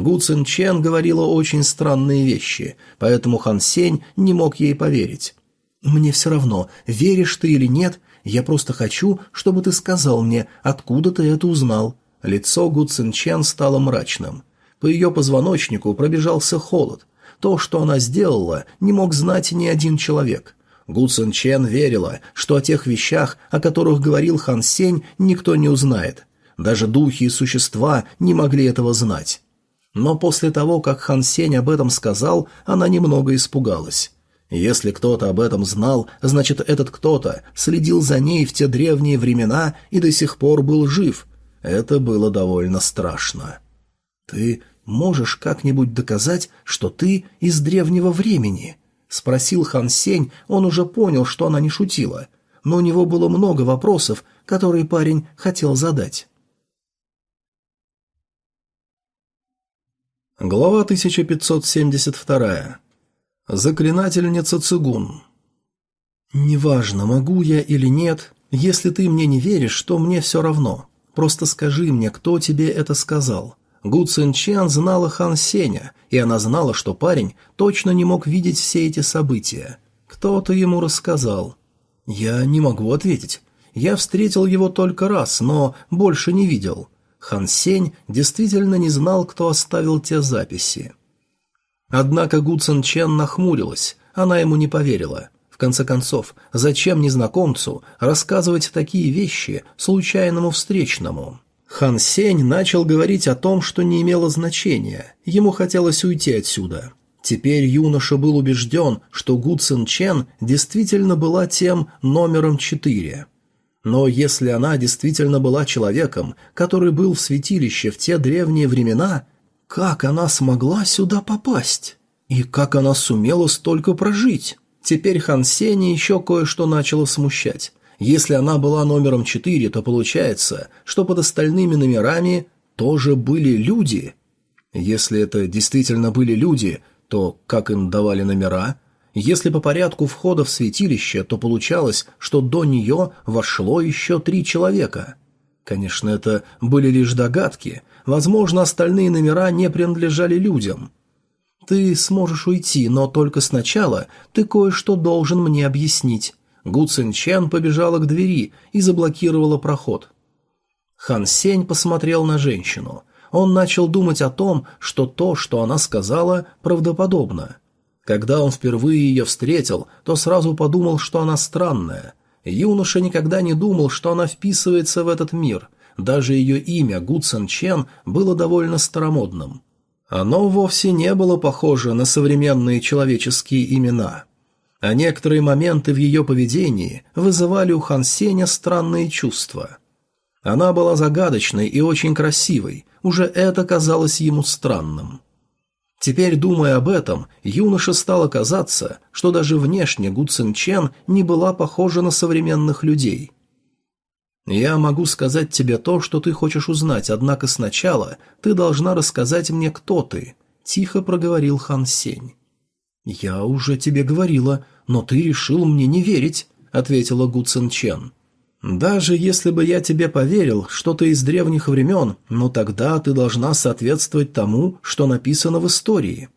Гу Цин Чен говорила очень странные вещи, поэтому Хан Сень не мог ей поверить. «Мне все равно, веришь ты или нет, я просто хочу, чтобы ты сказал мне, откуда ты это узнал». Лицо Гу Цин Чен стало мрачным. По ее позвоночнику пробежался холод. То, что она сделала, не мог знать ни один человек. Гу Цин Чен верила, что о тех вещах, о которых говорил Хан Сень, никто не узнает. Даже духи и существа не могли этого знать. Но после того, как Хан Сень об этом сказал, она немного испугалась. Если кто-то об этом знал, значит, этот кто-то следил за ней в те древние времена и до сих пор был жив. Это было довольно страшно. «Ты можешь как-нибудь доказать, что ты из древнего времени?» — спросил Хан Сень, он уже понял, что она не шутила. Но у него было много вопросов, которые парень хотел задать. Глава 1572. Заклинательница Цигун. «Неважно, могу я или нет, если ты мне не веришь, то мне все равно. Просто скажи мне, кто тебе это сказал». Гу Цин Чен знала Хан Сеня, и она знала, что парень точно не мог видеть все эти события. Кто-то ему рассказал. «Я не могу ответить. Я встретил его только раз, но больше не видел». Хан Сень действительно не знал, кто оставил те записи. Однако Гу Цин Чен нахмурилась, она ему не поверила. В конце концов, зачем незнакомцу рассказывать такие вещи случайному встречному? Хан Сень начал говорить о том, что не имело значения, ему хотелось уйти отсюда. Теперь юноша был убежден, что Гу Цин Чен действительно была тем номером четыре. Но если она действительно была человеком, который был в святилище в те древние времена, как она смогла сюда попасть? И как она сумела столько прожить? Теперь Хан Сеня еще кое-что начало смущать. Если она была номером четыре, то получается, что под остальными номерами тоже были люди. Если это действительно были люди, то как им давали номера – если по порядку входа в святилище, то получалось, что до нее вошло еще три человека. Конечно, это были лишь догадки. Возможно, остальные номера не принадлежали людям. «Ты сможешь уйти, но только сначала ты кое-что должен мне объяснить». Гу Цин Чен побежала к двери и заблокировала проход. Хан Сень посмотрел на женщину. Он начал думать о том, что то, что она сказала, правдоподобно. Когда он впервые ее встретил, то сразу подумал, что она странная. Юноша никогда не думал, что она вписывается в этот мир. Даже ее имя Гуцен Чен было довольно старомодным. Оно вовсе не было похоже на современные человеческие имена. А некоторые моменты в ее поведении вызывали у Хан Сеня странные чувства. Она была загадочной и очень красивой, уже это казалось ему странным. Теперь, думая об этом, юноше стало казаться, что даже внешне Гу Цин Чен не была похожа на современных людей. «Я могу сказать тебе то, что ты хочешь узнать, однако сначала ты должна рассказать мне, кто ты», — тихо проговорил Хан Сень. «Я уже тебе говорила, но ты решил мне не верить», — ответила Гу Цин Чен. Даже если бы я тебе поверил, что ты из древних времен, но тогда ты должна соответствовать тому, что написано в истории.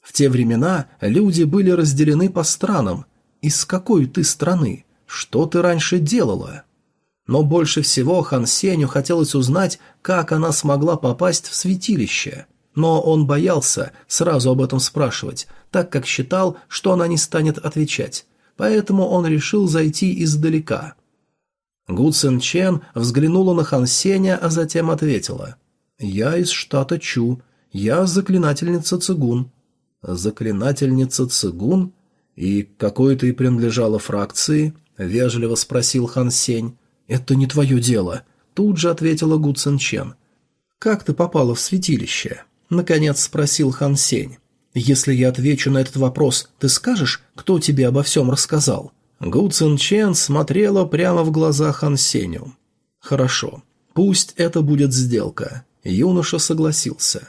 В те времена люди были разделены по странам. Из какой ты страны? Что ты раньше делала?» Но больше всего Хан Сеню хотелось узнать, как она смогла попасть в святилище. Но он боялся сразу об этом спрашивать, так как считал, что она не станет отвечать. Поэтому он решил зайти издалека – Гу Цин Чен взглянула на Хан Сеня, а затем ответила. «Я из штата Чу. Я заклинательница Цигун». «Заклинательница Цигун? И какой ты принадлежала фракции?» — вежливо спросил Хан Сень. «Это не твое дело», — тут же ответила Гу Цин Чен. «Как ты попала в святилище?» — наконец спросил Хан Сень. «Если я отвечу на этот вопрос, ты скажешь, кто тебе обо всем рассказал?» Гу Цин Чен смотрела прямо в глаза Хан Сеню. «Хорошо, пусть это будет сделка». Юноша согласился.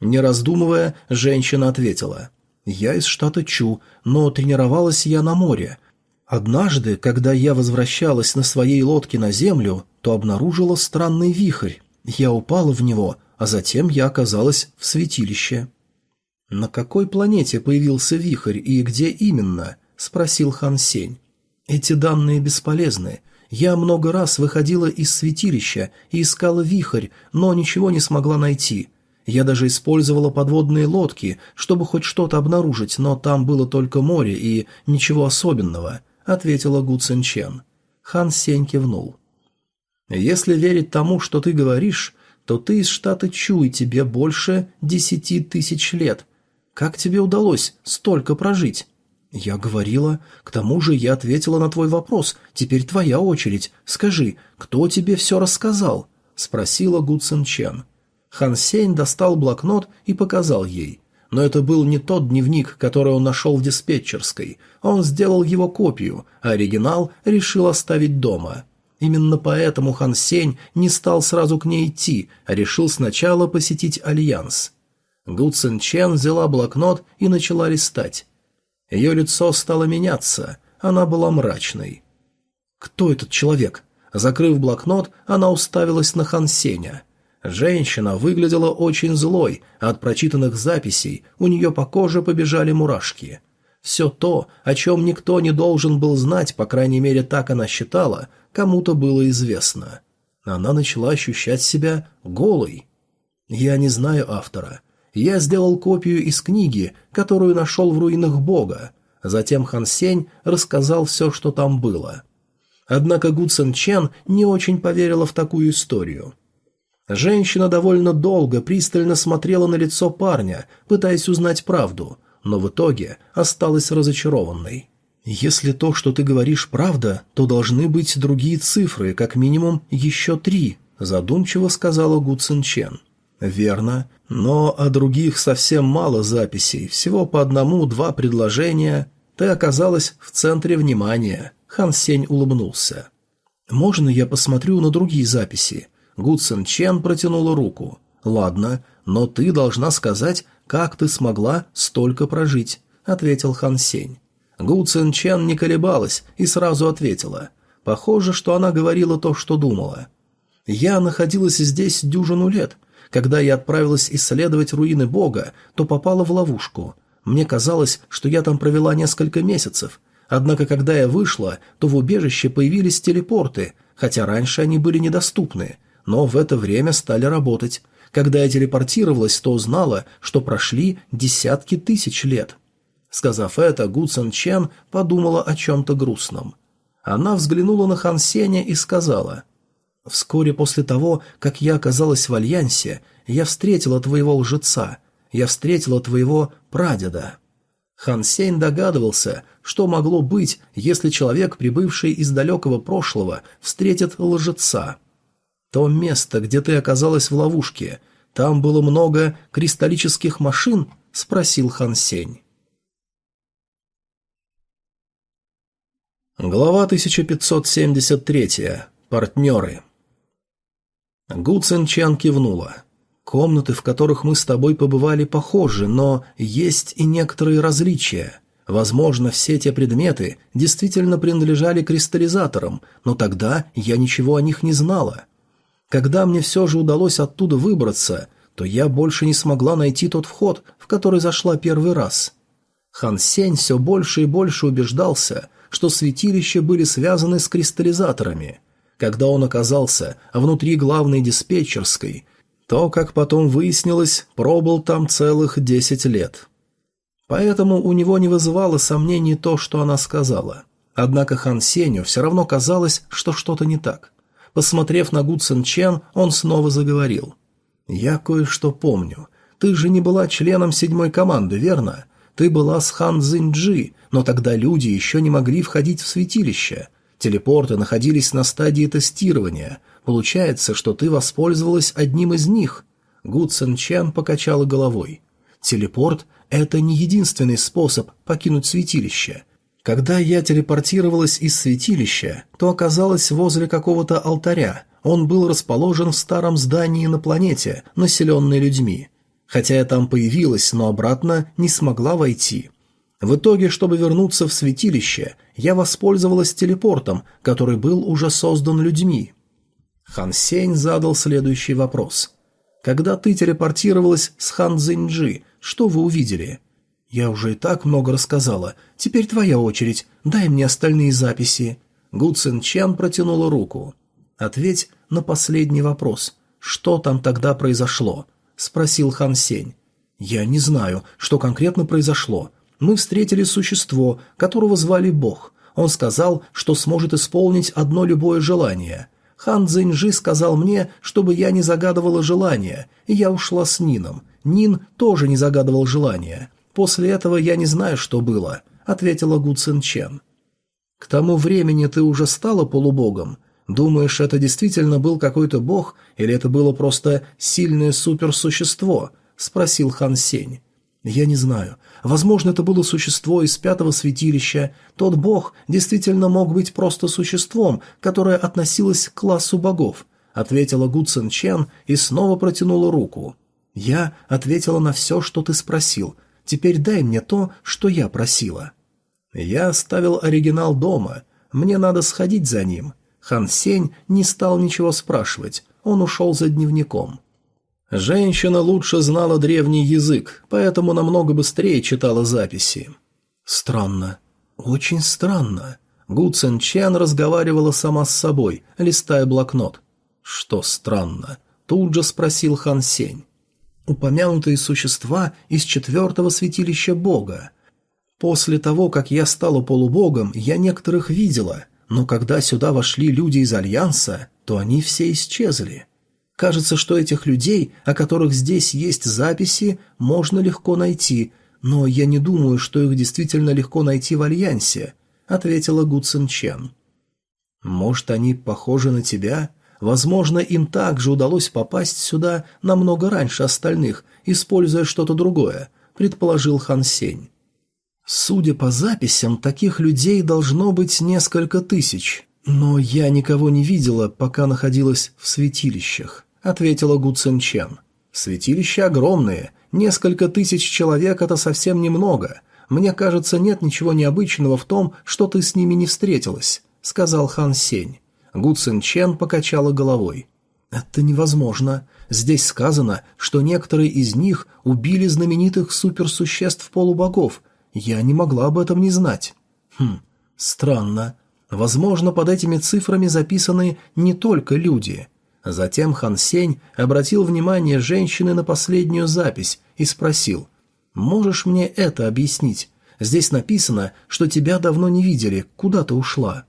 Не раздумывая, женщина ответила. «Я из штата Чу, но тренировалась я на море. Однажды, когда я возвращалась на своей лодке на землю, то обнаружила странный вихрь. Я упала в него, а затем я оказалась в святилище». «На какой планете появился вихрь и где именно?» – спросил Хан Сень. Эти данные бесполезны. Я много раз выходила из святилища и искала вихрь, но ничего не смогла найти. Я даже использовала подводные лодки, чтобы хоть что-то обнаружить, но там было только море и ничего особенного», — ответила Гу Цинчен. Хан Сень кивнул. «Если верить тому, что ты говоришь, то ты из штата Чу и тебе больше десяти тысяч лет. Как тебе удалось столько прожить?» «Я говорила. К тому же я ответила на твой вопрос. Теперь твоя очередь. Скажи, кто тебе все рассказал?» — спросила Гу Цин Чен. Хан Сень достал блокнот и показал ей. Но это был не тот дневник, который он нашел в диспетчерской. Он сделал его копию, а оригинал решил оставить дома. Именно поэтому Хан Сень не стал сразу к ней идти, а решил сначала посетить Альянс. Гу Цин Чен взяла блокнот и начала листать. Ее лицо стало меняться, она была мрачной. «Кто этот человек?» Закрыв блокнот, она уставилась на Хан Сеня. Женщина выглядела очень злой, а от прочитанных записей у нее по коже побежали мурашки. Все то, о чем никто не должен был знать, по крайней мере так она считала, кому-то было известно. Она начала ощущать себя голой. «Я не знаю автора я сделал копию из книги, которую нашел в руинах бога. Затем Хан Сень рассказал все, что там было. Однако Гу Цен Чен не очень поверила в такую историю. Женщина довольно долго пристально смотрела на лицо парня, пытаясь узнать правду, но в итоге осталась разочарованной. «Если то, что ты говоришь, правда, то должны быть другие цифры, как минимум еще три», задумчиво сказала Гу Цин Чен. Верно. Но о других совсем мало записей, всего по одному-два предложения. Ты оказалась в центре внимания. Хан Сень улыбнулся. «Можно я посмотрю на другие записи?» Гудсен Чен протянула руку. «Ладно, но ты должна сказать, как ты смогла столько прожить», — ответил Хан Сень. Гу Цин Чен не колебалась и сразу ответила. Похоже, что она говорила то, что думала. «Я находилась здесь дюжину лет, когда я отправилась исследовать руины Бога, то попала в ловушку. Мне казалось, что я там провела несколько месяцев. Однако, когда я вышла, то в убежище появились телепорты, хотя раньше они были недоступны, но в это время стали работать. Когда я телепортировалась, то узнала, что прошли десятки тысяч лет. Сказав это, Гу Цен Чен подумала о чем-то грустном. Она взглянула на Хан Сеня и сказала – Вскоре после того, как я оказалась в Альянсе, я встретила твоего лжеца, я встретила твоего прадеда». Хан Сень догадывался, что могло быть, если человек, прибывший из далекого прошлого, встретит лжеца. «То место, где ты оказалась в ловушке, там было много кристаллических машин?» — спросил Хан Сень. Глава 1573. Партнеры. Гу Цен Чан кивнула. «Комнаты, в которых мы с тобой побывали, похожи, но есть и некоторые различия. Возможно, все те предметы действительно принадлежали кристаллизаторам, но тогда я ничего о них не знала. Когда мне все же удалось оттуда выбраться, то я больше не смогла найти тот вход, в который зашла первый раз». Хан Сень все больше и больше убеждался, что святилища были связаны с кристаллизаторами – когда он оказался внутри главной диспетчерской, то, как потом выяснилось, пробыл там целых 10 лет. Поэтому у него не вызывало сомнений то, что она сказала. Однако Хан Сеню все равно казалось, что что-то не так. Посмотрев на Гу Цин Чен, он снова заговорил. «Я кое-что помню. Ты же не была членом седьмой команды, верно? Ты была с Хан Цзиньджи, но тогда люди еще не могли входить в святилище. Телепорты находились на стадии тестирования. Получается, что ты воспользовалась одним из них. Гу Цен Чен покачала головой. Телепорт — это не единственный способ покинуть святилище. Когда я телепортировалась из святилища, то оказалась возле какого-то алтаря. Он был расположен в старом здании на планете, населенной людьми. Хотя я там появилась, но обратно не смогла войти. В итоге, чтобы вернуться в святилище, я воспользовалась телепортом, который был уже создан людьми. Хан Сень задал следующий вопрос. «Когда ты телепортировалась с Хан Цзиньджи, что вы увидели?» «Я уже и так много рассказала. Теперь твоя очередь. Дай мне остальные записи». Гу Цин Чан протянула руку. «Ответь на последний вопрос. Что там тогда произошло?» – спросил Хан Сень. «Я не знаю, что конкретно произошло мы встретили существо, которого звали Бог. Он сказал, что сможет исполнить одно любое желание. Хан Цзиньжи сказал мне, чтобы я не загадывала желания, и я ушла с Нином. Нин тоже не загадывал желания. После этого я не знаю, что было», — ответила Гу Цин «К тому времени ты уже стала полубогом? Думаешь, это действительно был какой-то бог, или это было просто сильное суперсущество?» — спросил Хан Сень. «Я не знаю. Возможно, это было существо из пятого святилища. Тот бог действительно мог быть просто существом, которое относилось к классу богов, ответила Гу Цин Чен и снова протянула руку. Я ответила на все, что ты спросил. Теперь дай мне то, что я просила. Я оставил оригинал дома. Мне надо сходить за ним. Хан Сень не стал ничего спрашивать. Он ушел за дневником. Женщина лучше знала древний язык, поэтому намного быстрее читала записи. Странно. Очень странно. Гу Цен Чен разговаривала сама с собой, листая блокнот. «Что странно?» – тут же спросил Хан Сень. «Упомянутые существа из четвертого святилища Бога. После того, как я стала полубогом, я некоторых видела, но когда сюда вошли люди из Альянса, то они все исчезли. Кажется, что этих людей, о которых здесь есть записи, можно легко найти, но я не думаю, что их действительно легко найти в Альянсе», — ответила Гу Цин Чен. «Может, они похожи на тебя? Возможно, им также удалось попасть сюда намного раньше остальных, используя что-то другое», — предположил Хан Сень. «Судя по записям, таких людей должно быть несколько тысяч, но я никого не видела, пока находилась в святилищах ответила Гу Цин Чен. Святилища огромные, несколько тысяч человек это совсем немного. Мне кажется, нет ничего необычного в том, что ты с ними не встретилась, сказал Хан Сень. Гу Цин Чен покачала головой. Это невозможно. Здесь сказано, что некоторые из них убили знаменитых суперсуществ полубогов. Я не могла об этом не знать. Хм, странно. Возможно, под этими цифрами записаны не только люди. Затем Хан Сень обратил внимание женщины на последнюю запись и спросил «Можешь мне это объяснить? Здесь написано, что тебя давно не видели, куда ты ушла?»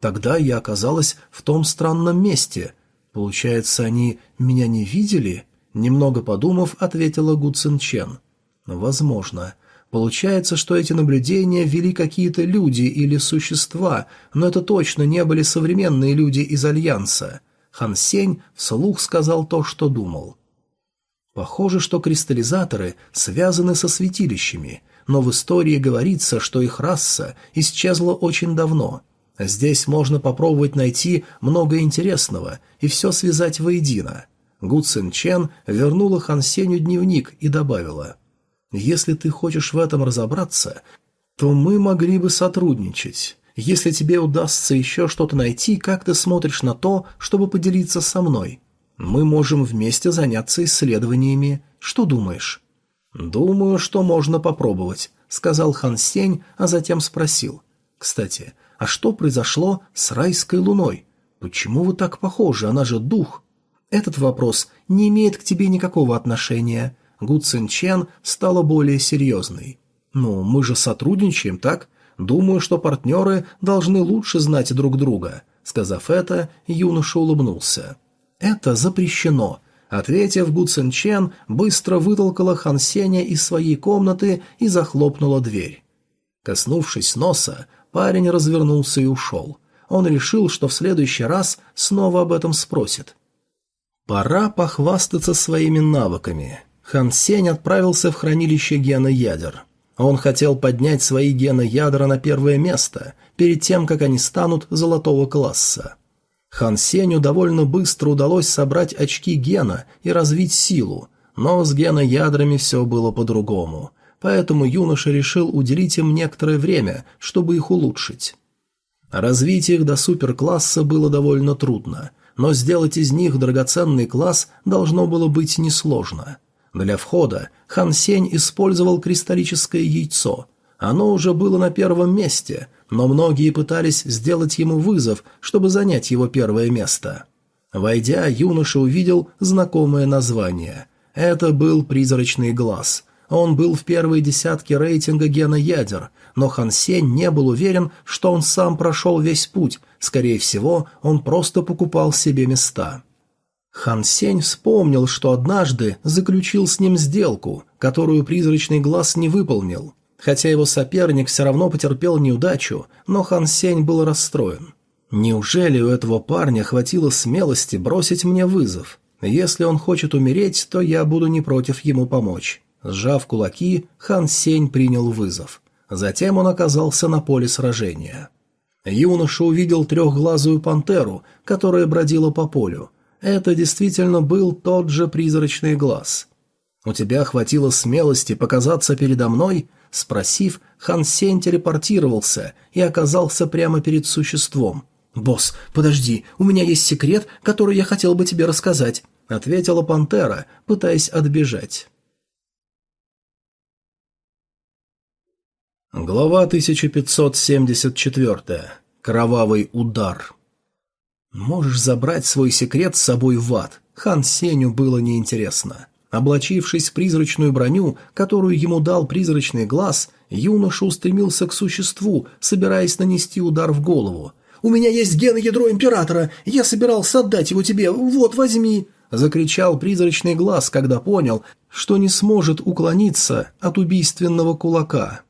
«Тогда я оказалась в том странном месте. Получается, они меня не видели?» Немного подумав, ответила Гу Цин Чен. «Возможно. Получается, что эти наблюдения вели какие-то люди или существа, но это точно не были современные люди из Альянса». Хан Сень вслух сказал то, что думал. Похоже, что кристаллизаторы связаны со святилищами, но в истории говорится, что их раса исчезла очень давно. Здесь можно попробовать найти много интересного и все связать воедино. Гу Цин Чен вернула Хан Сенью дневник и добавила, «Если ты хочешь в этом разобраться, то мы могли бы сотрудничать». Если тебе удастся еще что-то найти, как ты смотришь на то, чтобы поделиться со мной? Мы можем вместе заняться исследованиями. Что думаешь?» «Думаю, что можно попробовать», — сказал Хан Сень, а затем спросил. «Кстати, а что произошло с райской луной? Почему вы так похожи? Она же дух». «Этот вопрос не имеет к тебе никакого отношения». Гу Цин Чен стала более серьезной. «Ну, мы же сотрудничаем, так? Думаю, что партнеры должны лучше знать друг друга». Сказав это, юноша улыбнулся. «Это запрещено», Ответив, Гу Цин Чен быстро вытолкала Хан Сеня из своей комнаты и захлопнула дверь. Коснувшись носа, парень развернулся и ушел. Он решил, что в следующий раз снова об этом спросит. Пора похвастаться своими навыками. Хан Сень отправился в хранилище гена ядер. Он хотел поднять свои гены ядра на первое место, перед тем, как они станут золотого класса. Хан Сеню довольно быстро удалось собрать очки гена и развить силу, но с гена ядрами все было по-другому, поэтому юноша решил уделить им некоторое время, чтобы их улучшить. Развить их до суперкласса было довольно трудно, но сделать из них драгоценный класс должно было быть несложно – для входа Хан Сень использовал кристаллическое яйцо. Оно уже было на первом месте, но многие пытались сделать ему вызов, чтобы занять его первое место. Войдя, юноша увидел знакомое название. Это был «Призрачный глаз». Он был в первой десятке рейтинга гена ядер, но Хан Сень не был уверен, что он сам прошел весь путь, скорее всего, он просто покупал себе места. Хан Сень вспомнил, что однажды заключил с ним сделку, которую призрачный глаз не выполнил. Хотя его соперник все равно потерпел неудачу, но Хан Сень был расстроен. «Неужели у этого парня хватило смелости бросить мне вызов? Если он хочет умереть, то я буду не против ему помочь». Сжав кулаки, Хан Сень принял вызов. Затем он оказался на поле сражения. Юноша увидел трехглазую пантеру, которая бродила по полю – это действительно был тот же призрачный глаз. «У тебя хватило смелости показаться передо мной?» Спросив, Хан Сень телепортировался и оказался прямо перед существом. «Босс, подожди, у меня есть секрет, который я хотел бы тебе рассказать», — ответила пантера, пытаясь отбежать. Глава 1574. Кровавый удар. «Можешь забрать свой секрет с собой в ад». Хан Сеню было неинтересно. Облачившись в призрачную броню, которую ему дал призрачный глаз, юноша устремился к существу, собираясь нанести удар в голову. «У меня есть ген ядро императора! Я собирался отдать его тебе! Вот, возьми!» Закричал призрачный глаз, когда понял, что не сможет уклониться от убийственного кулака.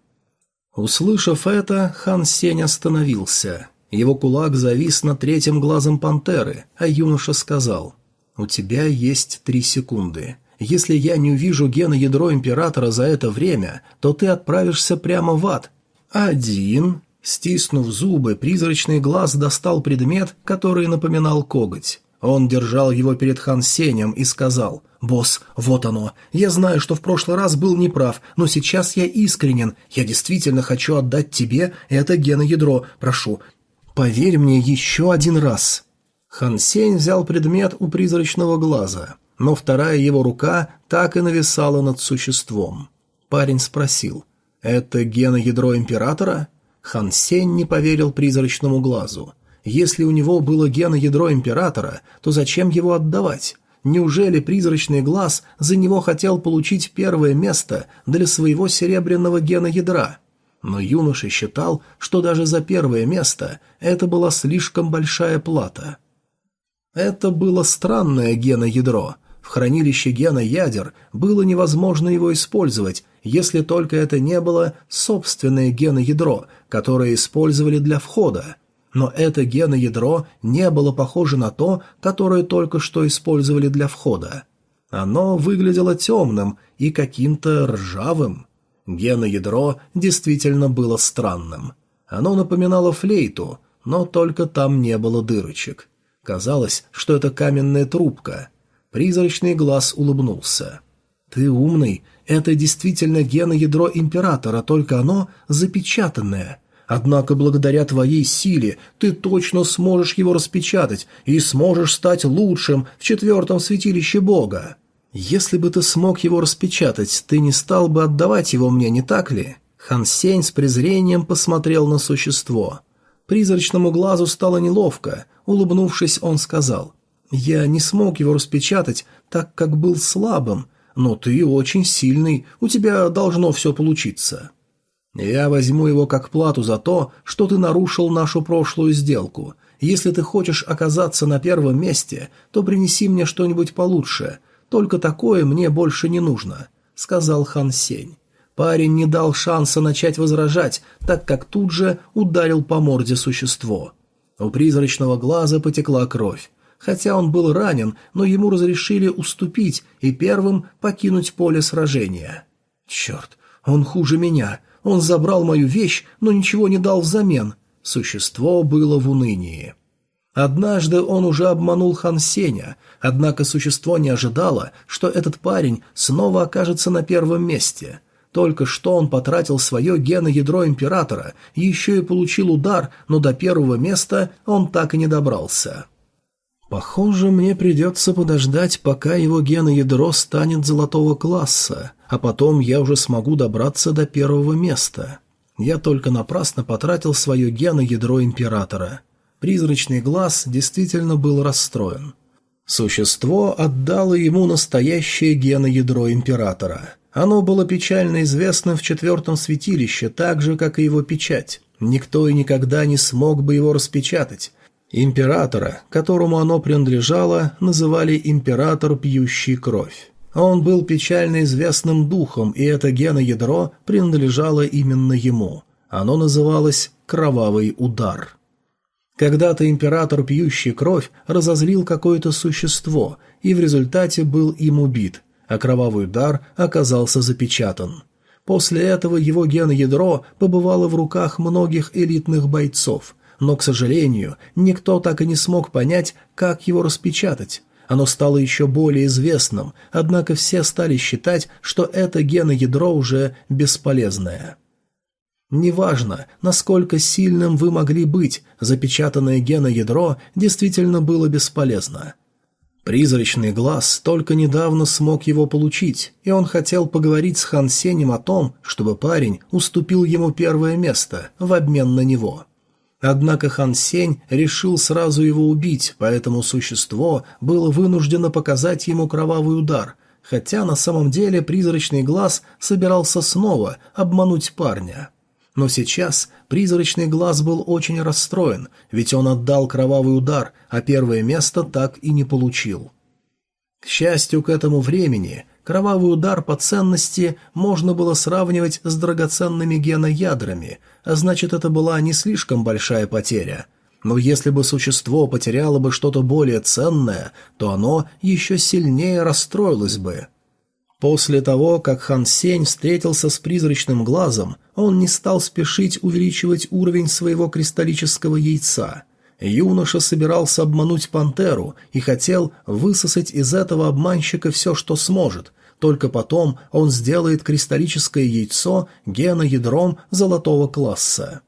Услышав это, хан Сень остановился. Его кулак завис на третьем глазом пантеры, а юноша сказал «У тебя есть три секунды. Если я не увижу гена ядро императора за это время, то ты отправишься прямо в ад». «Один...» Стиснув зубы, призрачный глаз достал предмет, который напоминал коготь. Он держал его перед Хан Сенем и сказал «Босс, вот оно. Я знаю, что в прошлый раз был неправ, но сейчас я искренен. Я действительно хочу отдать тебе это геноядро. Прошу, «Поверь мне еще один раз!» Хан Сень взял предмет у призрачного глаза, но вторая его рука так и нависала над существом. Парень спросил, «Это геноядро императора?» Хан Сень не поверил призрачному глазу. Если у него было геноядро императора, то зачем его отдавать? Неужели призрачный глаз за него хотел получить первое место для своего серебряного гена ядра? но юноша считал, что даже за первое место это была слишком большая плата. Это было странное геноядро. В хранилище гена ядер было невозможно его использовать, если только это не было собственное геноядро, которое использовали для входа. Но это геноядро не было похоже на то, которое только что использовали для входа. Оно выглядело темным и каким-то ржавым. Геноядро действительно было странным. Оно напоминало флейту, но только там не было дырочек. Казалось, что это каменная трубка. Призрачный глаз улыбнулся. «Ты умный. Это действительно геноядро Императора, только оно запечатанное. Однако благодаря твоей силе ты точно сможешь его распечатать и сможешь стать лучшим в четвертом святилище Бога». «Если бы ты смог его распечатать, ты не стал бы отдавать его мне, не так ли?» Хан Сень с презрением посмотрел на существо. Призрачному глазу стало неловко. Улыбнувшись, он сказал, «Я не смог его распечатать, так как был слабым, но ты очень сильный, у тебя должно все получиться». «Я возьму его как плату за то, что ты нарушил нашу прошлую сделку. Если ты хочешь оказаться на первом месте, то принеси мне что-нибудь получше», только такое мне больше не нужно», — сказал Хан Сень. Парень не дал шанса начать возражать, так как тут же ударил по морде существо. У призрачного глаза потекла кровь. Хотя он был ранен, но ему разрешили уступить и первым покинуть поле сражения. «Черт, он хуже меня. Он забрал мою вещь, но ничего не дал взамен». Существо было в унынии. Однажды он уже обманул Хан Сеня, однако существо не ожидало, что этот парень снова окажется на первом месте. Только что он потратил свое геноядро императора, еще и получил удар, но до первого места он так и не добрался. Похоже, мне придется подождать, пока его геноядро станет золотого класса, а потом я уже смогу добраться до первого места. Я только напрасно потратил свое геноядро императора. Призрачный глаз действительно был расстроен. Существо отдало ему настоящее геноядро императора. Оно было печально известно в четвертом святилище, так же, как и его печать. Никто и никогда не смог бы его распечатать. Императора, которому оно принадлежало, называли «император, пьющий кровь». Он был печально известным духом, и это геноядро принадлежало именно ему. Оно называлось «кровавый удар». Когда-то император, пьющий кровь, разозлил какое-то существо и в результате был им убит, а кровавый дар оказался запечатан. После этого его ген-ядро побывало в руках многих элитных бойцов, но, к сожалению, никто так и не смог понять, как его распечатать. Оно стало еще более известным, однако все стали считать, что это ген-ядро уже бесполезное. Неважно, насколько сильным вы могли быть, запечатанное геноядро действительно было бесполезно. Призрачный глаз только недавно смог его получить, и он хотел поговорить с Хан Сенем о том, чтобы парень уступил ему первое место в обмен на него. Однако Хан Сень решил сразу его убить, поэтому существо было вынуждено показать ему кровавый удар, хотя на самом деле призрачный глаз собирался снова обмануть парня. Но сейчас призрачный глаз был очень расстроен, ведь он отдал кровавый удар, а первое место так и не получил. К счастью, к этому времени кровавый удар по ценности можно было сравнивать с драгоценными геноядрами, а значит, это была не слишком большая потеря. Но если бы существо потеряло бы что-то более ценное, то оно еще сильнее расстроилось бы – После того, как Хан Сень встретился с призрачным глазом, он не стал спешить увеличивать уровень своего кристаллического яйца. Юноша собирался обмануть пантеру и хотел высосать из этого обманщика все, что сможет. Только потом он сделает кристаллическое яйцо гена ядром золотого класса.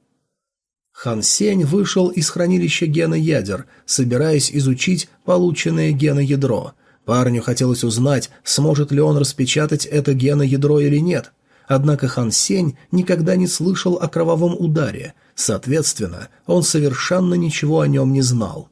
Хан Сень вышел из хранилища гена ядер, собираясь изучить полученное геноядро – Парню хотелось узнать, сможет ли он распечатать это геноядро или нет. Однако Хан Сень никогда не слышал о кровавом ударе, соответственно, он совершенно ничего о нем не знал.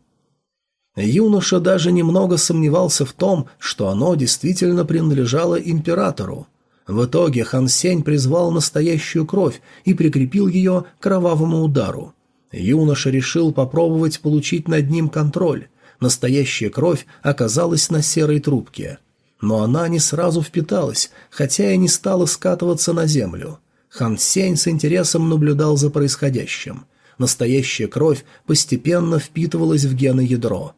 Юноша даже немного сомневался в том, что оно действительно принадлежало императору. В итоге Хан Сень призвал настоящую кровь и прикрепил ее к кровавому удару. Юноша решил попробовать получить над ним контроль. Настоящая кровь оказалась на серой трубке. Но она не сразу впиталась, хотя и не стала скатываться на землю. Хан Сень с интересом наблюдал за происходящим. Настоящая кровь постепенно впитывалась в гены ядро.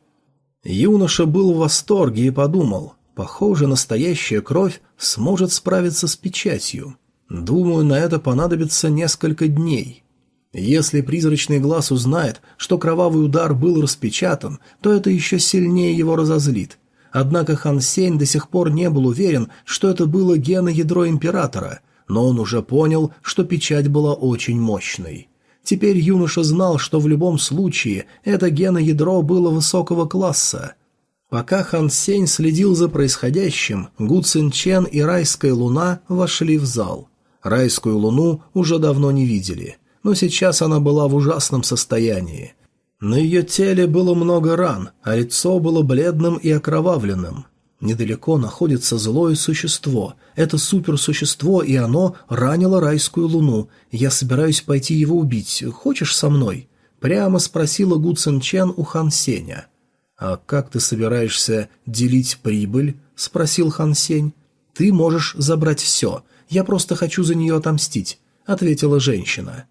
Юноша был в восторге и подумал, похоже, настоящая кровь сможет справиться с печатью. Думаю, на это понадобится несколько дней. Если призрачный глаз узнает, что кровавый удар был распечатан, то это еще сильнее его разозлит. Однако Хан Сень до сих пор не был уверен, что это было геноядро императора, но он уже понял, что печать была очень мощной. Теперь юноша знал, что в любом случае это геноядро было высокого класса. Пока Хан Сень следил за происходящим, Гу Цин Чен и Райская Луна вошли в зал. Райскую Луну уже давно не видели – но сейчас она была в ужасном состоянии. На ее теле было много ран, а лицо было бледным и окровавленным. Недалеко находится злое существо. Это суперсущество, и оно ранило райскую луну. Я собираюсь пойти его убить. Хочешь со мной?» Прямо спросила Гу Цин Чен у Хан Сеня. «А как ты собираешься делить прибыль?» – спросил Хан Сень. «Ты можешь забрать все. Я просто хочу за нее отомстить», – ответила женщина.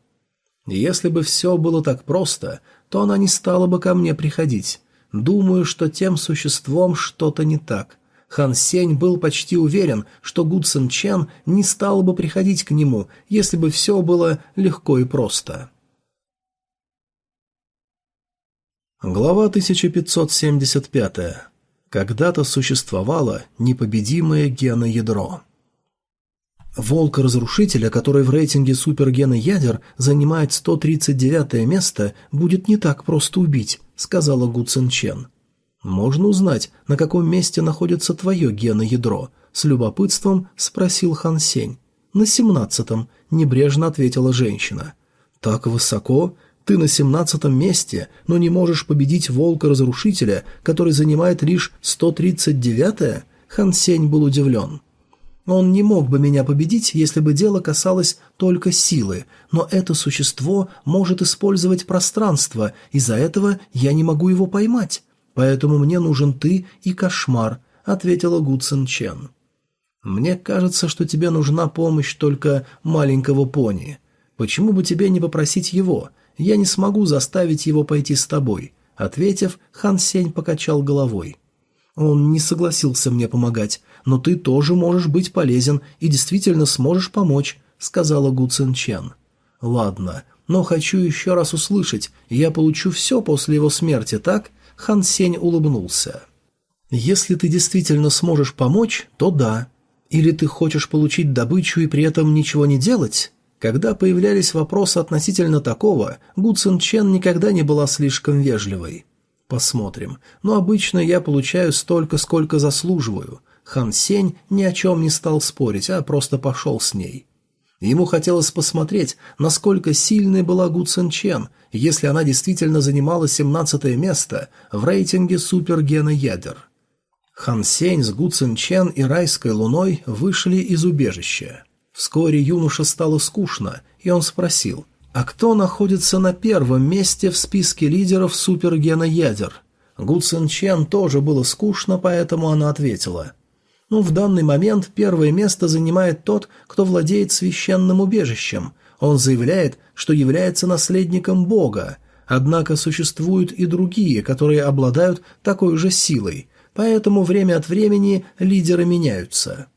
Если бы все было так просто, то она не стала бы ко мне приходить. Думаю, что тем существом что-то не так. Хан Сень был почти уверен, что Гу Цин Чен не стал бы приходить к нему, если бы все было легко и просто. Глава 1575. Когда-то существовало непобедимое геноядро. ядро. Волк-разрушителя, который в рейтинге супергена ядер занимает 139 место, будет не так просто убить, сказала Гу Цин Можно узнать, на каком месте находится твое геноядро? С любопытством спросил Хан Сень. На семнадцатом, небрежно ответила женщина. Так высоко? Ты на семнадцатом месте, но не можешь победить волка-разрушителя, который занимает лишь 139-е? Хан Сень был удивлен. Он не мог бы меня победить, если бы дело касалось только силы, но это существо может использовать пространство, из-за этого я не могу его поймать. Поэтому мне нужен ты и кошмар», — ответила Гу Цин Чен. «Мне кажется, что тебе нужна помощь только маленького пони. Почему бы тебе не попросить его? Я не смогу заставить его пойти с тобой», — ответив, Хан Сень покачал головой. Он не согласился мне помогать, но ты тоже можешь быть полезен и действительно сможешь помочь», — сказала Гу Цин Чен. «Ладно, но хочу еще раз услышать, я получу все после его смерти, так?» Хан Сень улыбнулся. «Если ты действительно сможешь помочь, то да. Или ты хочешь получить добычу и при этом ничего не делать?» Когда появлялись вопросы относительно такого, Гу Цин Чен никогда не была слишком вежливой. Посмотрим. Но обычно я получаю столько, сколько заслуживаю. Хан Сень ни о чем не стал спорить, а просто пошел с ней. Ему хотелось посмотреть, насколько сильной была Гу Цин Чен, если она действительно занимала 17 место в рейтинге супергена ядер. Хан Сень с Гу Цин Чен и Райской Луной вышли из убежища. Вскоре юноше стало скучно, и он спросил, «А кто находится на первом месте в списке лидеров супергена ядер?» Гу Цин Чен тоже было скучно, поэтому она ответила, но в данный момент первое место занимает тот, кто владеет священным убежищем. Он заявляет, что является наследником Бога. Однако существуют и другие, которые обладают такой же силой, поэтому время от времени лидеры меняются.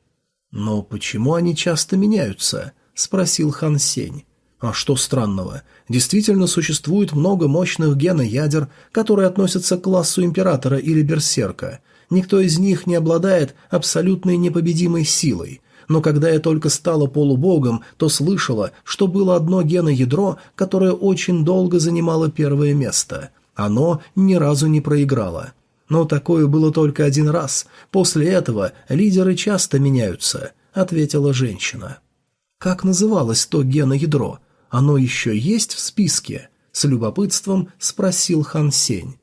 «Но почему они часто меняются?» – спросил Хан Сень. А что странного? Действительно существует много мощных геноядер, которые относятся к классу императора или берсерка – Никто из них не обладает абсолютной непобедимой силой. Но когда я только стала полубогом, то слышала, что было одно геноядро, которое очень долго занимало первое место. Оно ни разу не проиграло. Но такое было только один раз. После этого лидеры часто меняются, ответила женщина. Как называлось то геноядро? Оно еще есть в списке? С любопытством спросил Хан Сень.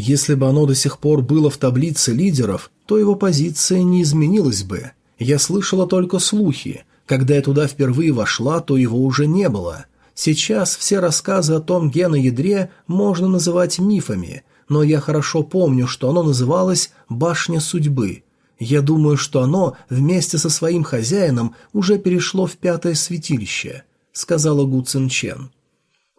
Если бы оно до сих пор было в таблице лидеров, то его позиция не изменилась бы. Я слышала только слухи. Когда я туда впервые вошла, то его уже не было. Сейчас все рассказы о том геноядре можно называть мифами, но я хорошо помню, что оно называлось «башня судьбы». Я думаю, что оно вместе со своим хозяином уже перешло в пятое святилище», — сказала Гу Цин Чен.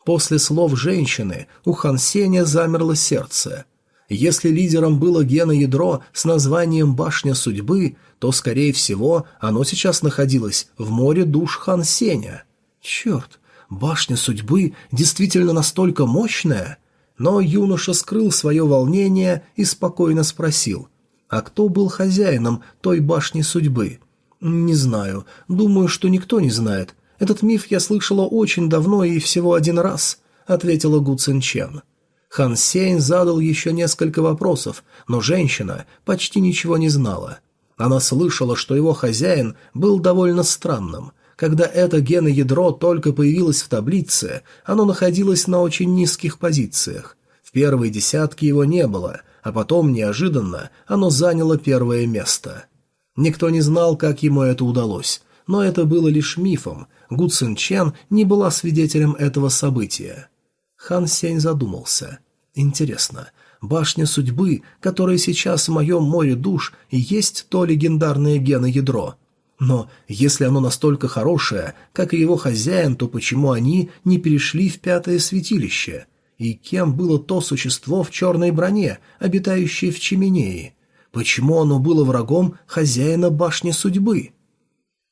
После слов женщины у Хан Сеня замерло сердце. Если лидером было геноядро с названием «Башня судьбы», то, скорее всего, оно сейчас находилось в море душ Хан Сеня. Черт, башня судьбы действительно настолько мощная? Но юноша скрыл свое волнение и спокойно спросил, а кто был хозяином той башни судьбы? «Не знаю. Думаю, что никто не знает. Этот миф я слышала очень давно и всего один раз», — ответила Гу Цинчен. Хан Сейн задал еще несколько вопросов, но женщина почти ничего не знала. Она слышала, что его хозяин был довольно странным. Когда это геноядро только появилось в таблице, оно находилось на очень низких позициях. В первой десятке его не было, а потом, неожиданно, оно заняло первое место. Никто не знал, как ему это удалось, но это было лишь мифом, Гу Цин Чен не была свидетелем этого события. Хан Сень задумался. «Интересно, башня судьбы, которая сейчас в моем море душ, и есть то легендарное геноядро? Но если оно настолько хорошее, как и его хозяин, то почему они не перешли в пятое святилище? И кем было то существо в черной броне, обитающее в Чеменее? Почему оно было врагом хозяина башни судьбы?»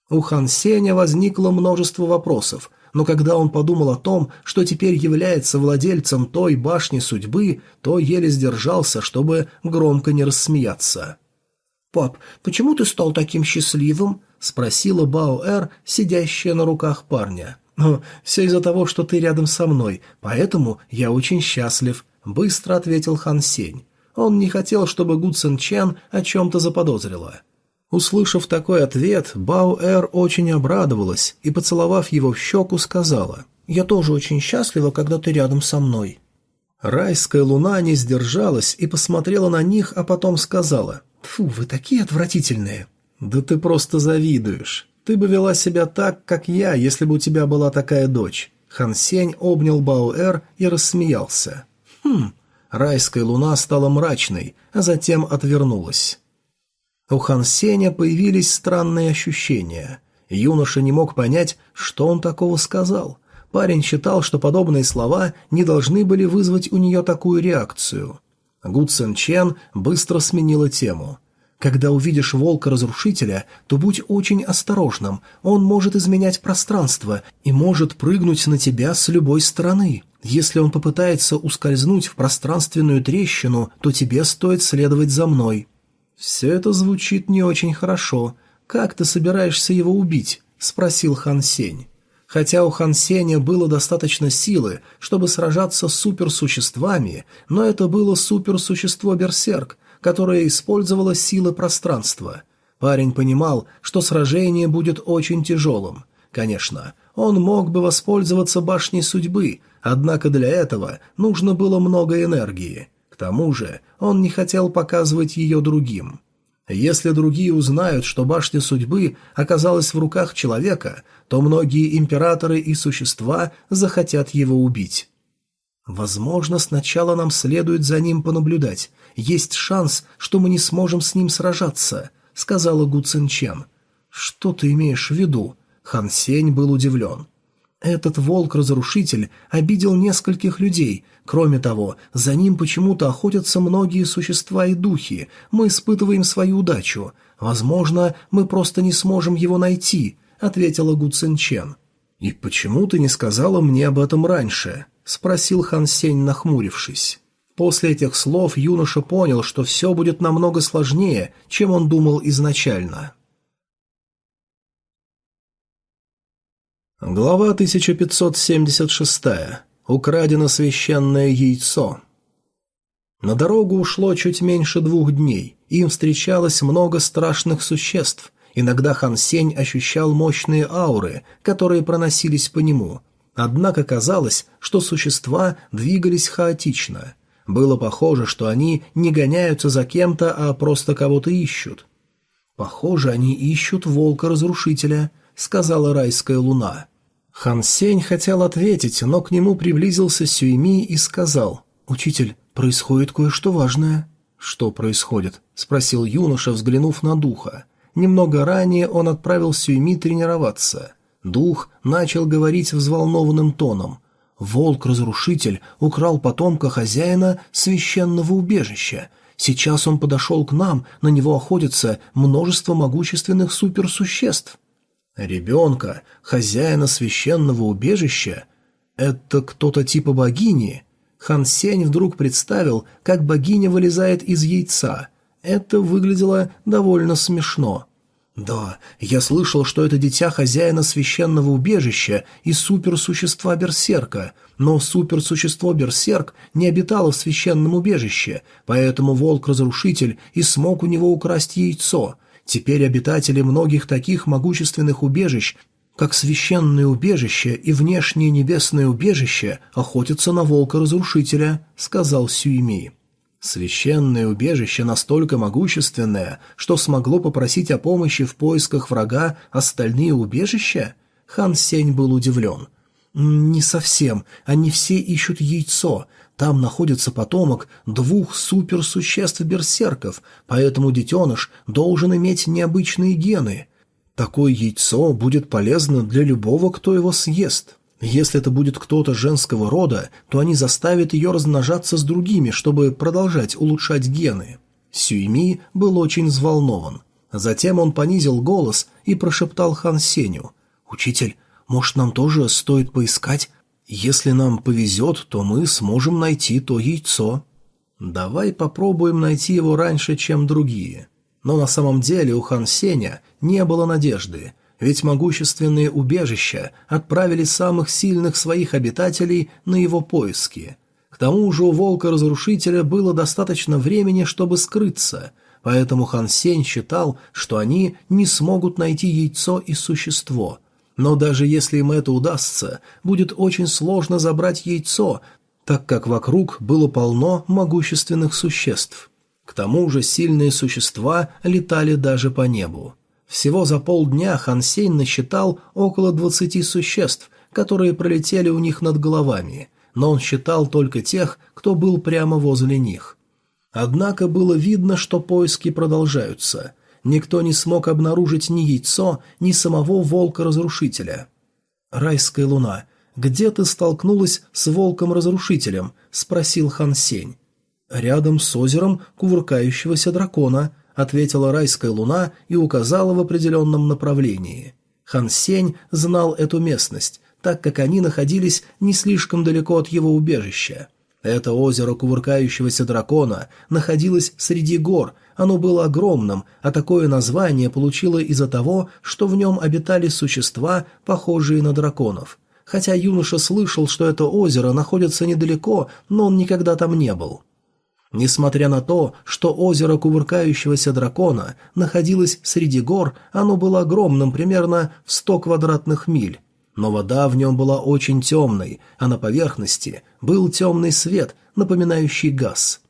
У Хан Сеня возникло множество вопросов, но когда он подумал о том, что теперь является владельцем той башни судьбы, то еле сдержался, чтобы громко не рассмеяться. «Пап, почему ты стал таким счастливым?» — спросила Баоэр, сидящая на руках парня. «Ну, все из-за того, что ты рядом со мной, поэтому я очень счастлив», — быстро ответил Хан Сень. Он не хотел, чтобы Гу Цин Чен о чем-то заподозрила. Услышав такой ответ, Бауэр очень обрадовалась и, поцеловав его в щеку, сказала «Я тоже очень счастлива, когда ты рядом со мной». Райская луна не сдержалась и посмотрела на них, а потом сказала «Фу, вы такие отвратительные». «Да ты просто завидуешь. Ты бы вела себя так, как я, если бы у тебя была такая дочь». Хан Сень обнял Бауэр и рассмеялся. «Хм». Райская луна стала мрачной, а затем отвернулась. У Хан Сеня появились странные ощущения. Юноша не мог понять, что он такого сказал. Парень считал, что подобные слова не должны были вызвать у нее такую реакцию. Гу Цен Чен быстро сменила тему. «Когда увидишь волка-разрушителя, то будь очень осторожным. Он может изменять пространство и может прыгнуть на тебя с любой стороны. Если он попытается ускользнуть в пространственную трещину, то тебе стоит следовать за мной». «Все это звучит не очень хорошо. Как ты собираешься его убить?» — спросил Хан Сень. Хотя у Хан Сеня было достаточно силы, чтобы сражаться с суперсуществами, но это было суперсущество-берсерк, которое использовало силы пространства. Парень понимал, что сражение будет очень тяжелым. Конечно, он мог бы воспользоваться башней судьбы, однако для этого нужно было много энергии. К тому же он не хотел показывать ее другим. Если другие узнают, что башня судьбы оказалась в руках человека, то многие императоры и существа захотят его убить. Возможно, сначала нам следует за ним понаблюдать. Есть шанс, что мы не сможем с ним сражаться, сказала Гу Цинчен. Что ты имеешь в виду? Хан Сень был удивлен. Этот волк-разрушитель обидел нескольких людей. Кроме того, за ним почему-то охотятся многие существа и духи. Мы испытываем свою удачу. Возможно, мы просто не сможем его найти», — ответила Гу Цинчен. «И почему ты не сказала мне об этом раньше?» — спросил Хан Сень, нахмурившись. После этих слов юноша понял, что все будет намного сложнее, чем он думал изначально. Глава 1576. Украдено священное яйцо. На дорогу ушло чуть меньше двух дней. Им встречалось много страшных существ. Иногда Хан Сень ощущал мощные ауры, которые проносились по нему. Однако казалось, что существа двигались хаотично. Было похоже, что они не гоняются за кем-то, а просто кого-то ищут. Похоже, они ищут волка-разрушителя сказала райская луна. Хан Сень хотел ответить, но к нему приблизился Сюйми и сказал, «Учитель, происходит кое-что важное». «Что происходит?» – спросил юноша, взглянув на духа. Немного ранее он отправил Сюйми тренироваться. Дух начал говорить взволнованным тоном. «Волк-разрушитель украл потомка хозяина священного убежища. Сейчас он подошел к нам, на него охотятся множество могущественных суперсуществ». Ребенка, хозяина священного убежища? Это кто-то типа богини? Хан Сень вдруг представил, как богиня вылезает из яйца. Это выглядело довольно смешно. «Да, я слышал, что это дитя хозяина священного убежища и суперсущества Берсерка, но суперсущество Берсерк не обитало в священном убежище, поэтому волк-разрушитель и смог у него украсть яйцо, Теперь обитатели многих таких могущественных убежищ, как священное убежище и внешнее небесное убежище, охотятся на волка-разрушителя», — сказал Сюйми. Священное убежище настолько могущественное, что смогло попросить о помощи в поисках врага остальные убежища? Хан Сень был удивлен. «Не совсем. Они все ищут яйцо, там находится потомок двух суперсуществ-берсерков, поэтому детеныш должен иметь необычные гены. Такое яйцо будет полезно для любого, кто его съест. Если это будет кто-то женского рода, то они заставят ее размножаться с другими, чтобы продолжать улучшать гены. Сюйми был очень взволнован. Затем он понизил голос и прошептал Хан Сеню. «Учитель, может, нам тоже стоит поискать если нам повезет, то мы сможем найти то яйцо. Давай попробуем найти его раньше, чем другие. Но на самом деле у Хан Сеня не было надежды, ведь могущественные убежища отправили самых сильных своих обитателей на его поиски. К тому же у волка-разрушителя было достаточно времени, чтобы скрыться, поэтому Хан Сень считал, что они не смогут найти яйцо и существо – но даже если им это удастся, будет очень сложно забрать яйцо, так как вокруг было полно могущественных существ. К тому же сильные существа летали даже по небу. Всего за полдня Хансейн насчитал около 20 существ, которые пролетели у них над головами, но он считал только тех, кто был прямо возле них. Однако было видно, что поиски продолжаются – Никто не смог обнаружить ни яйцо, ни самого волка-разрушителя. «Райская луна, где ты столкнулась с волком-разрушителем?» — спросил Хан Сень. «Рядом с озером кувыркающегося дракона», — ответила райская луна и указала в определенном направлении. Хан Сень знал эту местность, так как они находились не слишком далеко от его убежища. Это озеро кувыркающегося дракона находилось среди гор — оно было огромным, а такое название получило из-за того, что в нем обитали существа, похожие на драконов. Хотя юноша слышал, что это озеро находится недалеко, но он никогда там не был. Несмотря на то, что озеро кувыркающегося дракона находилось среди гор, оно было огромным примерно в сто квадратных миль. Но вода в нем была очень темной, а на поверхности был темный свет, напоминающий газ.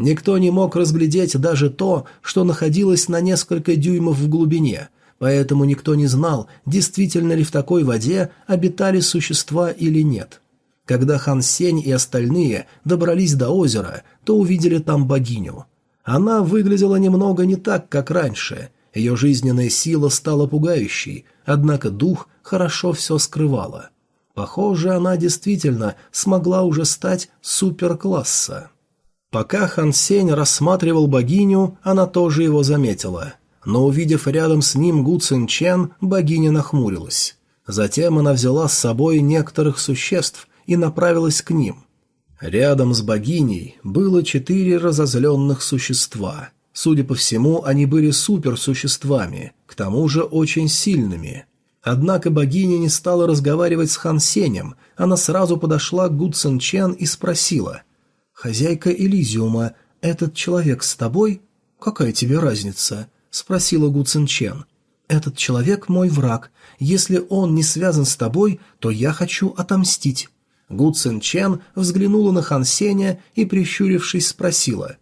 Никто не мог разглядеть даже то, что находилось на несколько дюймов в глубине, поэтому никто не знал, действительно ли в такой воде обитали существа или нет. Когда Хан Сень и остальные добрались до озера, то увидели там богиню. Она выглядела немного не так, как раньше. Ее жизненная сила стала пугающей, однако дух хорошо все скрывала. Похоже, она действительно смогла уже стать суперкласса. Пока Хан Сень рассматривал богиню, она тоже его заметила. Но увидев рядом с ним Гу Цин Чен, богиня нахмурилась. Затем она взяла с собой некоторых существ и направилась к ним. Рядом с богиней было четыре разозленных существа. Судя по всему, они были суперсуществами, к тому же очень сильными. Однако богиня не стала разговаривать с Хан Сенем, она сразу подошла к Гу Цин Чен и спросила – «Хозяйка Элизиума, этот человек с тобой? Какая тебе разница?» — спросила Гу Цин «Этот человек мой враг. Если он не связан с тобой, то я хочу отомстить». Гу Цин взглянула на Хан Сеня и, прищурившись, спросила.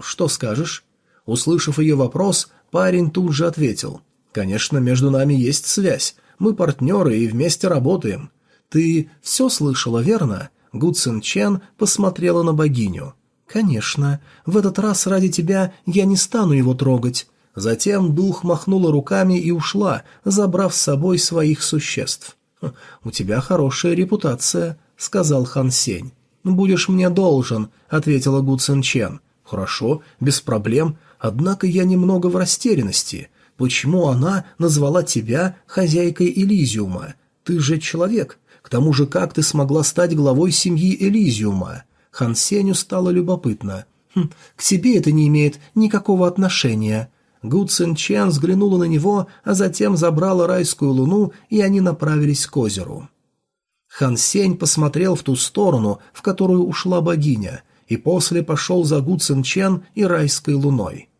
«Что скажешь?» Услышав ее вопрос, парень тут же ответил. «Конечно, между нами есть связь. Мы партнеры и вместе работаем. Ты все слышала, верно?» Гу Цин Чен посмотрела на богиню. «Конечно, в этот раз ради тебя я не стану его трогать». Затем дух махнула руками и ушла, забрав с собой своих существ. «Хм, «У тебя хорошая репутация», — сказал Хан Сень. «Будешь мне должен», — ответила Гу Цин Чен. «Хорошо, без проблем, однако я немного в растерянности. Почему она назвала тебя хозяйкой Элизиума? Ты же человек, к тому же, как ты смогла стать главой семьи Элизиума? Хан Сеню стало любопытно. Хм, к себе это не имеет никакого отношения. Гу Цин Чен взглянула на него, а затем забрала райскую луну, и они направились к озеру. Хан Сень посмотрел в ту сторону, в которую ушла богиня, и после пошел за Гу Цин Чен и райской луной.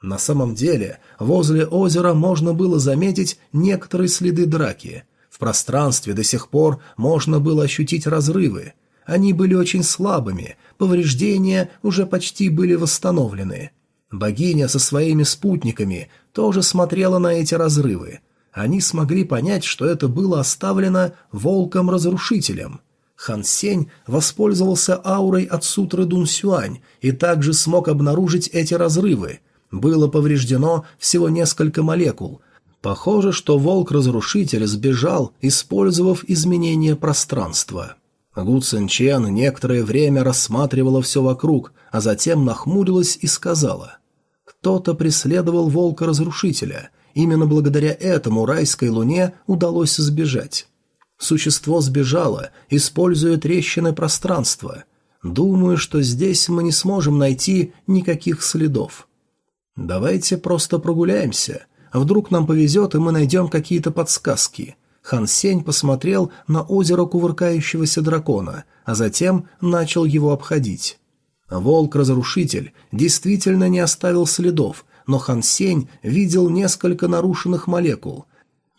На самом деле, возле озера можно было заметить некоторые следы драки – в пространстве до сих пор можно было ощутить разрывы. Они были очень слабыми, повреждения уже почти были восстановлены. Богиня со своими спутниками тоже смотрела на эти разрывы. Они смогли понять, что это было оставлено волком-разрушителем. Хан Сень воспользовался аурой от сутры Дун Сюань и также смог обнаружить эти разрывы. Было повреждено всего несколько молекул, Похоже, что волк-разрушитель сбежал, использовав изменение пространства. Гу Цинчен некоторое время рассматривала все вокруг, а затем нахмурилась и сказала. «Кто-то преследовал волка-разрушителя. Именно благодаря этому райской луне удалось сбежать. Существо сбежало, используя трещины пространства. Думаю, что здесь мы не сможем найти никаких следов. Давайте просто прогуляемся. Вдруг нам повезет, и мы найдем какие-то подсказки». Хан Сень посмотрел на озеро кувыркающегося дракона, а затем начал его обходить. Волк-разрушитель действительно не оставил следов, но Хан Сень видел несколько нарушенных молекул.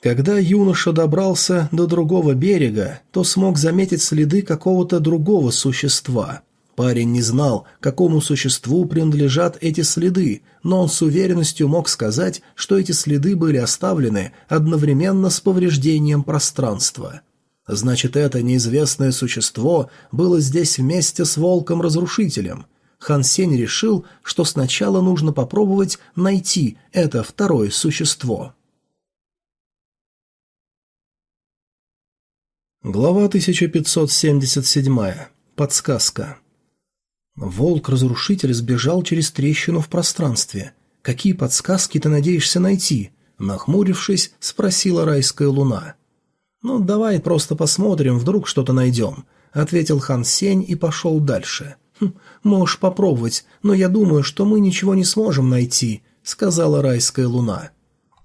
Когда юноша добрался до другого берега, то смог заметить следы какого-то другого существа – Парень не знал, какому существу принадлежат эти следы, но он с уверенностью мог сказать, что эти следы были оставлены одновременно с повреждением пространства. Значит, это неизвестное существо было здесь вместе с волком-разрушителем. Хан Сень решил, что сначала нужно попробовать найти это второе существо. Глава 1577. Подсказка. Волк-разрушитель сбежал через трещину в пространстве. Какие подсказки ты надеешься найти? Нахмурившись, спросила райская луна. «Ну, давай просто посмотрим, вдруг что-то найдем», — ответил Хан Сень и пошел дальше. «Хм, «Можешь попробовать, но я думаю, что мы ничего не сможем найти», — сказала райская луна.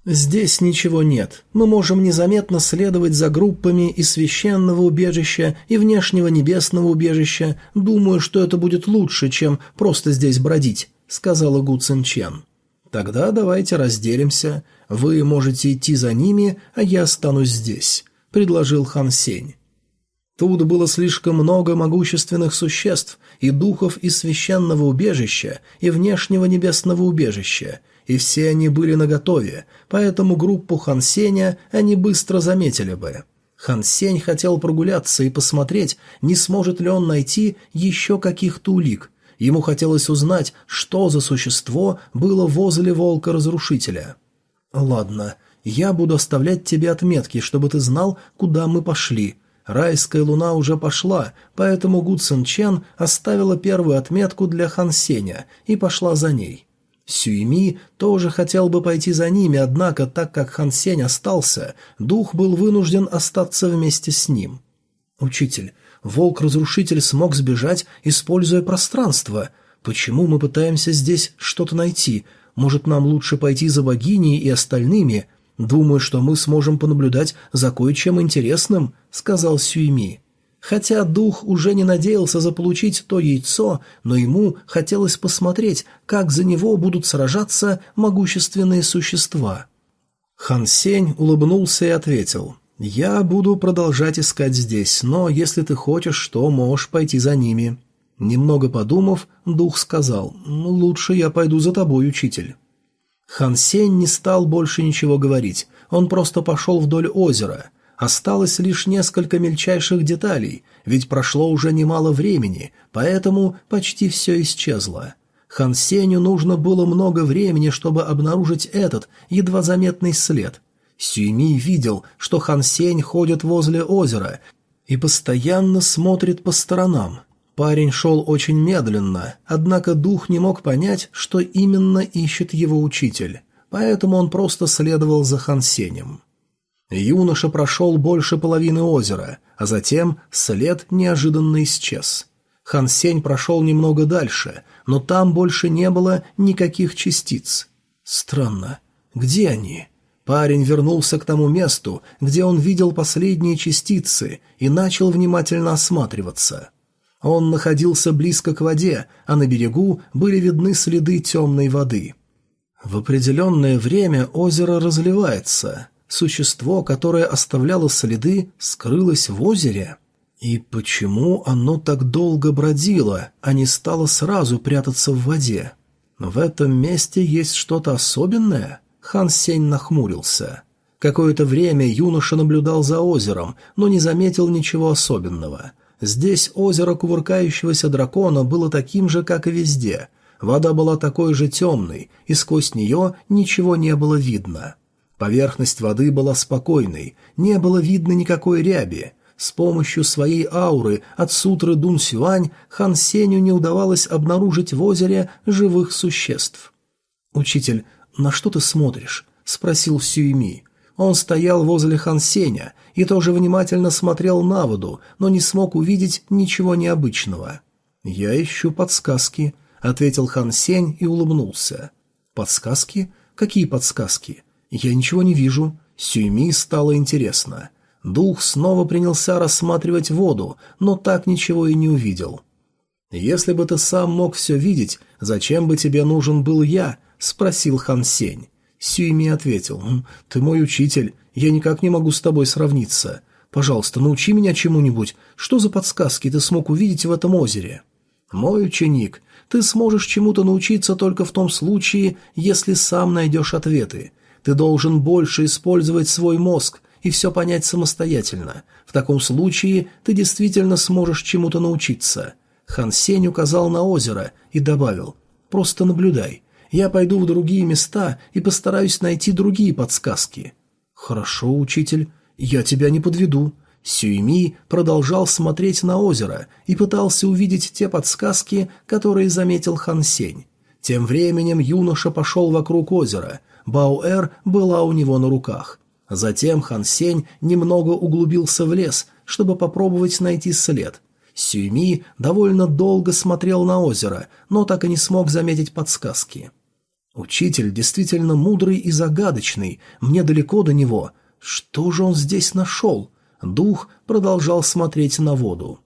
Здесь ничего нет. Мы можем незаметно следовать за группами и священного убежища и внешнего небесного убежища. Думаю, что это будет лучше, чем просто здесь бродить», — сказала Гу Цин Чен. «Тогда давайте разделимся. Вы можете идти за ними, а я останусь здесь», — предложил Хан Сень. Тут было слишком много могущественных существ и духов из священного убежища и внешнего небесного убежища, и все они были наготове, поэтому группу Хансеня они быстро заметили бы. Хансень хотел прогуляться и посмотреть, не сможет ли он найти еще каких-то улик. Ему хотелось узнать, что за существо было возле волка-разрушителя. «Ладно, я буду оставлять тебе отметки, чтобы ты знал, куда мы пошли», Райская луна уже пошла, поэтому Гу Цин Чен оставила первую отметку для Хан Сеня и пошла за ней. Сюйми тоже хотел бы пойти за ними, однако, так как Хан Сень остался, дух был вынужден остаться вместе с ним. «Учитель, волк-разрушитель смог сбежать, используя пространство. Почему мы пытаемся здесь что-то найти? Может, нам лучше пойти за богиней и остальными? Думаю, что мы сможем понаблюдать за кое-чем интересным», — сказал Сюйми. Хотя дух уже не надеялся заполучить то яйцо, но ему хотелось посмотреть, как за него будут сражаться могущественные существа. Хан Сень улыбнулся и ответил, «Я буду продолжать искать здесь, но если ты хочешь, то можешь пойти за ними». Немного подумав, дух сказал, «Ну, «Лучше я пойду за тобой, учитель». Хан Сень не стал больше ничего говорить, он просто пошел вдоль озера – Осталось лишь несколько мельчайших деталей, ведь прошло уже немало времени, поэтому почти все исчезло. Хан Сеню нужно было много времени, чтобы обнаружить этот едва заметный след. Сюйми видел, что Хан Сень ходит возле озера и постоянно смотрит по сторонам. Парень шел очень медленно, однако дух не мог понять, что именно ищет его учитель, поэтому он просто следовал за Хан Сенем. Юноша прошел больше половины озера, а затем след неожиданно исчез. Хан Сень прошел немного дальше, но там больше не было никаких частиц. Странно. Где они? Парень вернулся к тому месту, где он видел последние частицы, и начал внимательно осматриваться. Он находился близко к воде, а на берегу были видны следы темной воды. В определенное время озеро разливается, существо, которое оставляло следы, скрылось в озере? И почему оно так долго бродило, а не стало сразу прятаться в воде? В этом месте есть что-то особенное? Хан Сень нахмурился. Какое-то время юноша наблюдал за озером, но не заметил ничего особенного. Здесь озеро кувыркающегося дракона было таким же, как и везде. Вода была такой же темной, и сквозь нее ничего не было видно. Поверхность воды была спокойной, не было видно никакой ряби. С помощью своей ауры от сутры Дун Сюань Хан Сенью не удавалось обнаружить в озере живых существ. «Учитель, на что ты смотришь?» — спросил Сюйми. Он стоял возле Хан Сеня и тоже внимательно смотрел на воду, но не смог увидеть ничего необычного. «Я ищу подсказки», — ответил Хан Сень и улыбнулся. «Подсказки? Какие подсказки?» «Я ничего не вижу». Сюйми стало интересно. Дух снова принялся рассматривать воду, но так ничего и не увидел. «Если бы ты сам мог все видеть, зачем бы тебе нужен был я?» — спросил Хан Сень. Сюйми ответил, «Ты мой учитель, я никак не могу с тобой сравниться. Пожалуйста, научи меня чему-нибудь. Что за подсказки ты смог увидеть в этом озере?» «Мой ученик, ты сможешь чему-то научиться только в том случае, если сам найдешь ответы. Ты должен больше использовать свой мозг и все понять самостоятельно. В таком случае ты действительно сможешь чему-то научиться». Хан Сень указал на озеро и добавил «Просто наблюдай. Я пойду в другие места и постараюсь найти другие подсказки». «Хорошо, учитель, я тебя не подведу». Сюйми продолжал смотреть на озеро и пытался увидеть те подсказки, которые заметил Хан Сень. Тем временем юноша пошел вокруг озера, Баоэр была у него на руках. Затем Хан Сень немного углубился в лес, чтобы попробовать найти след. Сюйми довольно долго смотрел на озеро, но так и не смог заметить подсказки. «Учитель действительно мудрый и загадочный, мне далеко до него. Что же он здесь нашел?» Дух продолжал смотреть на воду.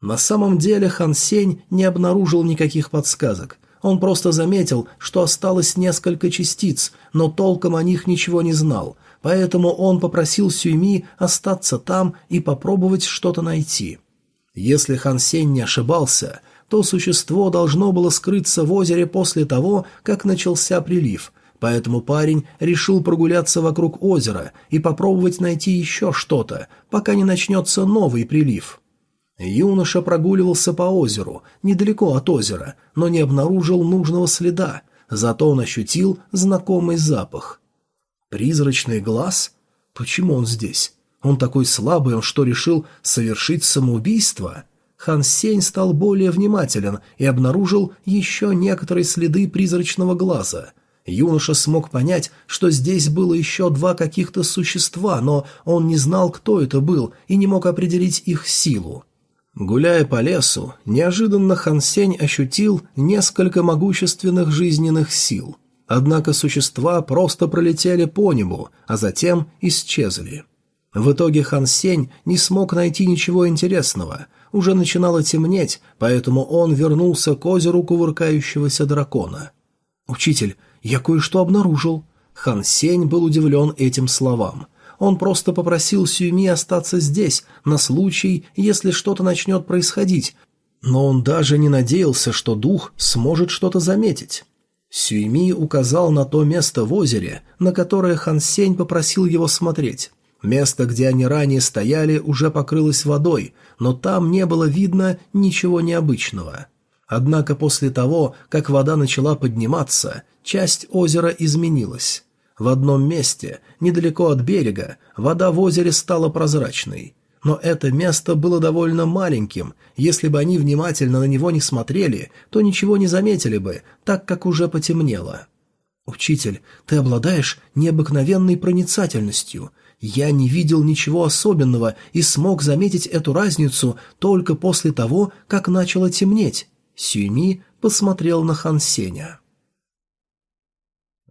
На самом деле Хан Сень не обнаружил никаких подсказок – он просто заметил, что осталось несколько частиц, но толком о них ничего не знал, поэтому он попросил Сюйми остаться там и попробовать что-то найти. Если Хан Сень не ошибался, то существо должно было скрыться в озере после того, как начался прилив, поэтому парень решил прогуляться вокруг озера и попробовать найти еще что-то, пока не начнется новый прилив. Юноша прогуливался по озеру, недалеко от озера, но не обнаружил нужного следа, зато он ощутил знакомый запах. Призрачный глаз? Почему он здесь? Он такой слабый, он что, решил совершить самоубийство? Хан Сень стал более внимателен и обнаружил еще некоторые следы призрачного глаза. Юноша смог понять, что здесь было еще два каких-то существа, но он не знал, кто это был, и не мог определить их силу. Гуляя по лесу, неожиданно Хансень ощутил несколько могущественных жизненных сил. Однако существа просто пролетели по небу, а затем исчезли. В итоге Хансень не смог найти ничего интересного. Уже начинало темнеть, поэтому он вернулся к озеру кувыркающегося дракона. «Учитель, я кое-что обнаружил». Хансень был удивлен этим словам. Он просто попросил Сюйми остаться здесь, на случай, если что-то начнет происходить, но он даже не надеялся, что дух сможет что-то заметить. Сюйми указал на то место в озере, на которое Хан Сень попросил его смотреть. Место, где они ранее стояли, уже покрылось водой, но там не было видно ничего необычного. Однако после того, как вода начала подниматься, часть озера изменилась. В одном месте, недалеко от берега, вода в озере стала прозрачной. Но это место было довольно маленьким, если бы они внимательно на него не смотрели, то ничего не заметили бы, так как уже потемнело. «Учитель, ты обладаешь необыкновенной проницательностью. Я не видел ничего особенного и смог заметить эту разницу только после того, как начало темнеть». Сюйми посмотрел на Хан Сеня.